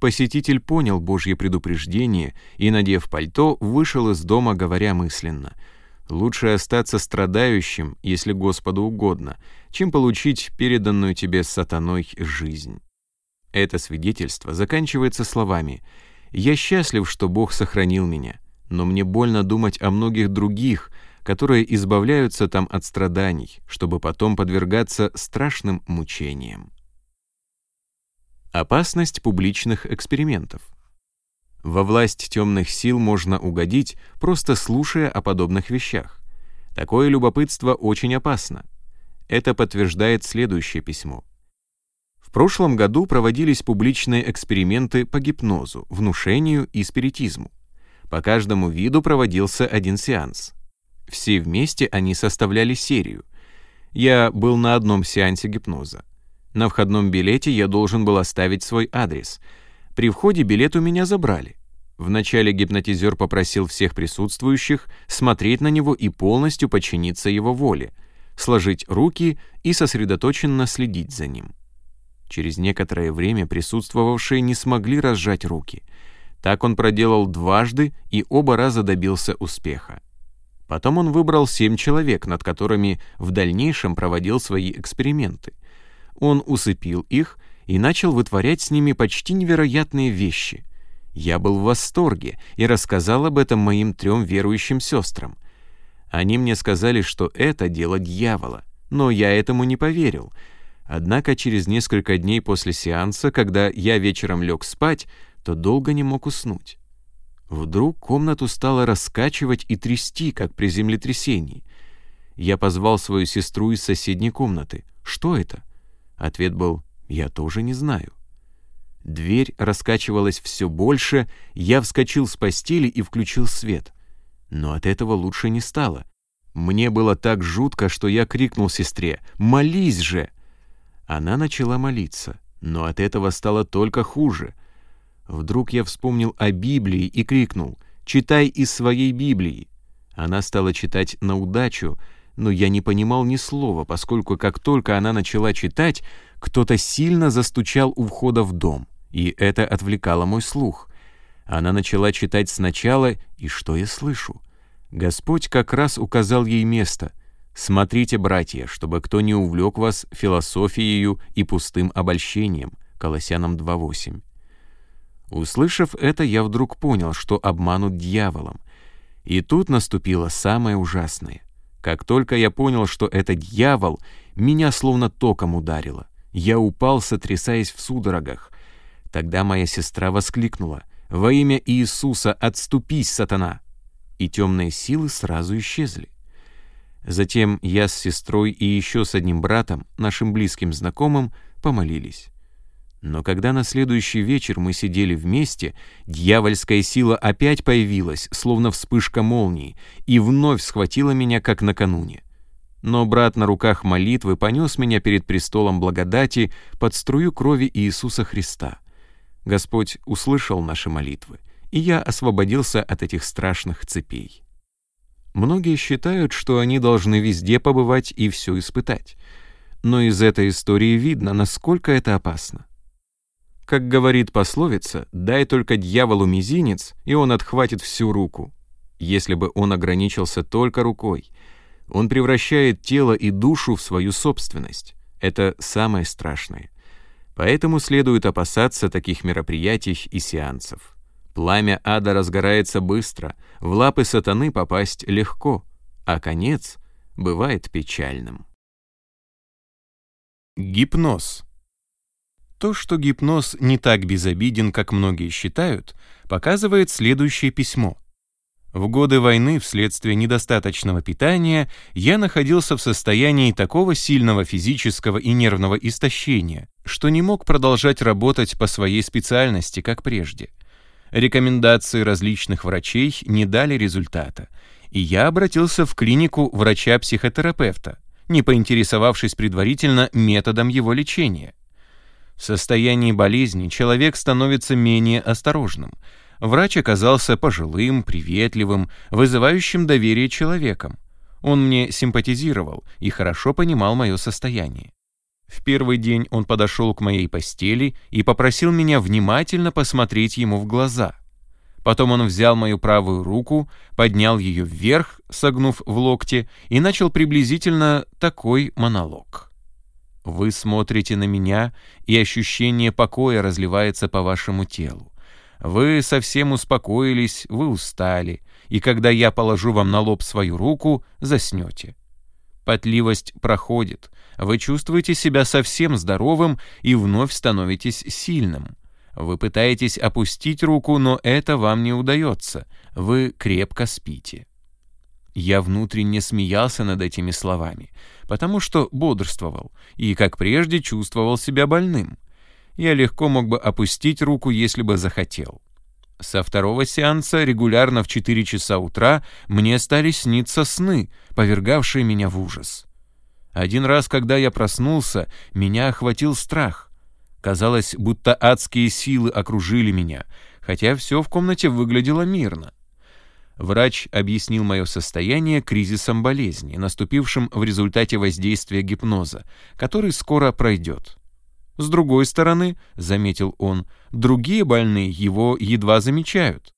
Посетитель понял Божье предупреждение и, надев пальто, вышел из дома, говоря мысленно — Лучше остаться страдающим, если Господу угодно, чем получить переданную тебе сатаной жизнь. Это свидетельство заканчивается словами «Я счастлив, что Бог сохранил меня, но мне больно думать о многих других, которые избавляются там от страданий, чтобы потом подвергаться страшным мучениям». Опасность публичных экспериментов во власть темных сил можно угодить, просто слушая о подобных вещах. Такое любопытство очень опасно. Это подтверждает следующее письмо. В прошлом году проводились публичные эксперименты по гипнозу, внушению и спиритизму. По каждому виду проводился один сеанс. Все вместе они составляли серию. Я был на одном сеансе гипноза. На входном билете я должен был оставить свой адрес — при входе билет у меня забрали. Вначале гипнотизер попросил всех присутствующих смотреть на него и полностью подчиниться его воле, сложить руки и сосредоточенно следить за ним. Через некоторое время присутствовавшие не смогли разжать руки. Так он проделал дважды и оба раза добился успеха. Потом он выбрал семь человек, над которыми в дальнейшем проводил свои эксперименты. Он усыпил их и начал вытворять с ними почти невероятные вещи. Я был в восторге и рассказал об этом моим трем верующим сестрам. Они мне сказали, что это дело дьявола, но я этому не поверил. Однако через несколько дней после сеанса, когда я вечером лег спать, то долго не мог уснуть. Вдруг комнату стало раскачивать и трясти, как при землетрясении. Я позвал свою сестру из соседней комнаты. «Что это?» Ответ был я тоже не знаю. Дверь раскачивалась все больше, я вскочил с постели и включил свет. Но от этого лучше не стало. Мне было так жутко, что я крикнул сестре «Молись же!». Она начала молиться, но от этого стало только хуже. Вдруг я вспомнил о Библии и крикнул «Читай из своей Библии!». Она стала читать на удачу, но я не понимал ни слова, поскольку как только она начала читать, кто-то сильно застучал у входа в дом, и это отвлекало мой слух. Она начала читать сначала, и что я слышу? Господь как раз указал ей место. «Смотрите, братья, чтобы кто не увлек вас философией и пустым обольщением» Колоссянам 2.8. Услышав это, я вдруг понял, что обманут дьяволом. И тут наступило самое ужасное. Как только я понял, что это дьявол, меня словно током ударило. Я упал, сотрясаясь в судорогах. Тогда моя сестра воскликнула «Во имя Иисуса отступись, сатана!» И темные силы сразу исчезли. Затем я с сестрой и еще с одним братом, нашим близким знакомым, помолились. Но когда на следующий вечер мы сидели вместе, дьявольская сила опять появилась, словно вспышка молнии, и вновь схватила меня, как накануне. Но брат на руках молитвы понес меня перед престолом благодати под струю крови Иисуса Христа. Господь услышал наши молитвы, и я освободился от этих страшных цепей. Многие считают, что они должны везде побывать и все испытать. Но из этой истории видно, насколько это опасно. Как говорит пословица, дай только дьяволу мизинец, и он отхватит всю руку. Если бы он ограничился только рукой, он превращает тело и душу в свою собственность. Это самое страшное. Поэтому следует опасаться таких мероприятий и сеансов. Пламя ада разгорается быстро, в лапы сатаны попасть легко, а конец бывает печальным. Гипноз. То, что гипноз не так безобиден, как многие считают, показывает следующее письмо. В годы войны вследствие недостаточного питания я находился в состоянии такого сильного физического и нервного истощения, что не мог продолжать работать по своей специальности, как прежде – Рекомендации различных врачей не дали результата, и я обратился в клинику врача-психотерапевта, не поинтересовавшись предварительно методом его лечения. В состоянии болезни человек становится менее осторожным. Врач оказался пожилым, приветливым, вызывающим доверие человеком. Он мне симпатизировал и хорошо понимал мое состояние. В первый день он подошел к моей постели и попросил меня внимательно посмотреть ему в глаза. Потом он взял мою правую руку, поднял ее вверх, согнув в локте, и начал приблизительно такой монолог. «Вы смотрите на меня, и ощущение покоя разливается по вашему телу. Вы совсем успокоились, вы устали, и когда я положу вам на лоб свою руку, заснете. Потливость проходит, вы чувствуете себя совсем здоровым и вновь становитесь сильным. Вы пытаетесь опустить руку, но это вам не удается. Вы крепко спите. Я внутренне смеялся над этими словами, потому что бодрствовал и, как прежде, чувствовал себя больным. Я легко мог бы опустить руку, если бы захотел. Со второго сеанса регулярно в 4 часа утра мне стали сниться сны, повергавшие меня в ужас. Один раз, когда я проснулся, меня охватил страх. Казалось, будто адские силы окружили меня, хотя все в комнате выглядело мирно. Врач объяснил мое состояние кризисом болезни, наступившим в результате воздействия гипноза, который скоро пройдет. С другой стороны, заметил он, другие больные его едва замечают.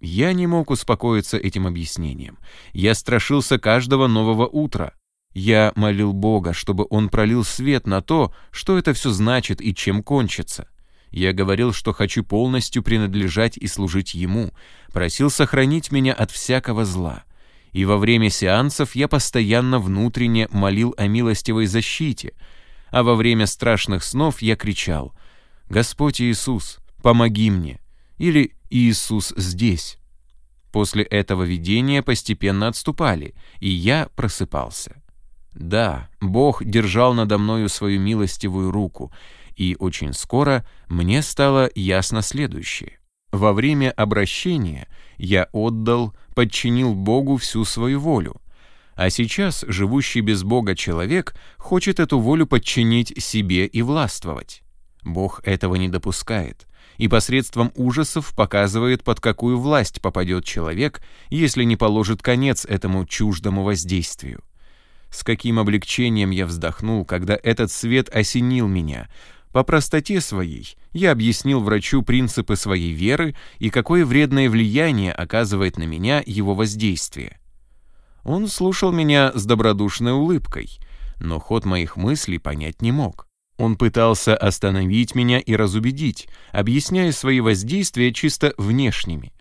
Я не мог успокоиться этим объяснением. Я страшился каждого нового утра. Я молил Бога, чтобы Он пролил свет на то, что это все значит и чем кончится. Я говорил, что хочу полностью принадлежать и служить Ему, просил сохранить меня от всякого зла. И во время сеансов я постоянно внутренне молил о милостивой защите — а во время страшных снов я кричал «Господь Иисус, помоги мне!» или «Иисус здесь!». После этого видения постепенно отступали, и я просыпался. Да, Бог держал надо мною свою милостивую руку, и очень скоро мне стало ясно следующее. Во время обращения я отдал, подчинил Богу всю свою волю, а сейчас живущий без Бога человек хочет эту волю подчинить себе и властвовать. Бог этого не допускает и посредством ужасов показывает, под какую власть попадет человек, если не положит конец этому чуждому воздействию. С каким облегчением я вздохнул, когда этот свет осенил меня. По простоте своей я объяснил врачу принципы своей веры и какое вредное влияние оказывает на меня его воздействие. Он слушал меня с добродушной улыбкой, но ход моих мыслей понять не мог. Он пытался остановить меня и разубедить, объясняя свои воздействия чисто внешними.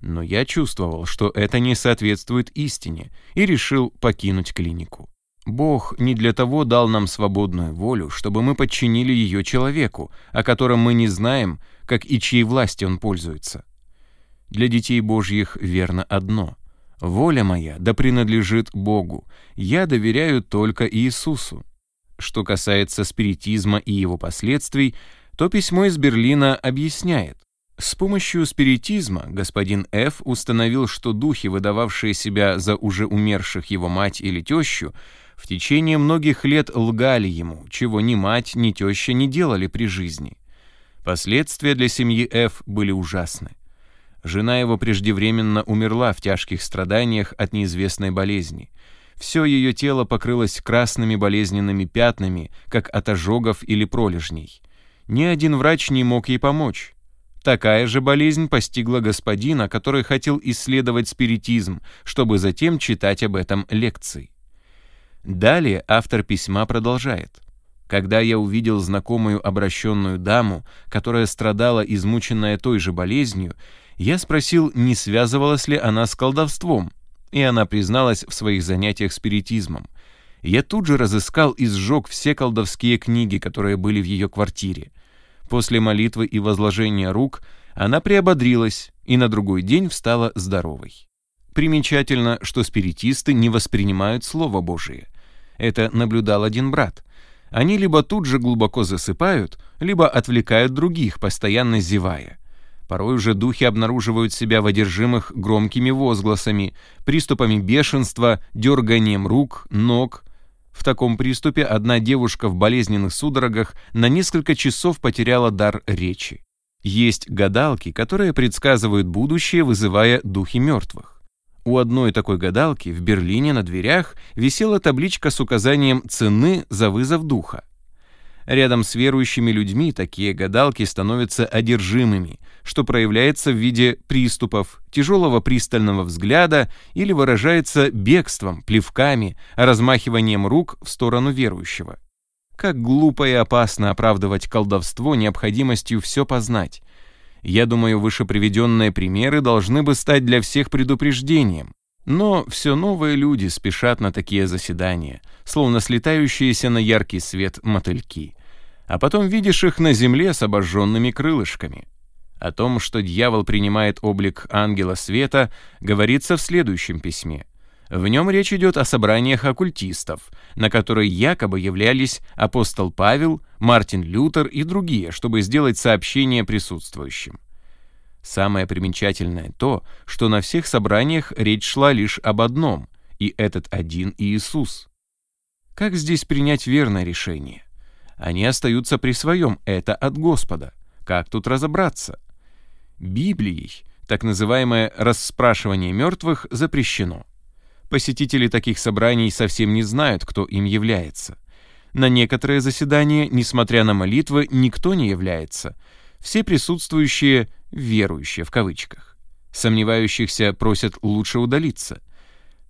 Но я чувствовал, что это не соответствует истине, и решил покинуть клинику. Бог не для того дал нам свободную волю, чтобы мы подчинили ее человеку, о котором мы не знаем, как и чьей власти он пользуется. Для детей Божьих верно одно. Воля моя да принадлежит Богу, я доверяю только Иисусу. Что касается спиритизма и его последствий, то письмо из Берлина объясняет. С помощью спиритизма господин Ф. установил, что духи, выдававшие себя за уже умерших его мать или тещу, в течение многих лет лгали ему, чего ни мать, ни теща не делали при жизни. Последствия для семьи Ф. были ужасны. Жена его преждевременно умерла в тяжких страданиях от неизвестной болезни. Все ее тело покрылось красными болезненными пятнами, как от ожогов или пролежней. Ни один врач не мог ей помочь. Такая же болезнь постигла господина, который хотел исследовать спиритизм, чтобы затем читать об этом лекции. Далее автор письма продолжает. Когда я увидел знакомую обращенную даму, которая страдала, измученная той же болезнью, я спросил, не связывалась ли она с колдовством, и она призналась в своих занятиях спиритизмом. Я тут же разыскал и сжег все колдовские книги, которые были в ее квартире. После молитвы и возложения рук она приободрилась и на другой день встала здоровой. Примечательно, что спиритисты не воспринимают Слово Божие. Это наблюдал один брат. Они либо тут же глубоко засыпают, либо отвлекают других, постоянно зевая. Порой уже духи обнаруживают себя в одержимых громкими возгласами, приступами бешенства, дерганием рук, ног. В таком приступе одна девушка в болезненных судорогах на несколько часов потеряла дар речи. Есть гадалки, которые предсказывают будущее, вызывая духи мертвых. У одной такой гадалки в Берлине на дверях висела табличка с указанием цены за вызов духа. Рядом с верующими людьми такие гадалки становятся одержимыми, что проявляется в виде приступов, тяжелого пристального взгляда или выражается бегством, плевками, размахиванием рук в сторону верующего. Как глупо и опасно оправдывать колдовство необходимостью все познать. Я думаю, выше приведенные примеры должны бы стать для всех предупреждением. Но все новые люди спешат на такие заседания, словно слетающиеся на яркий свет мотыльки а потом видишь их на земле с обожженными крылышками. О том, что дьявол принимает облик ангела света, говорится в следующем письме. В нем речь идет о собраниях оккультистов, на которые якобы являлись апостол Павел, Мартин Лютер и другие, чтобы сделать сообщение присутствующим. Самое примечательное то, что на всех собраниях речь шла лишь об одном, и этот один Иисус. Как здесь принять верное решение? Они остаются при своем, это от Господа. Как тут разобраться? Библией так называемое расспрашивание мертвых запрещено. Посетители таких собраний совсем не знают, кто им является. На некоторые заседания, несмотря на молитвы, никто не является. Все присутствующие «верующие» в кавычках. Сомневающихся просят лучше удалиться.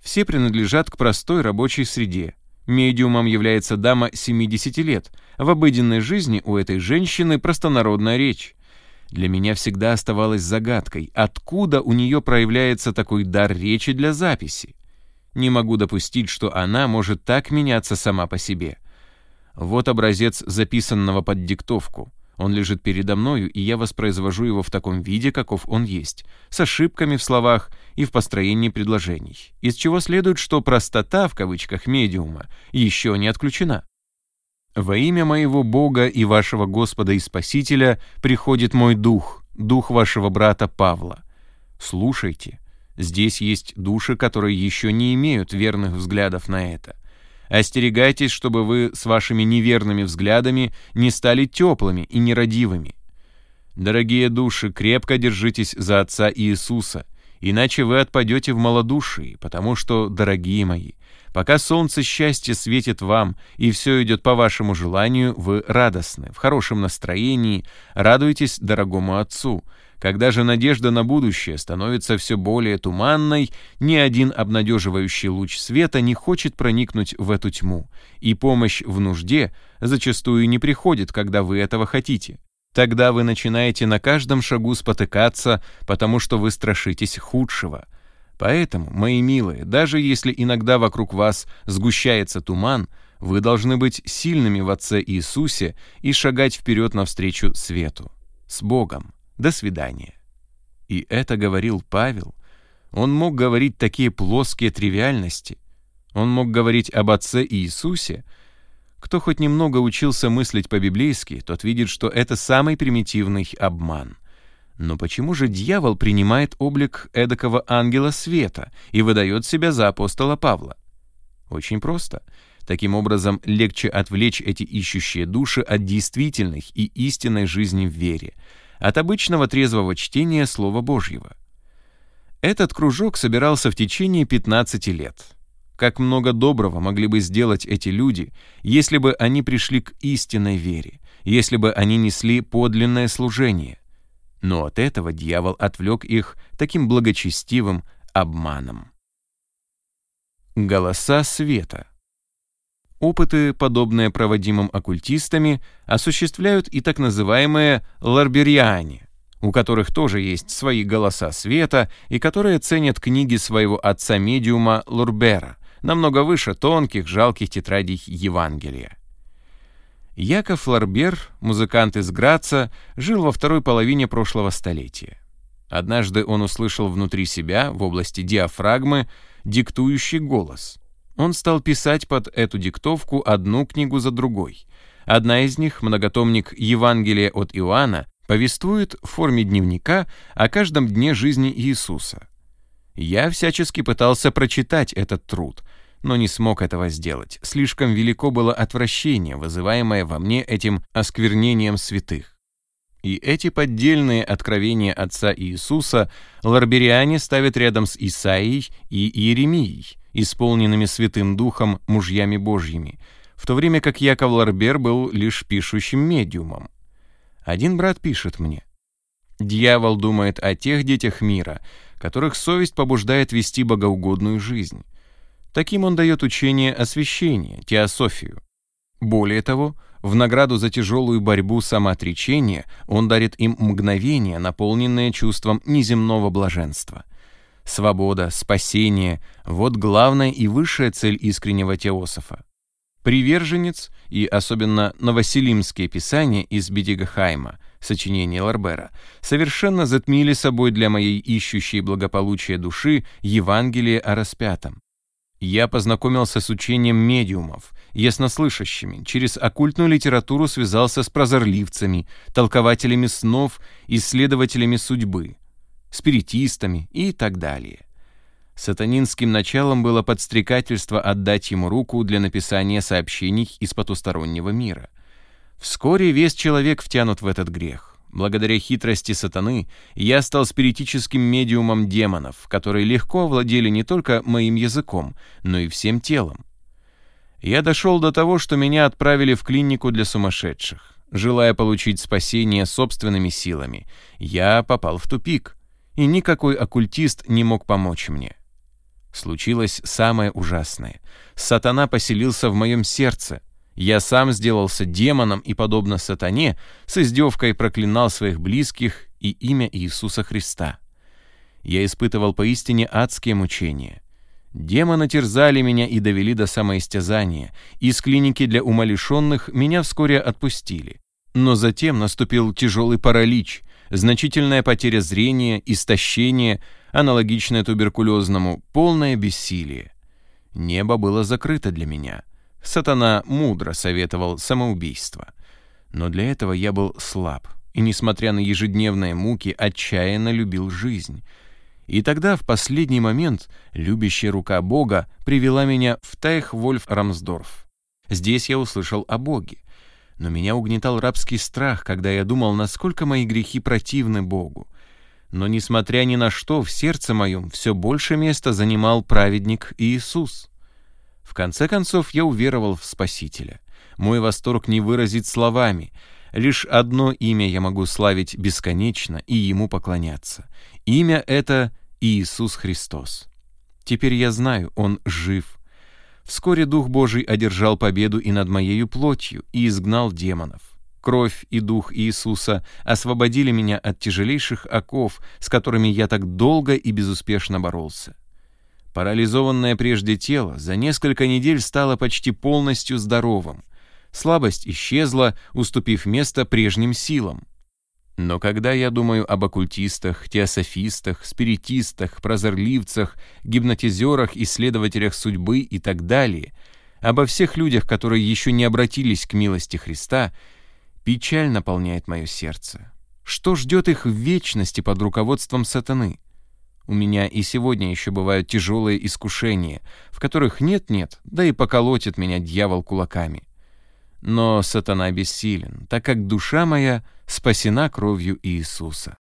Все принадлежат к простой рабочей среде, Медиумом является дама 70 лет. В обыденной жизни у этой женщины простонародная речь. Для меня всегда оставалось загадкой, откуда у нее проявляется такой дар речи для записи. Не могу допустить, что она может так меняться сама по себе. Вот образец записанного под диктовку. Он лежит передо мною, и я воспроизвожу его в таком виде, каков он есть, с ошибками в словах и в построении предложений, из чего следует, что «простота» в кавычках медиума еще не отключена. «Во имя моего Бога и вашего Господа и Спасителя приходит мой дух, дух вашего брата Павла. Слушайте, здесь есть души, которые еще не имеют верных взглядов на это». Остерегайтесь, чтобы вы с вашими неверными взглядами не стали теплыми и нерадивыми. Дорогие души, крепко держитесь за Отца Иисуса, иначе вы отпадете в малодушии, потому что, дорогие мои, пока солнце счастья светит вам и все идет по вашему желанию, вы радостны, в хорошем настроении, радуйтесь дорогому Отцу, когда же надежда на будущее становится все более туманной, ни один обнадеживающий луч света не хочет проникнуть в эту тьму, и помощь в нужде зачастую не приходит, когда вы этого хотите. Тогда вы начинаете на каждом шагу спотыкаться, потому что вы страшитесь худшего. Поэтому, мои милые, даже если иногда вокруг вас сгущается туман, вы должны быть сильными в Отце Иисусе и шагать вперед навстречу свету. С Богом. До свидания. И это говорил Павел. Он мог говорить такие плоские тривиальности. Он мог говорить об Отце Иисусе, кто хоть немного учился мыслить по-библейски, тот видит, что это самый примитивный обман. Но почему же дьявол принимает облик эдакого ангела света и выдает себя за апостола Павла? Очень просто. Таким образом, легче отвлечь эти ищущие души от действительной и истинной жизни в вере, от обычного трезвого чтения Слова Божьего. Этот кружок собирался в течение 15 лет. Как много доброго могли бы сделать эти люди, если бы они пришли к истинной вере, если бы они несли подлинное служение. Но от этого дьявол отвлек их таким благочестивым обманом. Голоса света Опыты, подобные проводимым оккультистами, осуществляют и так называемые ларбериане, у которых тоже есть свои голоса света и которые ценят книги своего отца-медиума Лурбера, намного выше тонких, жалких тетрадей Евангелия. Яков Ларбер, музыкант из Граца, жил во второй половине прошлого столетия. Однажды он услышал внутри себя, в области диафрагмы, диктующий голос. Он стал писать под эту диктовку одну книгу за другой. Одна из них, многотомник Евангелия от Иоанна, повествует в форме дневника о каждом дне жизни Иисуса. Я всячески пытался прочитать этот труд, но не смог этого сделать. Слишком велико было отвращение, вызываемое во мне этим осквернением святых. И эти поддельные откровения Отца Иисуса ларбериане ставят рядом с Исаией и Иеремией, исполненными Святым Духом мужьями Божьими, в то время как Яков Ларбер был лишь пишущим медиумом. Один брат пишет мне, «Дьявол думает о тех детях мира, которых совесть побуждает вести богоугодную жизнь. Таким он дает учение освящения, теософию. Более того, в награду за тяжелую борьбу самоотречения он дарит им мгновение, наполненное чувством неземного блаженства. Свобода, спасение — вот главная и высшая цель искреннего теософа. Приверженец и особенно новоселимские писания из Бедигахайма, сочинение Ларбера, совершенно затмили собой для моей ищущей благополучия души Евангелие о распятом. Я познакомился с учением медиумов, яснослышащими, через оккультную литературу связался с прозорливцами, толкователями снов, исследователями судьбы, спиритистами и так далее. Сатанинским началом было подстрекательство отдать ему руку для написания сообщений из потустороннего мира. Вскоре весь человек втянут в этот грех. Благодаря хитрости сатаны я стал спиритическим медиумом демонов, которые легко овладели не только моим языком, но и всем телом. Я дошел до того, что меня отправили в клинику для сумасшедших. Желая получить спасение собственными силами, я попал в тупик, и никакой оккультист не мог помочь мне. Случилось самое ужасное. Сатана поселился в моем сердце, я сам сделался демоном и, подобно сатане, с издевкой проклинал своих близких и имя Иисуса Христа. Я испытывал поистине адские мучения. Демоны терзали меня и довели до самоистязания. Из клиники для умалишенных меня вскоре отпустили. Но затем наступил тяжелый паралич, значительная потеря зрения, истощение, аналогичное туберкулезному, полное бессилие. Небо было закрыто для меня — Сатана мудро советовал самоубийство. Но для этого я был слаб, и, несмотря на ежедневные муки, отчаянно любил жизнь. И тогда, в последний момент, любящая рука Бога привела меня в Тайх-Вольф-Рамсдорф. Здесь я услышал о Боге. Но меня угнетал рабский страх, когда я думал, насколько мои грехи противны Богу. Но, несмотря ни на что, в сердце моем все больше места занимал праведник Иисус. В конце концов, я уверовал в Спасителя. Мой восторг не выразить словами. Лишь одно имя я могу славить бесконечно и Ему поклоняться. Имя это Иисус Христос. Теперь я знаю, Он жив. Вскоре Дух Божий одержал победу и над моею плотью, и изгнал демонов. кровь и дух Иисуса освободили меня от тяжелейших оков, с которыми я так долго и безуспешно боролся. Парализованное прежде тело за несколько недель стало почти полностью здоровым. Слабость исчезла, уступив место прежним силам. Но когда я думаю об оккультистах, теософистах, спиритистах, прозорливцах, гипнотизерах, исследователях судьбы и так далее, обо всех людях, которые еще не обратились к милости Христа, печаль наполняет мое сердце. Что ждет их в вечности под руководством сатаны? У меня и сегодня еще бывают тяжелые искушения, в которых нет-нет, да и поколотит меня дьявол кулаками. Но сатана бессилен, так как душа моя спасена кровью Иисуса.